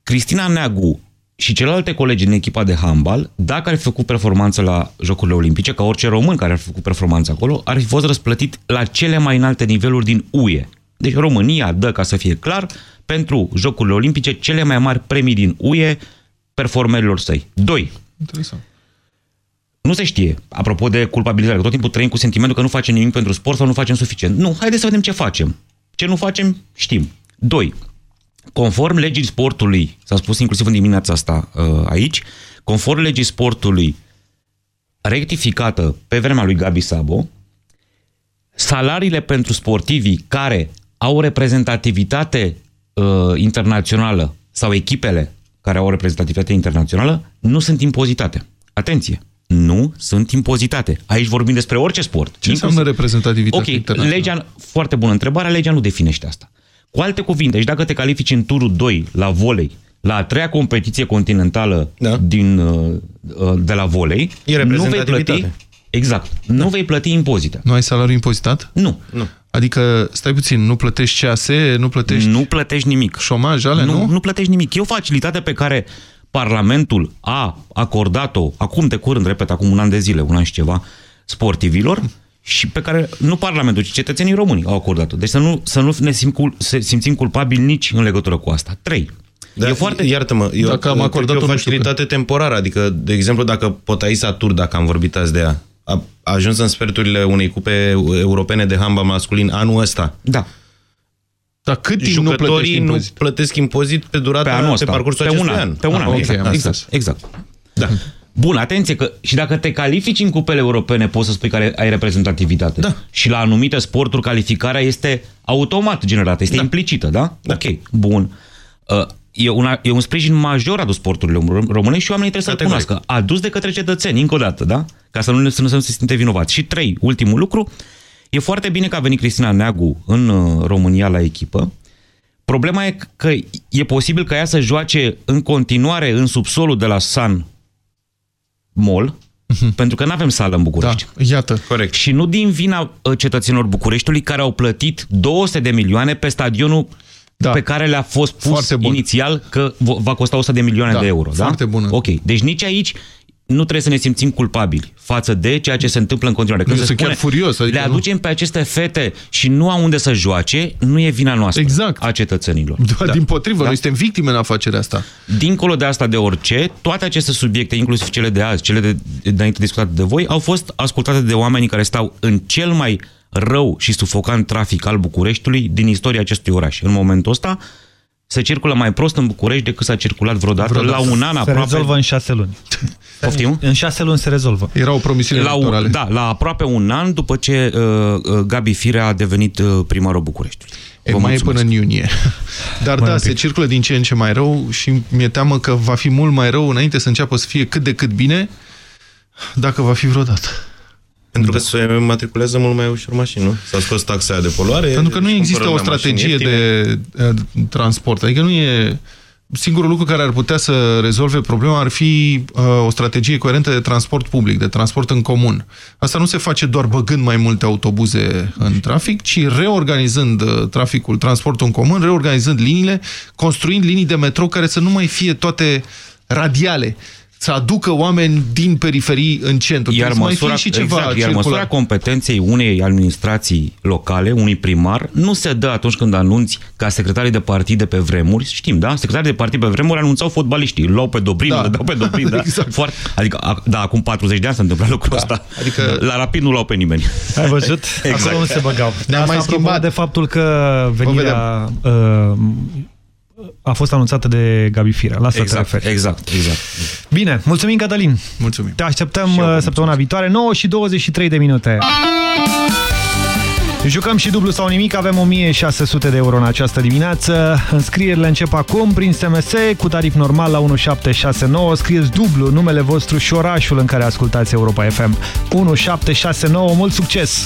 Cristina Neagu și celelalte colegi din echipa de handbal, dacă ar fi făcut performanță la Jocurile Olimpice, ca orice român care ar fi făcut performanță acolo, ar fi fost răsplătit la cele mai înalte niveluri din UE. Deci România dă, ca să fie clar, pentru Jocurile Olimpice cele mai mari premii din UE performerilor săi. Doi, Interesant. nu se știe, apropo de culpabilizare, că tot timpul trăim cu sentimentul că nu facem nimic pentru sport sau nu facem suficient. Nu, haideți să vedem ce facem. Ce nu facem, știm. Doi, conform legii sportului, s-a spus inclusiv în dimineața asta uh, aici, conform legii sportului rectificată pe vremea lui Gabi Sabo, salariile pentru sportivii care au reprezentativitate uh, internațională sau echipele care au reprezentativitate internațională nu sunt impozitate. Atenție! Nu sunt impozitate. Aici vorbim despre orice sport. Ce înseamnă reprezentativitate Ok, internațională? legea, foarte bună întrebare, legea nu definește asta. Cu alte cuvinte, și dacă te califici în turul 2 la volei, la a treia competiție continentală da. din, uh, uh, de la volei, E nu vei plăti, reprezentativitate. exact, nu vei plăti impozite. Nu ai salariu impozitat? Nu. nu. Adică, stai puțin, nu plătești CAS, nu plătești... Nu plătești nimic. Șomaj, ale, nu? Nu, nu plătești nimic. E o facilitate pe care Parlamentul a acordat-o acum de curând, repet, acum un an de zile, un an și ceva, sportivilor și pe care nu Parlamentul, ci cetățenii români au acordat-o. Deci să nu, să nu ne simcul, să simțim culpabili nici în legătură cu asta. Trei. Da, e foarte... Iartă-mă, eu Dacă am cred acordat-o, că e o nu știu facilitate temporară, adică, de exemplu, dacă Potaisa Tur, dacă am vorbit azi de ea, a, a ajuns în sferturile unei cupe europene de handbal masculin anul ăsta. Da. Dar cât timp nu plătești Jucătorii nu, impozit? plătesc impozit pe durata, Pe anul ăsta. pe parcursul pe un acestui an. an. Pe un Ah, an, ok, exact. am exact, înțeles. exact. Da. Bun, atenție că și dacă te califici în cupele europene, poți să spui că ai reprezentativitate. Da. Și la anumite sporturi calificarea este automat generată, este da. implicită, da? da? Ok, bun. Uh, E, una, e un sprijin major adus sporturile rom- românești și oamenii trebuie să-l Categoric. cunoască. Adus de către cetățeni, încă o dată, da? Ca să nu, să nu se simte vinovați. Și trei, ultimul lucru, e foarte bine că a venit Cristina Neagu în uh, România la echipă. Problema e că e posibil ca ea să joace în continuare în subsolul de la San Mall, pentru că nu avem sală în București. Da, iată. Corect. Și nu din vina uh, cetățenilor Bucureștiului care au plătit 200 de milioane pe stadionul da. pe care le-a fost pus Foarte bun. inițial că vo- va costa 100 de milioane Da, de euro. Da? foarte bună. Ok. Deci nici aici nu trebuie să ne simțim culpabili față de ceea ce se întâmplă în continuare. Eu se sunt chiar furios, adică le nu- aducem pe aceste fete și nu au unde să joace, nu e vina noastră Exact. a cetățenilor. Da, Din potrivă, Da. noi suntem victime în afacerea asta. Dincolo de asta de orice, toate aceste subiecte, inclusiv cele de azi, cele de, înainte discutate de voi, au fost ascultate de oamenii care stau în cel mai rău și sufocant trafic al Bucureștiului din istoria acestui oraș. În momentul ăsta se circulă mai prost în București decât s-a circulat vreodată, Vreodată. la un an Se aproape. rezolvă în șase luni. *laughs* Poftim? În șase luni se rezolvă. Era o promisiune La, un, da, la aproape un an după ce uh, uh, Gabi Firea a devenit uh, primarul Bucureștiului. E, Vă mai e mulțumesc. până în iunie. *laughs* Dar Mai da, un se pic. circulă din ce în ce mai rău și mi-e teamă că va fi mult mai rău înainte să înceapă să fie cât de cât bine, dacă va fi vreodată. Pentru că se matriculează mult mai ușor mașini, nu? S-a scos taxa de poluare. Pentru că nu și există cumpără o lumea mașini strategie ieftine. de uh, transport. Adică nu e... Singurul lucru care ar putea să rezolve problema ar fi uh, o strategie coerentă de transport public, de transport în comun. Asta nu se face doar băgând mai multe autobuze în trafic, ci reorganizând uh, traficul, transportul în comun, reorganizând liniile, construind linii de metrou care să nu mai fie toate radiale, să aducă oameni din periferii în centru. Iar Trebuie să mai măsura, fie și ceva exact, iar circular. măsura competenței unei administrații locale, unui primar, nu se dă atunci când anunți ca secretarii de partide pe vremuri, știm, da? Secretarii de partid pe vremuri anunțau fotbaliștii, îl luau pe Dobrin, da. îl dau pe Dobrin, da? *laughs* Exact. Foarte, adică, a- da, acum 40 de ani s-a întâmplat lucrul ăsta. Adică- La rapid nu luau pe nimeni. Ai văzut? Exact. *laughs* Acolo nu se băgau. Ne-am Asta mai apropo schimbat. de faptul că venirea uh, a fost anunțată de Gabi Firea. La asta te Exact, referi. exact, exact. Bine, mulțumim Cătălin. Mulțumim. Te așteptăm uh, săptămâna viitoare, 9 și 23 de minute. Jucăm și dublu sau nimic, avem 1600 de euro în această dimineață. Înscrierile încep acum prin SMS cu tarif normal la 1769. Scrieți dublu numele vostru și orașul în care ascultați Europa FM. 1769, mult succes!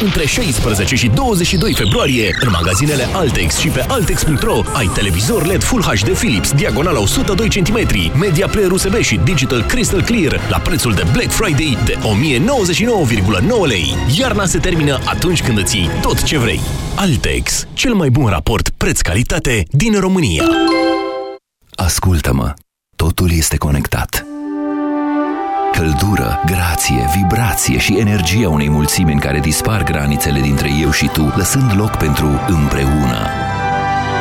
Între 16 și 22 februarie, în magazinele Altex și pe Altex.ro ai televizor LED Full HD Philips, diagonala 102 cm, media player USB și digital crystal clear la prețul de Black Friday de 1099,9 lei. Iarna se termină atunci când îți iei tot ce vrei. Altex, cel mai bun raport preț-calitate din România. Ascultă-mă, totul este conectat. Căldură, grație, vibrație și energia unei mulțimi în care dispar granițele dintre eu și tu, lăsând loc pentru împreună.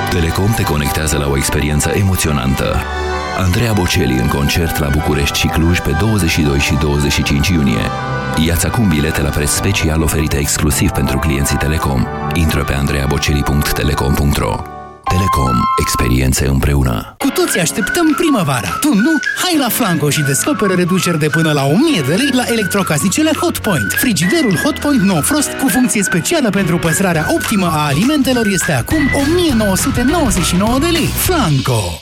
Telecom te conectează la o experiență emoționantă. Andreea Bocelli în concert la București și Cluj pe 22 și 25 iunie. Iați acum bilete la preț special oferite exclusiv pentru clienții Telecom. Intră pe andreabocelli.telecom.ro Telecom. Experiențe împreună. Cu toții așteptăm primăvara. Tu nu? Hai la Flanco și descoperă reduceri de până la 1000 de lei la electrocasnicele Hotpoint. Frigiderul Hotpoint No Frost cu funcție specială pentru păstrarea optimă a alimentelor este acum 1999 de lei. Flanco!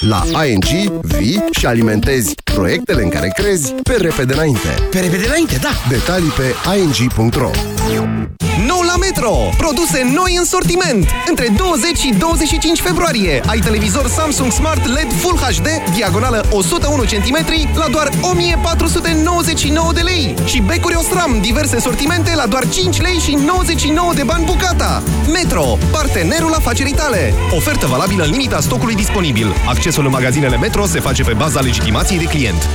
La ING vii și alimentezi proiectele în care crezi pe repede înainte. Pe repede înainte, da! Detalii pe ing.ro Nou la Metro! Produse noi în sortiment! Între 20 și 25 februarie ai televizor Samsung Smart LED Full HD, diagonală 101 cm, la doar 1499 de lei. Și becuri Osram, diverse sortimente la doar 5 lei și 99 de bani bucata. Metro, partenerul afacerii tale. Ofertă valabilă în limita stocului disponibil. Accesul în magazinele Metro se face pe baza legitimației de client.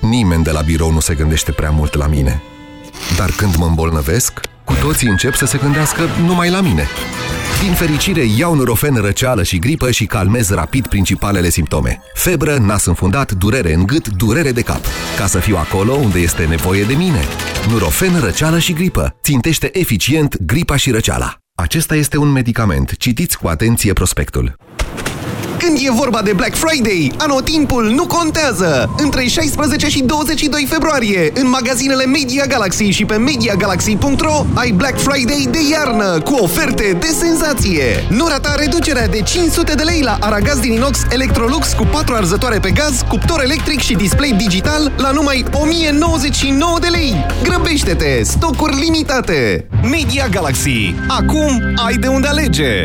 Nimeni de la birou nu se gândește prea mult la mine. Dar când mă îmbolnăvesc, cu toții încep să se gândească numai la mine. Din fericire, iau Nurofen răceală și gripă și calmez rapid principalele simptome. Febră, nas înfundat, durere în gât, durere de cap. Ca să fiu acolo unde este nevoie de mine. Nurofen răceală și gripă. Țintește eficient gripa și răceala. Acesta este un medicament. Citiți cu atenție prospectul. Când e vorba de Black Friday, anotimpul nu contează! Între 16 și 22 februarie, în magazinele Media Galaxy și pe MediaGalaxy.ro ai Black Friday de iarnă cu oferte de senzație! Nu rata reducerea de 500 de lei la aragaz din inox Electrolux cu 4 arzătoare pe gaz, cuptor electric și display digital la numai 1099 de lei! Grăbește-te! Stocuri limitate! Media Galaxy. Acum ai de unde alege!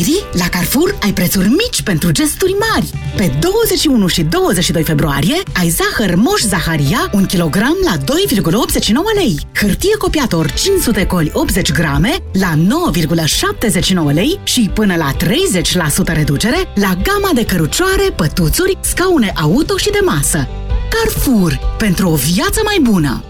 Luna iubirii, la Carrefour ai prețuri mici pentru gesturi mari. Pe 21 și 22 februarie ai zahăr Moș Zaharia 1 kg la 2,89 lei. Hârtie copiator 500 coli 80 grame la 9,79 lei și până la 30% reducere la gama de cărucioare, pătuțuri, scaune auto și de masă. Carrefour. Pentru o viață mai bună.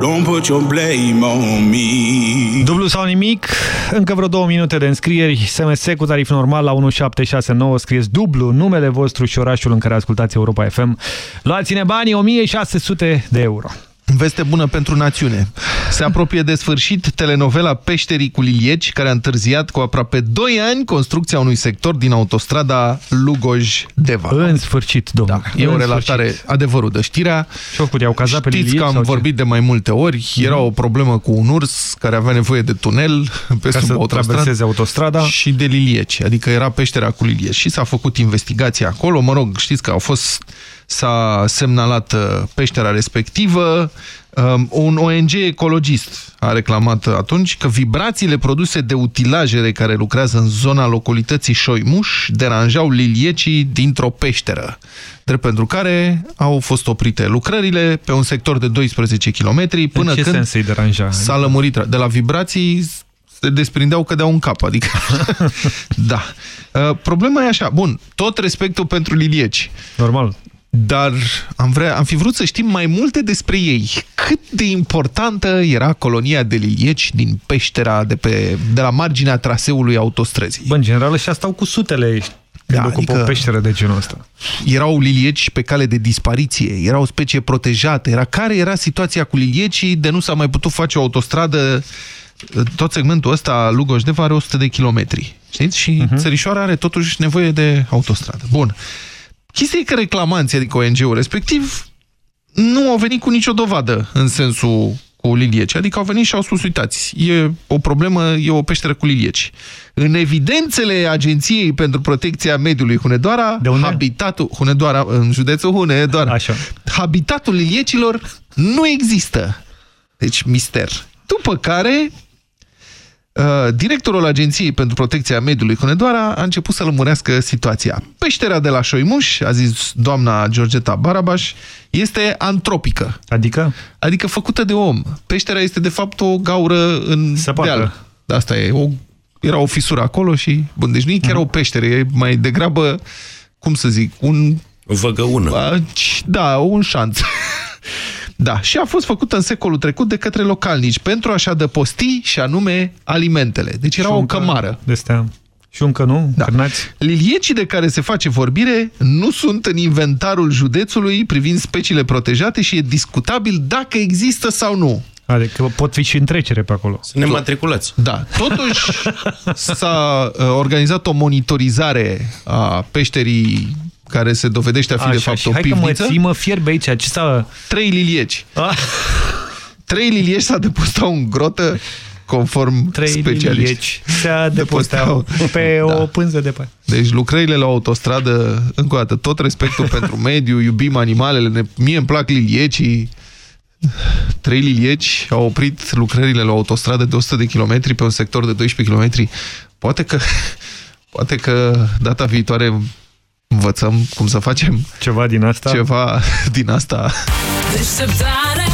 Don't put your blame on me. Dublu sau nimic, încă vreo două minute de înscrieri, SMS cu tarif normal la 1769, scrieți dublu numele vostru și orașul în care ascultați Europa FM. Luați-ne banii, 1600 de euro. Veste bună pentru națiune. Se apropie de sfârșit telenovela Peșterii cu Lilieci, care a întârziat cu aproape 2 ani construcția unui sector din autostrada Lugoj-Deva. În sfârșit, domnule. Da, e o În relatare sfârșit. adevărul de știrea. Și-au făcut, i-au cazat pe Știți Lilieci că am sau ce? vorbit de mai multe ori. Era o problemă cu un urs care avea nevoie de tunel pe Ca sub să autostradă. traverseze autostrada. Și de Lilieci, adică era peștera cu Lilieci. Și s-a făcut investigație acolo. Mă rog, știți că au fost s-a semnalat uh, peștera respectivă. Um, un ONG ecologist a reclamat atunci că vibrațiile produse de utilajele care lucrează în zona localității Șoimuș deranjau liliecii dintr-o peșteră, drept pentru care au fost oprite lucrările pe un sector de 12 km până în ce când sens îi deranja? s-a lămurit. De la vibrații se desprindeau că un cap, adică... *laughs* *laughs* da. Uh, problema e așa, bun, tot respectul pentru lilieci. Normal. Dar am, vrea, am fi vrut să știm mai multe despre ei. Cât de importantă era colonia de lilieci din peștera de, pe, de la marginea traseului autostrăzii? Bă, în general, ăștia stau cu sutele când da, ocupă adică- o peșteră de genul ăsta. Erau lilieci pe cale de dispariție, era o specie protejată. Era, care era situația cu liliecii de nu s-a mai putut face o autostradă tot segmentul ăsta, Lugoj-Deva, are 100 de kilometri. Știți? Și uh-huh. Țărișoara are totuși nevoie de autostradă. Bun. Chestia e că reclamanții, adică ONG-ul respectiv, nu au venit cu nicio dovadă în sensul cu lilieci. Adică au venit și au spus, uitați, e o problemă, e o peșteră cu lilieci. În evidențele Agenției pentru Protecția Mediului Hunedoara, de unde? habitatul, Hunedoara, în județul Hunedoara, Așa. habitatul liliecilor nu există. Deci, mister. După care, Uh, directorul Agenției pentru Protecția Mediului Hunedoara a început să lămurească situația. Peștera de la Șoimuș, a zis doamna Georgeta Barabaș, este antropică. Adică? Adică făcută de om. Peștera este de fapt o gaură în Săpată. deal. Asta e. O, era o fisură acolo și... Bun, deci nu e chiar o peșteră, e mai degrabă, cum să zic, un... O văgăună. Da, un șanț. *laughs* Da, și a fost făcută în secolul trecut de către localnici pentru a-și adăposti și anume alimentele. Deci era Și o încă cămară. De astea. Și încă nu? Da. Cârnați? Liliecii de care se face vorbire nu sunt în inventarul județului privind speciile protejate și e discutabil dacă există sau nu. Adică pot fi și în trecere pe acolo. Să ne matriculați. Da. Totuși *laughs* s-a uh, organizat o monitorizare a peșterii care se dovedește a fi Așa, de fapt și o hai pivniță. că mă ții, mă fierbe aici. Ce s-a... Trei lilieci. Ah. Trei lilieci s-a depustau în grotă conform Trei specialiști. lilieci se adăposteau pe *laughs* Da. o pânză de pai. Deci lucrările la autostradă, încă o dată, tot respectul *laughs* pentru mediu, iubim animalele, ne, mie îmi plac liliecii. Trei lilieci au oprit lucrările la autostradă de 100 de kilometri pe un sector de 12 kilometri. Poate că, *laughs* poate că data viitoare învățăm cum să facem ceva din asta. Ceva *laughs* din asta. Deșteptarea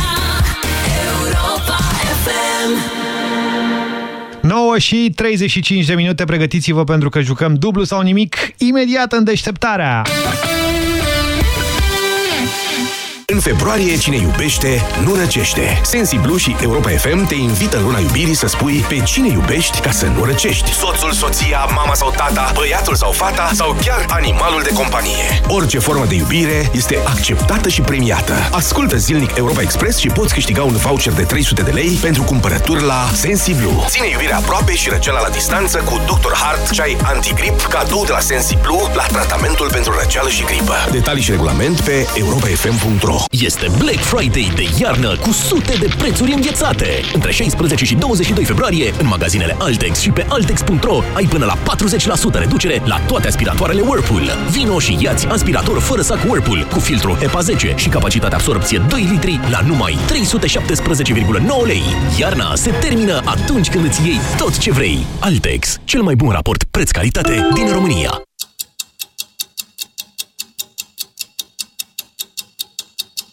Europa FM 9 și 35 de minute, pregătiți-vă pentru că jucăm dublu sau nimic imediat în deșteptarea. În februarie, cine iubește, nu răcește. Sensiblu și Europa FM te invită în luna iubirii să spui pe cine iubești ca să nu răcești. Soțul, soția, mama sau tata, băiatul sau fata sau chiar animalul de companie. Orice formă de iubire este acceptată și premiată. Ascultă zilnic Europa Express și poți câștiga un voucher de 300 de lei pentru cumpărături la Sensiblu. Ține iubirea aproape și răceala la distanță cu Dr. Hart, ceai antigrip, cadou de la Sensiblu la tratamentul pentru răceală și gripă. Detalii și regulament pe europafm.ro Este Black Friday de iarnă cu sute de prețuri înghețate. Între 16 și 22 februarie, în magazinele Altex și pe Altex.ro ai până la 40% reducere la toate aspiratoarele Whirlpool. Vino și iați aspirator fără sac Whirlpool cu filtru HEPA 10 și capacitate absorpție 2 litri la numai 317,9 lei. Iarna se termină atunci când îți iei tot ce vrei. Altex, cel mai bun raport preț-calitate din România.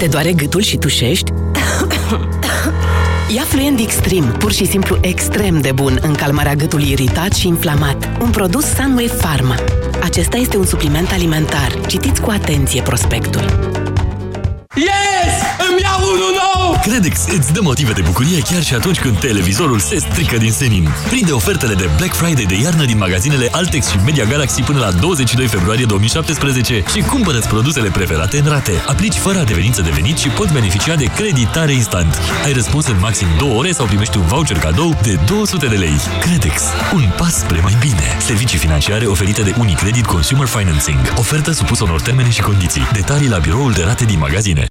Te doare gâtul și tușești? Ia Fluent Extreme, pur și simplu extrem de bun în calmarea gâtului iritat și inflamat. Un produs Sunway Pharma. Acesta este un supliment alimentar. Citiți cu atenție prospectul. Yes! Îmi iau unul nou! Credex îți dă motive de bucurie chiar și atunci când televizorul se strică din senin. Prinde ofertele de Black Friday de iarnă din magazinele Altex și Media Galaxy până la 22 februarie 2017 și cumpără produsele preferate în rate. Aplici fără adeverință de venit și poți beneficia de creditare instant. Ai răspuns în maxim 2 ore sau primești un voucher cadou de 200 de lei. Credex. Un pas spre mai bine. Servicii financiare oferite de Unicredit Consumer Financing. Ofertă supusă unor termene și condiții. Detalii la biroul de rate din magazine.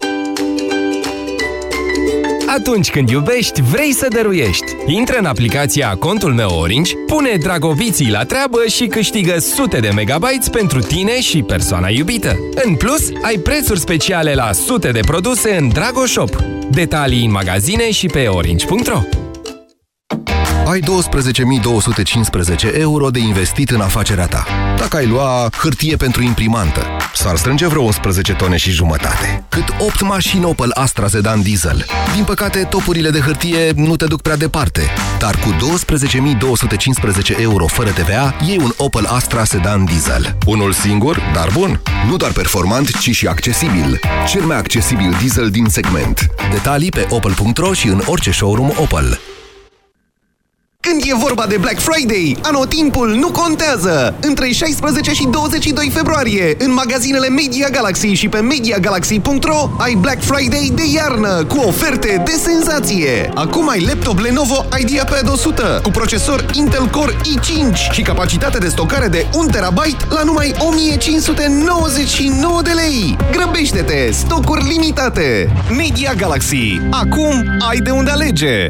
Atunci când iubești, vrei să dăruiești. Intră în aplicația Contul meu Orange, pune dragobiții la treabă și câștigă sute de megabytes pentru tine și persoana iubită. În plus, ai prețuri speciale la sute de produse în Dragoshop. Detalii în magazine și pe orange.ro Ai 12.215 euro de investit în afacerea ta. Dacă ai lua hârtie pentru imprimantă, s-ar strânge vreo 11 tone și jumătate. Cât 8 mașini Opel Astra Sedan Diesel. Din păcate, topurile de hârtie nu te duc prea departe. Dar cu 12.215 euro fără TVA, iei un Opel Astra Sedan Diesel. Unul singur, dar bun. Nu doar performant, ci și accesibil. Cel mai accesibil diesel din segment. Detalii pe opel.ro și în orice showroom Opel. Când e vorba de Black Friday, anotimpul nu contează! Între 16 și 22 februarie, în magazinele Media Galaxy și pe MediaGalaxy.ro ai Black Friday de iarnă cu oferte de senzație! Acum ai laptop Lenovo IdeaPad 100 cu procesor Intel Core i5 și capacitate de stocare de 1 TB la numai 1599 de lei! Grăbește-te! Stocuri limitate! Media Galaxy. Acum ai de unde alege!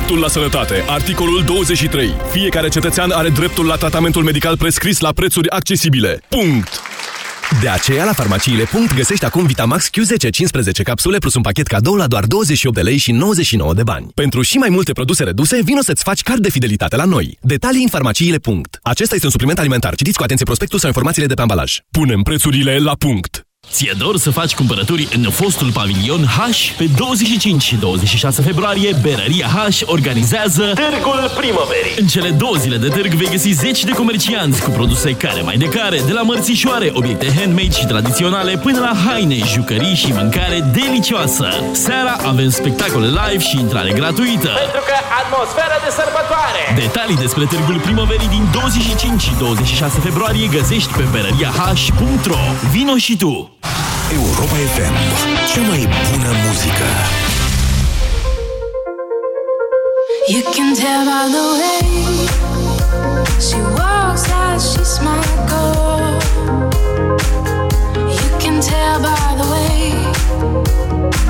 Dreptul la sănătate. Articolul 23. Fiecare cetățean are dreptul la tratamentul medical prescris la prețuri accesibile. Punct! De aceea, la farmaciile. găsești acum Vitamax Q10 15 capsule plus un pachet cadou la doar 28 de lei și 99 de bani. Pentru și mai multe produse reduse, vino să-ți faci card de fidelitate la noi. Detalii în farmaciile. Acesta este un supliment alimentar. Citiți cu atenție prospectul sau informațiile de pe ambalaj. Punem prețurile la punct! Ție dor să faci cumpărături în fostul pavilion H? Pe 25 și 26 februarie, Berăria H organizează Târgul Primăverii. În cele două zile de târg vei găsi zeci de comercianți cu produse care mai de care, de la mărțișoare, obiecte handmade și tradiționale, până la haine, jucării și mâncare delicioasă. Seara avem spectacole live și intrare gratuită. Pentru că atmosfera de sărbătoare! Detalii despre Târgul Primăverii din 25 și 26 februarie găsești pe berăriah.ro. Vino și tu! Europa FM. Cea mai bună muzică. You can tell by the way she walks as she smiles. You can tell by the way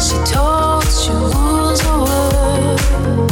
she talks, she rules her words.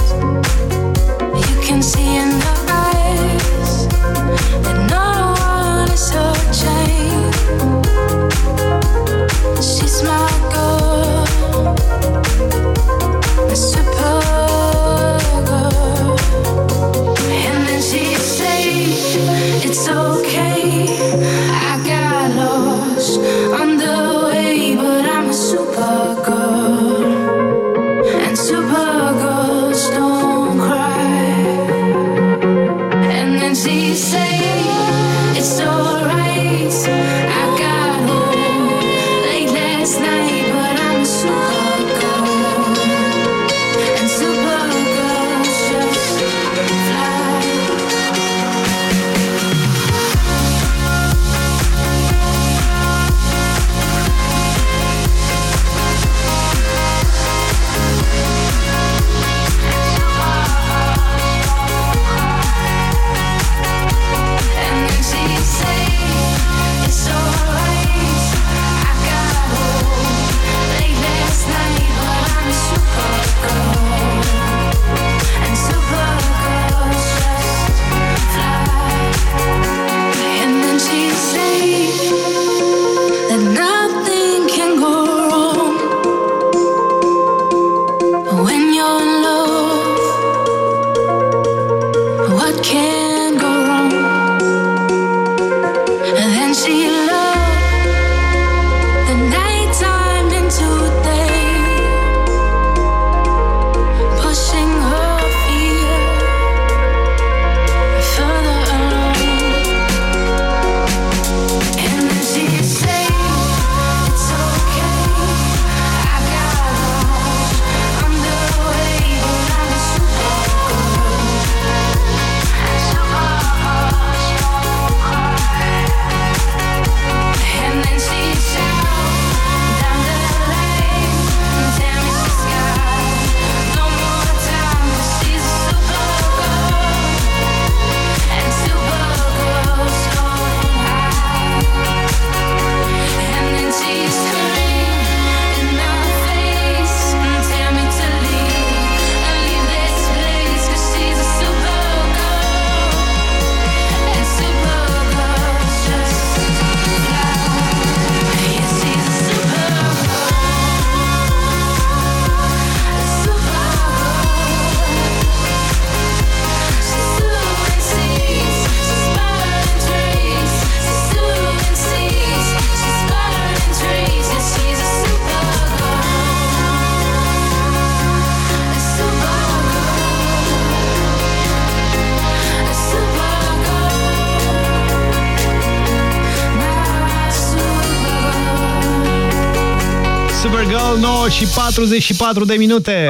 9 și 44 de minute.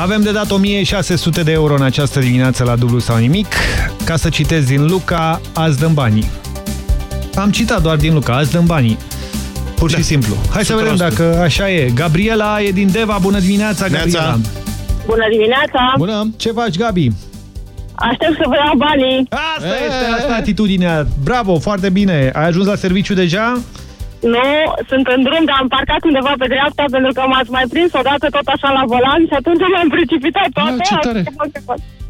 Avem de dat 1600 de euro în această dimineață la dublu sau nimic. Ca să citesc din Luca, azi dăm banii. Am citat doar din Luca, azi dăm banii. Pur și Da. simplu. Hai să 100%. vedem dacă așa e. Gabriela e din Deva. Bună dimineața, Gabriela. Bună dimineața! Bună! Ce faci, Gabi? Aștept să vă iau banii. Asta este asta atitudinea. Bravo, foarte bine. Ai ajuns la serviciu deja? Nu, sunt în drum, dar am parcat undeva pe dreapta pentru că m-ați mai prins odată tot așa la volan și atunci m-am precipitat toate. ce tare.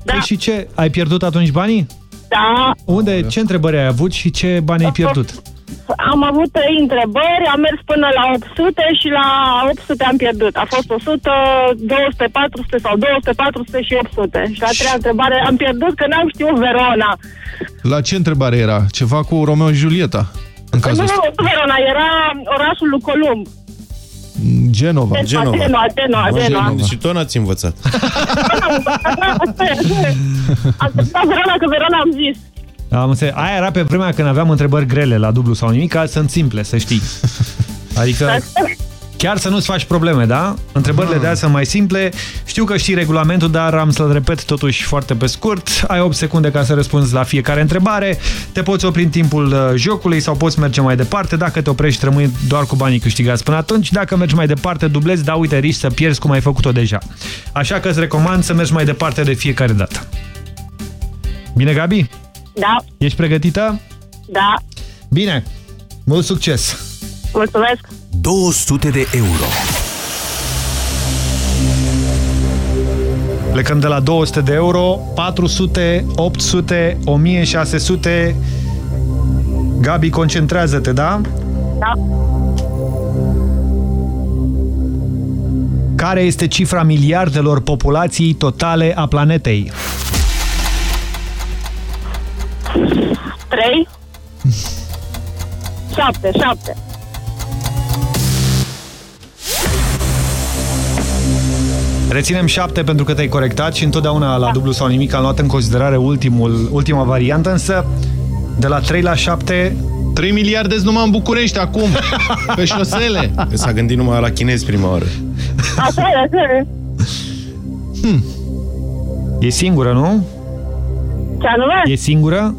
Da, Păi și ce? Ai pierdut atunci banii? da, Unde? Ce întrebări ai avut și ce bani ai pierdut? am avut trei întrebări, am mers până la 800 și la 800 am pierdut. A fost 100, 200, 400 sau 200, 400 și 800. Și la treia întrebare am pierdut că n-am știut Verona. La ce întrebare era? Ceva cu Romeo și Julieta? În Nu, cazul ăsta. nu Verona, era orașul lui Columb. Genova. Genova, Genova, Genova. Genova. Și tot n-ați învățat. Asta e, asta e. Am spus Verona, că Verona am zis. Am înțeles. Aia era pe vremea când aveam întrebări grele la dublu sau nimic, azi sunt simple, să știi. *laughs* Adică chiar să nu-ți faci probleme, da? Întrebările de azi sunt mai simple. Știu că știi regulamentul, dar am să-l repet totuși foarte pe scurt. Ai 8 secunde ca să răspunzi la fiecare întrebare. Te poți opri în timpul uh, jocului sau poți merge mai departe. Dacă te oprești, rămâi doar cu banii câștigați până atunci. Dacă mergi mai departe, dublezi, dar uite, riști să pierzi cum ai făcut-o deja. Așa că îți recomand să mergi mai departe de fiecare dată. Bine, Gabi? Da, Ești pregătită? da, Bine! Mult succes! mulțumesc. 200 de euro. Plecăm de la 200 de euro, 400, 800, 1600. Gabi, concentrează-te, da? Da. Care este cifra miliardelor populației totale a planetei? 3 7, 7. Reținem 7 pentru că te-ai corectat și întotdeauna la dublu sau nimic am luat în considerare ultimul, ultima variantă, însă de la 3 la 7... 3 miliarde numai în București acum, *laughs* pe șosele. S-a gândit numai la chinezi prima oară. Așa e, așa e. E singură, nu? Ce anume? E singură?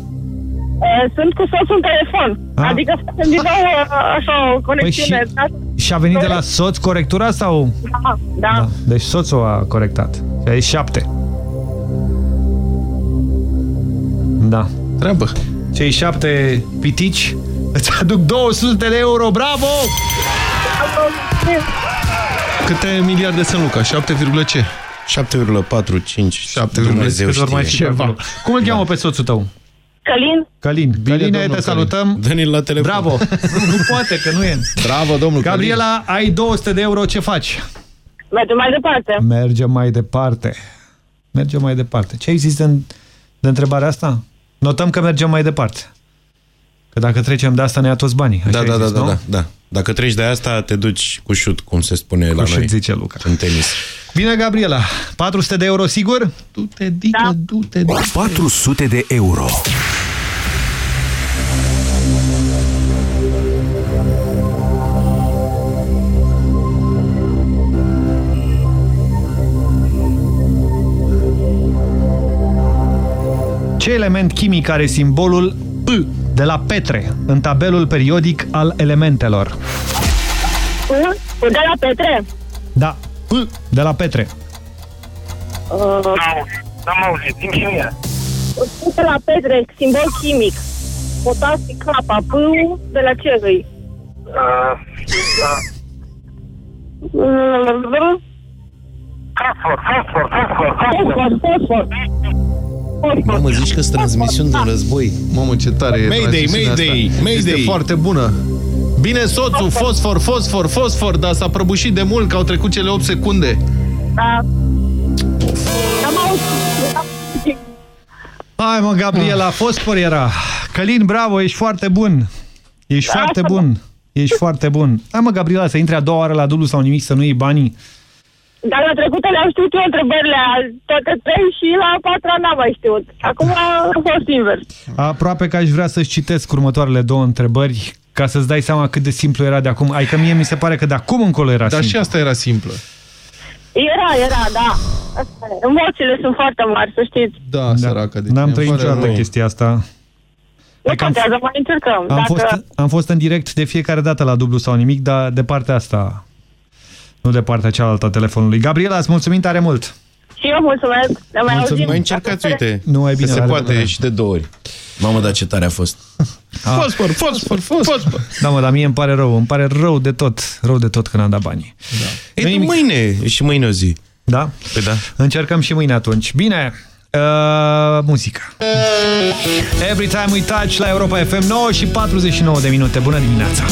E, Sunt cu soțul în telefon. Ah. Adică facem din nou uh, așa o conexiune. Păi Și a venit de la soț corectura sau... Da, da. Deci soțul a corectat. Și a zis 7. Da. Treabă. Cei șapte pitici îți aduc 200 de euro. Bravo! Câte miliarde sunt, Luca? 7, ce? 7,45. 7, Dumnezeu câte ori mai fi pe acolo. Cum îl cheamă pe soțul tău? Călin? Călin. Căline, domnul te salutăm. Dă-ne la telefon. Bravo. *laughs* nu poate, că nu e. Bravo, domnul Gabriela, ai 200 de euro. Ce faci? Mergem mai departe. Mergem mai departe. Mergem mai departe. Ce există în, de întrebarea asta? Notăm că mergem mai departe. Că dacă trecem de asta ne ia toți banii. Da, Așa da, ai da, zis, da, nu? da, da. Dacă treci de asta, te duci cu șut, cum se spune la șut, noi. zice Luca. În tenis. Bine, Gabriela. 400 de euro, sigur? Du-te, dică, da. du-te. 400 de euro. Ce element chimic are simbolul P de la Petre în tabelul periodic al elementelor? P de la Petre. Da, P de la Petre. Uh, N-am auzit, timp și mie. P de la Petre, simbol chimic. Potasic, capa, P de la ce îi? Fosfor, fosfor, fosfor, Fosfor, fosfor. Mamă, zici că sunt transmisiuni din război. Mamă, ce tare e Mayday, transmisiunea Mayday, asta. Mayday. Este foarte bună. Bine, soțul, fosfor, fosfor, fosfor, dar s-a prăbușit de mult, că au trecut cele 8 secunde. Da. N-am auzit. Hai mă, Gabriela, fosfor era. Călin, bravo, ești foarte bun. Ești Da, foarte da. bun. Ești foarte bun. Hai mă, Gabriela, să intri a doua oară la dublu sau nimic, să nu iei banii. Dar la trecută le-am știut eu întrebările toate trei și la patra n-am mai știut. Acum a fost invers. Aproape că aș vrea să-și citesc următoarele două întrebări ca să-ți dai seama cât de simplu era de acum. Ai că mie mi se pare că de acum încolo era Dar simplu. Dar și asta era simplă. Era, era, da. Emoțiile sunt foarte mari, să știți. Da, da. săracă de N-am trăit niciodată rău. chestia asta. Nu adică contează, mai încercăm. Am, dacă... fost, am fost în direct de fiecare dată la dublu sau nimic, dar de partea asta nu de partea cealaltă a telefonului. Gabriela, îți mulțumim tare mult! Și eu mulțumesc! Ne mai mulțumim. Mai încercați, uite, nu, e bine, se da, da, poate da. și de două ori. Mamă, dar ce tare a fost! A. *laughs* Ah. Fosfor, fosfor, fosfor! Da, mă, dar mie îmi pare rău, îmi pare rău de tot, rău de tot când am dat banii. Da. Ei, mâine, e și mâine o zi. Da? Păi da. Încercăm și mâine atunci. Bine! Uh, muzica. Every time we touch la Europa FM 9 și 49 de minute. Bună dimineața!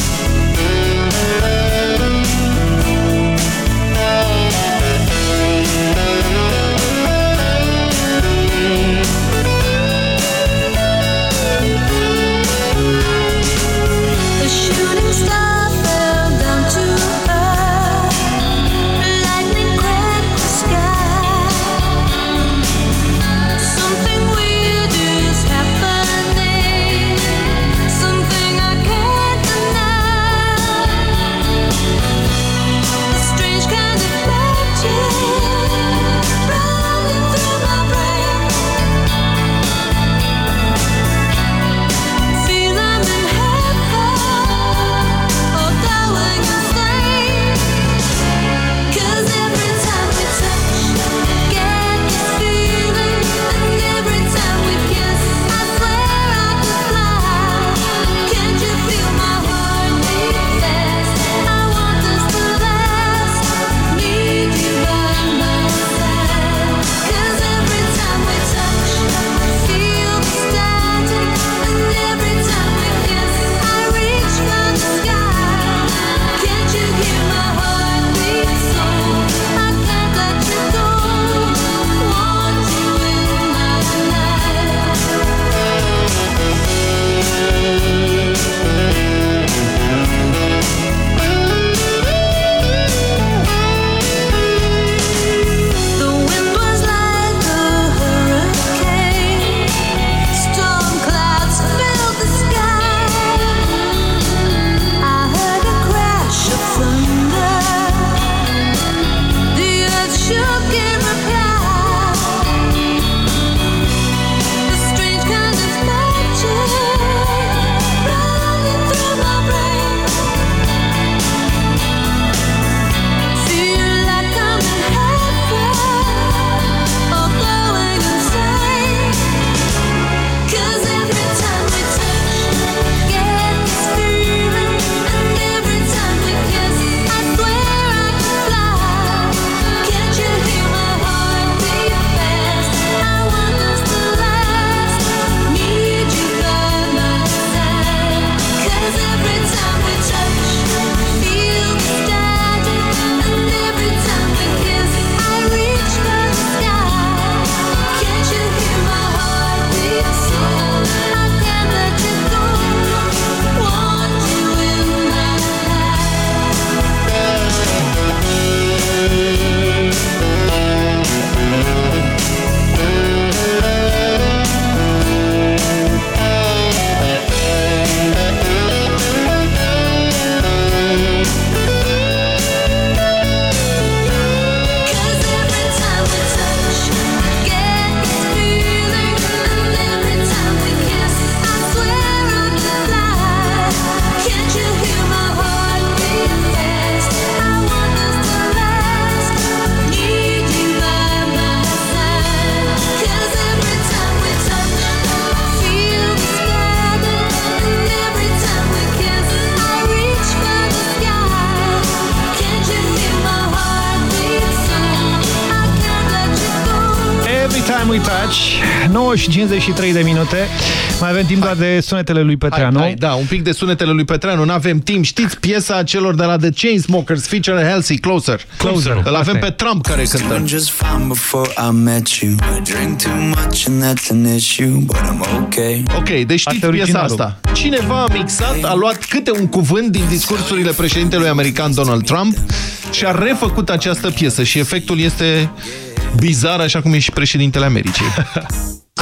9 și 53 de minute. Mai avem timp doar de sunetele lui Petreanu. Hai, hai, da, un pic de sunetele lui Petreanu. Nu avem timp. Știți piesa celor de la The Chainsmokers, feature Healthy, Closer. Closer. Îl avem pe Trump care cântă. Ok, deci știți piesa asta. Cineva a mixat, a luat câte un cuvânt din discursurile președintelui american Donald Trump și a refăcut această piesă și efectul este bizar așa cum e și președintele Americii. *laughs*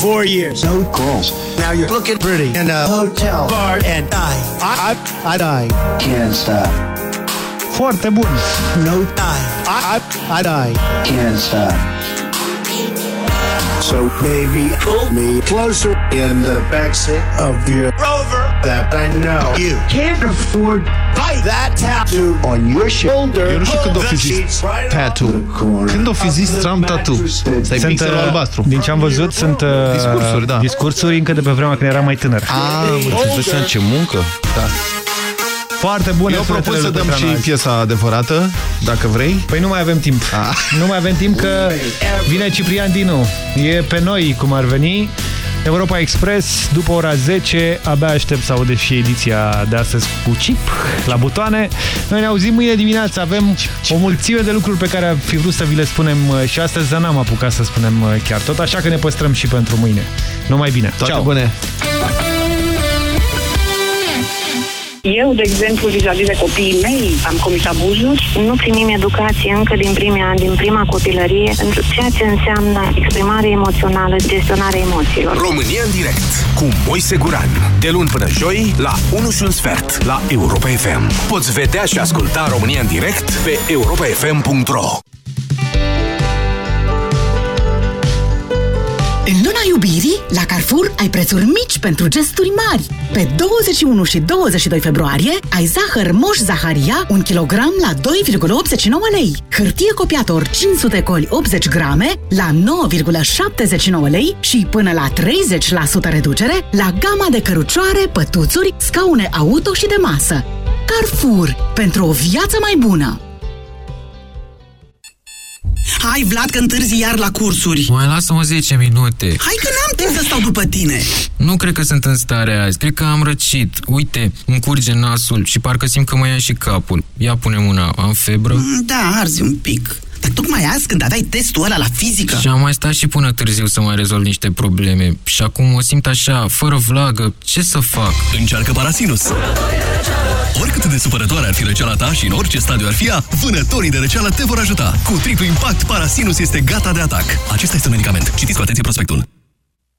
four years, no calls. Now you're looking pretty in a uh, hotel bar and I, I, I, I die. Can't stop. Foarte bun. No die. I, I, I die. Can't stop. So baby, pull me closer in the backseat of your Rover that I know you can't afford. Buy that tattoo on your shoulder. Eu nu știu când o fi zis tattoo. Când o fi zis Trump tattoo? Stai Sunt, pixelul uh, albastru. Din ce am văzut, sunt uh, Discursuri, da. discursuri încă de pe vremea când era mai tânăr. Ah, Îți dai ce muncă? Da. Foarte bune Eu propun fetele să lui dăm Petreanu și azi. piesa adevărată, dacă vrei. Păi nu mai avem timp. Nu mai avem timp că vine Ciprian Dinu. E pe noi, cum ar veni. Europa Express, după ora 10, abia aștept să aude și ediția de astăzi cu chip la butoane. Noi ne auzim mâine dimineață, avem o mulțime de lucruri pe care am fi vrut să vi le spunem uh, și astăzi, dar n-am apucat să spunem uh, chiar tot, așa că ne păstrăm și pentru mâine. Numai bine! Toate Ciao. bune! Eu, de exemplu, vis-a-vis de copiii mei, am comis abuzuri. Nu primim educație încă din primii ani, din prima copilărie, pentru ceea ce înseamnă exprimare emoțională, gestionarea emoțiilor. România în direct cu Moise Guran. De luni până joi la 1 și un sfert la Europa FM. Poți vedea și asculta România în direct pe europafm.ro În luna iubirii, la Carrefour ai prețuri mici pentru gesturi mari. Pe 21 și 22 februarie ai zahăr Moș Zaharia 1 kg la 2,89 lei. Hârtie copiator 500 coli 80 grame la 9,79 lei și până la 30% reducere la gama de cărucioare, pătuțuri, scaune auto și de masă. Carrefour. Pentru o viață mai bună. Hai, Vlad, că întârzi iar la cursuri. Mai lasă-mă 10 minute. Hai că n-am timp să stau după tine. Nu cred că sunt în stare azi. Cred că am răcit. Uite, îmi curge nasul și parcă simt că mă ia și capul. Ia pune mâna. Am febră? Mm, Da, arzi un pic. Dar tocmai azi, când aveai testul ăla la fizică... Și am mai stat și până târziu să mai rezolv niște probleme. Și acum o simt așa, fără vlagă. Ce să fac? Încearcă Parasinus! Oricât de supărătoare ar fi răceala ta și în orice stadiu ar fi ea, vânătorii de răceală te vor ajuta. Cu triplu impact, Parasinus este gata de atac. Acesta este un medicament. Citiți cu atenție prospectul.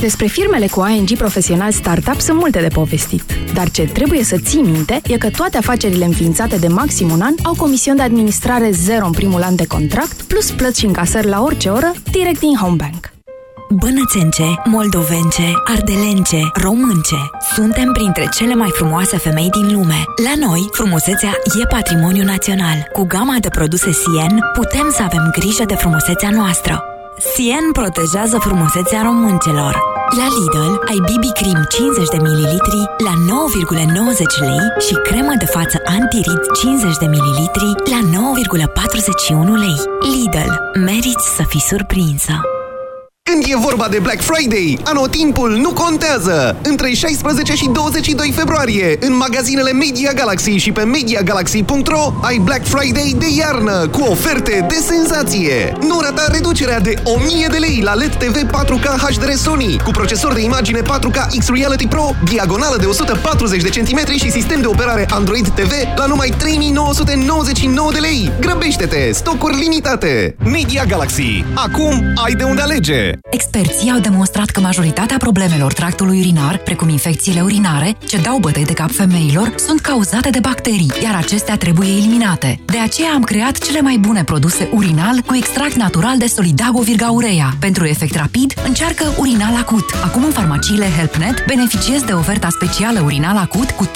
Despre firmele cu ING profesional startup sunt multe de povestit. Dar ce trebuie să ții minte e că toate afacerile înființate de maxim un an au comision de administrare zero în primul an de contract, plus plăți și încasări la orice oră, direct din Homebank. Bănățence, moldovence, ardelence, românce. Suntem printre cele mai frumoase femei din lume. La noi, frumusețea e patrimoniu național. Cu gama de produse Sien, putem să avem grijă de frumusețea noastră. Sien protejează frumusețea româncelor. La Lidl ai BB Cream 50 de ml la 9,90 lei și cremă de față antirid 50 de ml la 9,41 lei. Lidl, meriți să fii surprinsă! Când e vorba de Black Friday, anotimpul nu contează! Între 16 și 22 februarie, în magazinele Media Galaxy și pe MediaGalaxy.ro ai Black Friday de iarnă, cu oferte de senzație! Nu rata reducerea de 1000 de lei la LED TV 4K HDR Sony, cu procesor de imagine 4K X-Reality Pro, diagonală de 140 de centimetri și sistem de operare Android TV la numai 3999 de lei! Grăbește-te! Stocuri limitate! Media Galaxy. Acum ai de unde alege! Experții au demonstrat că majoritatea problemelor tractului urinar, precum infecțiile urinare, ce dau bătăi de cap femeilor, sunt cauzate de bacterii, iar acestea trebuie eliminate. De aceea am creat cele mai bune produse urinal cu extract natural de Solidago Virgaurea. Pentru efect rapid, încearcă urinal acut. Acum în farmaciile HelpNet beneficiezi de oferta specială urinal acut cu 30%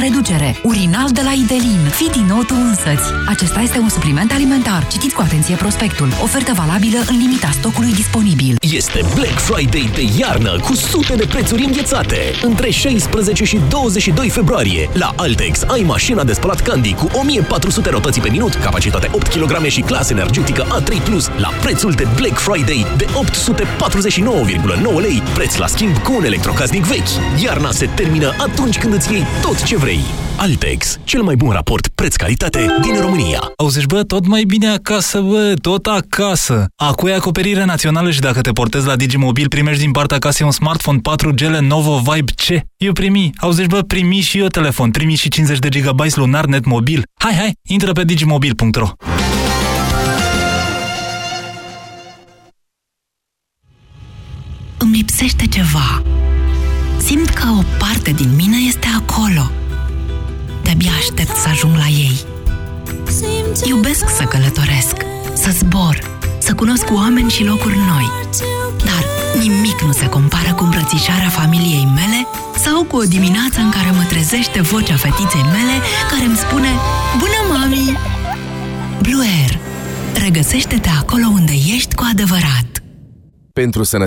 reducere. Urinal de la Idelin. Fii din nou tu însăți. Acesta este un supliment alimentar. Citiți cu atenție prospectul. Ofertă valabilă în limita stocului disponibil. Este Black Friday de iarnă cu sute de prețuri înghețate. Între 16 și 22 februarie, la Altex ai mașina de spălat Candy cu 1400 rotații pe minut, capacitate 8 kg și clasă energetică A3+, la prețul de Black Friday de 849,9 lei, preț la schimb cu un electrocasnic vechi. Iarna se termină atunci când îți iei tot ce vrei. Altex, cel mai bun raport preț-calitate din România. Auzi, bă, tot mai bine acasă, bă, tot acasă. Acu e acoperire națională și dacă te portezi la Digimobil, primești din partea casei un smartphone 4G Lenovo Vibe C. Eu primi. Auzi, bă, primi și eu telefon. Primi și 50 de GB lunar net mobil. Hai, hai, intră pe digimobil.ro. Îmi lipsește ceva. Simt că o parte din mine este acolo. De-abia aștept să ajung la ei. Iubesc să călătoresc, să zbor, să cunosc oameni și locuri noi. Dar nimic nu se compară cu îmbrățișarea familiei mele sau cu o dimineață în care mă trezește vocea fetiței mele care îmi spune Bună, mami! Blue Air. Regăsește-te acolo unde ești cu adevărat. Pentru sănătate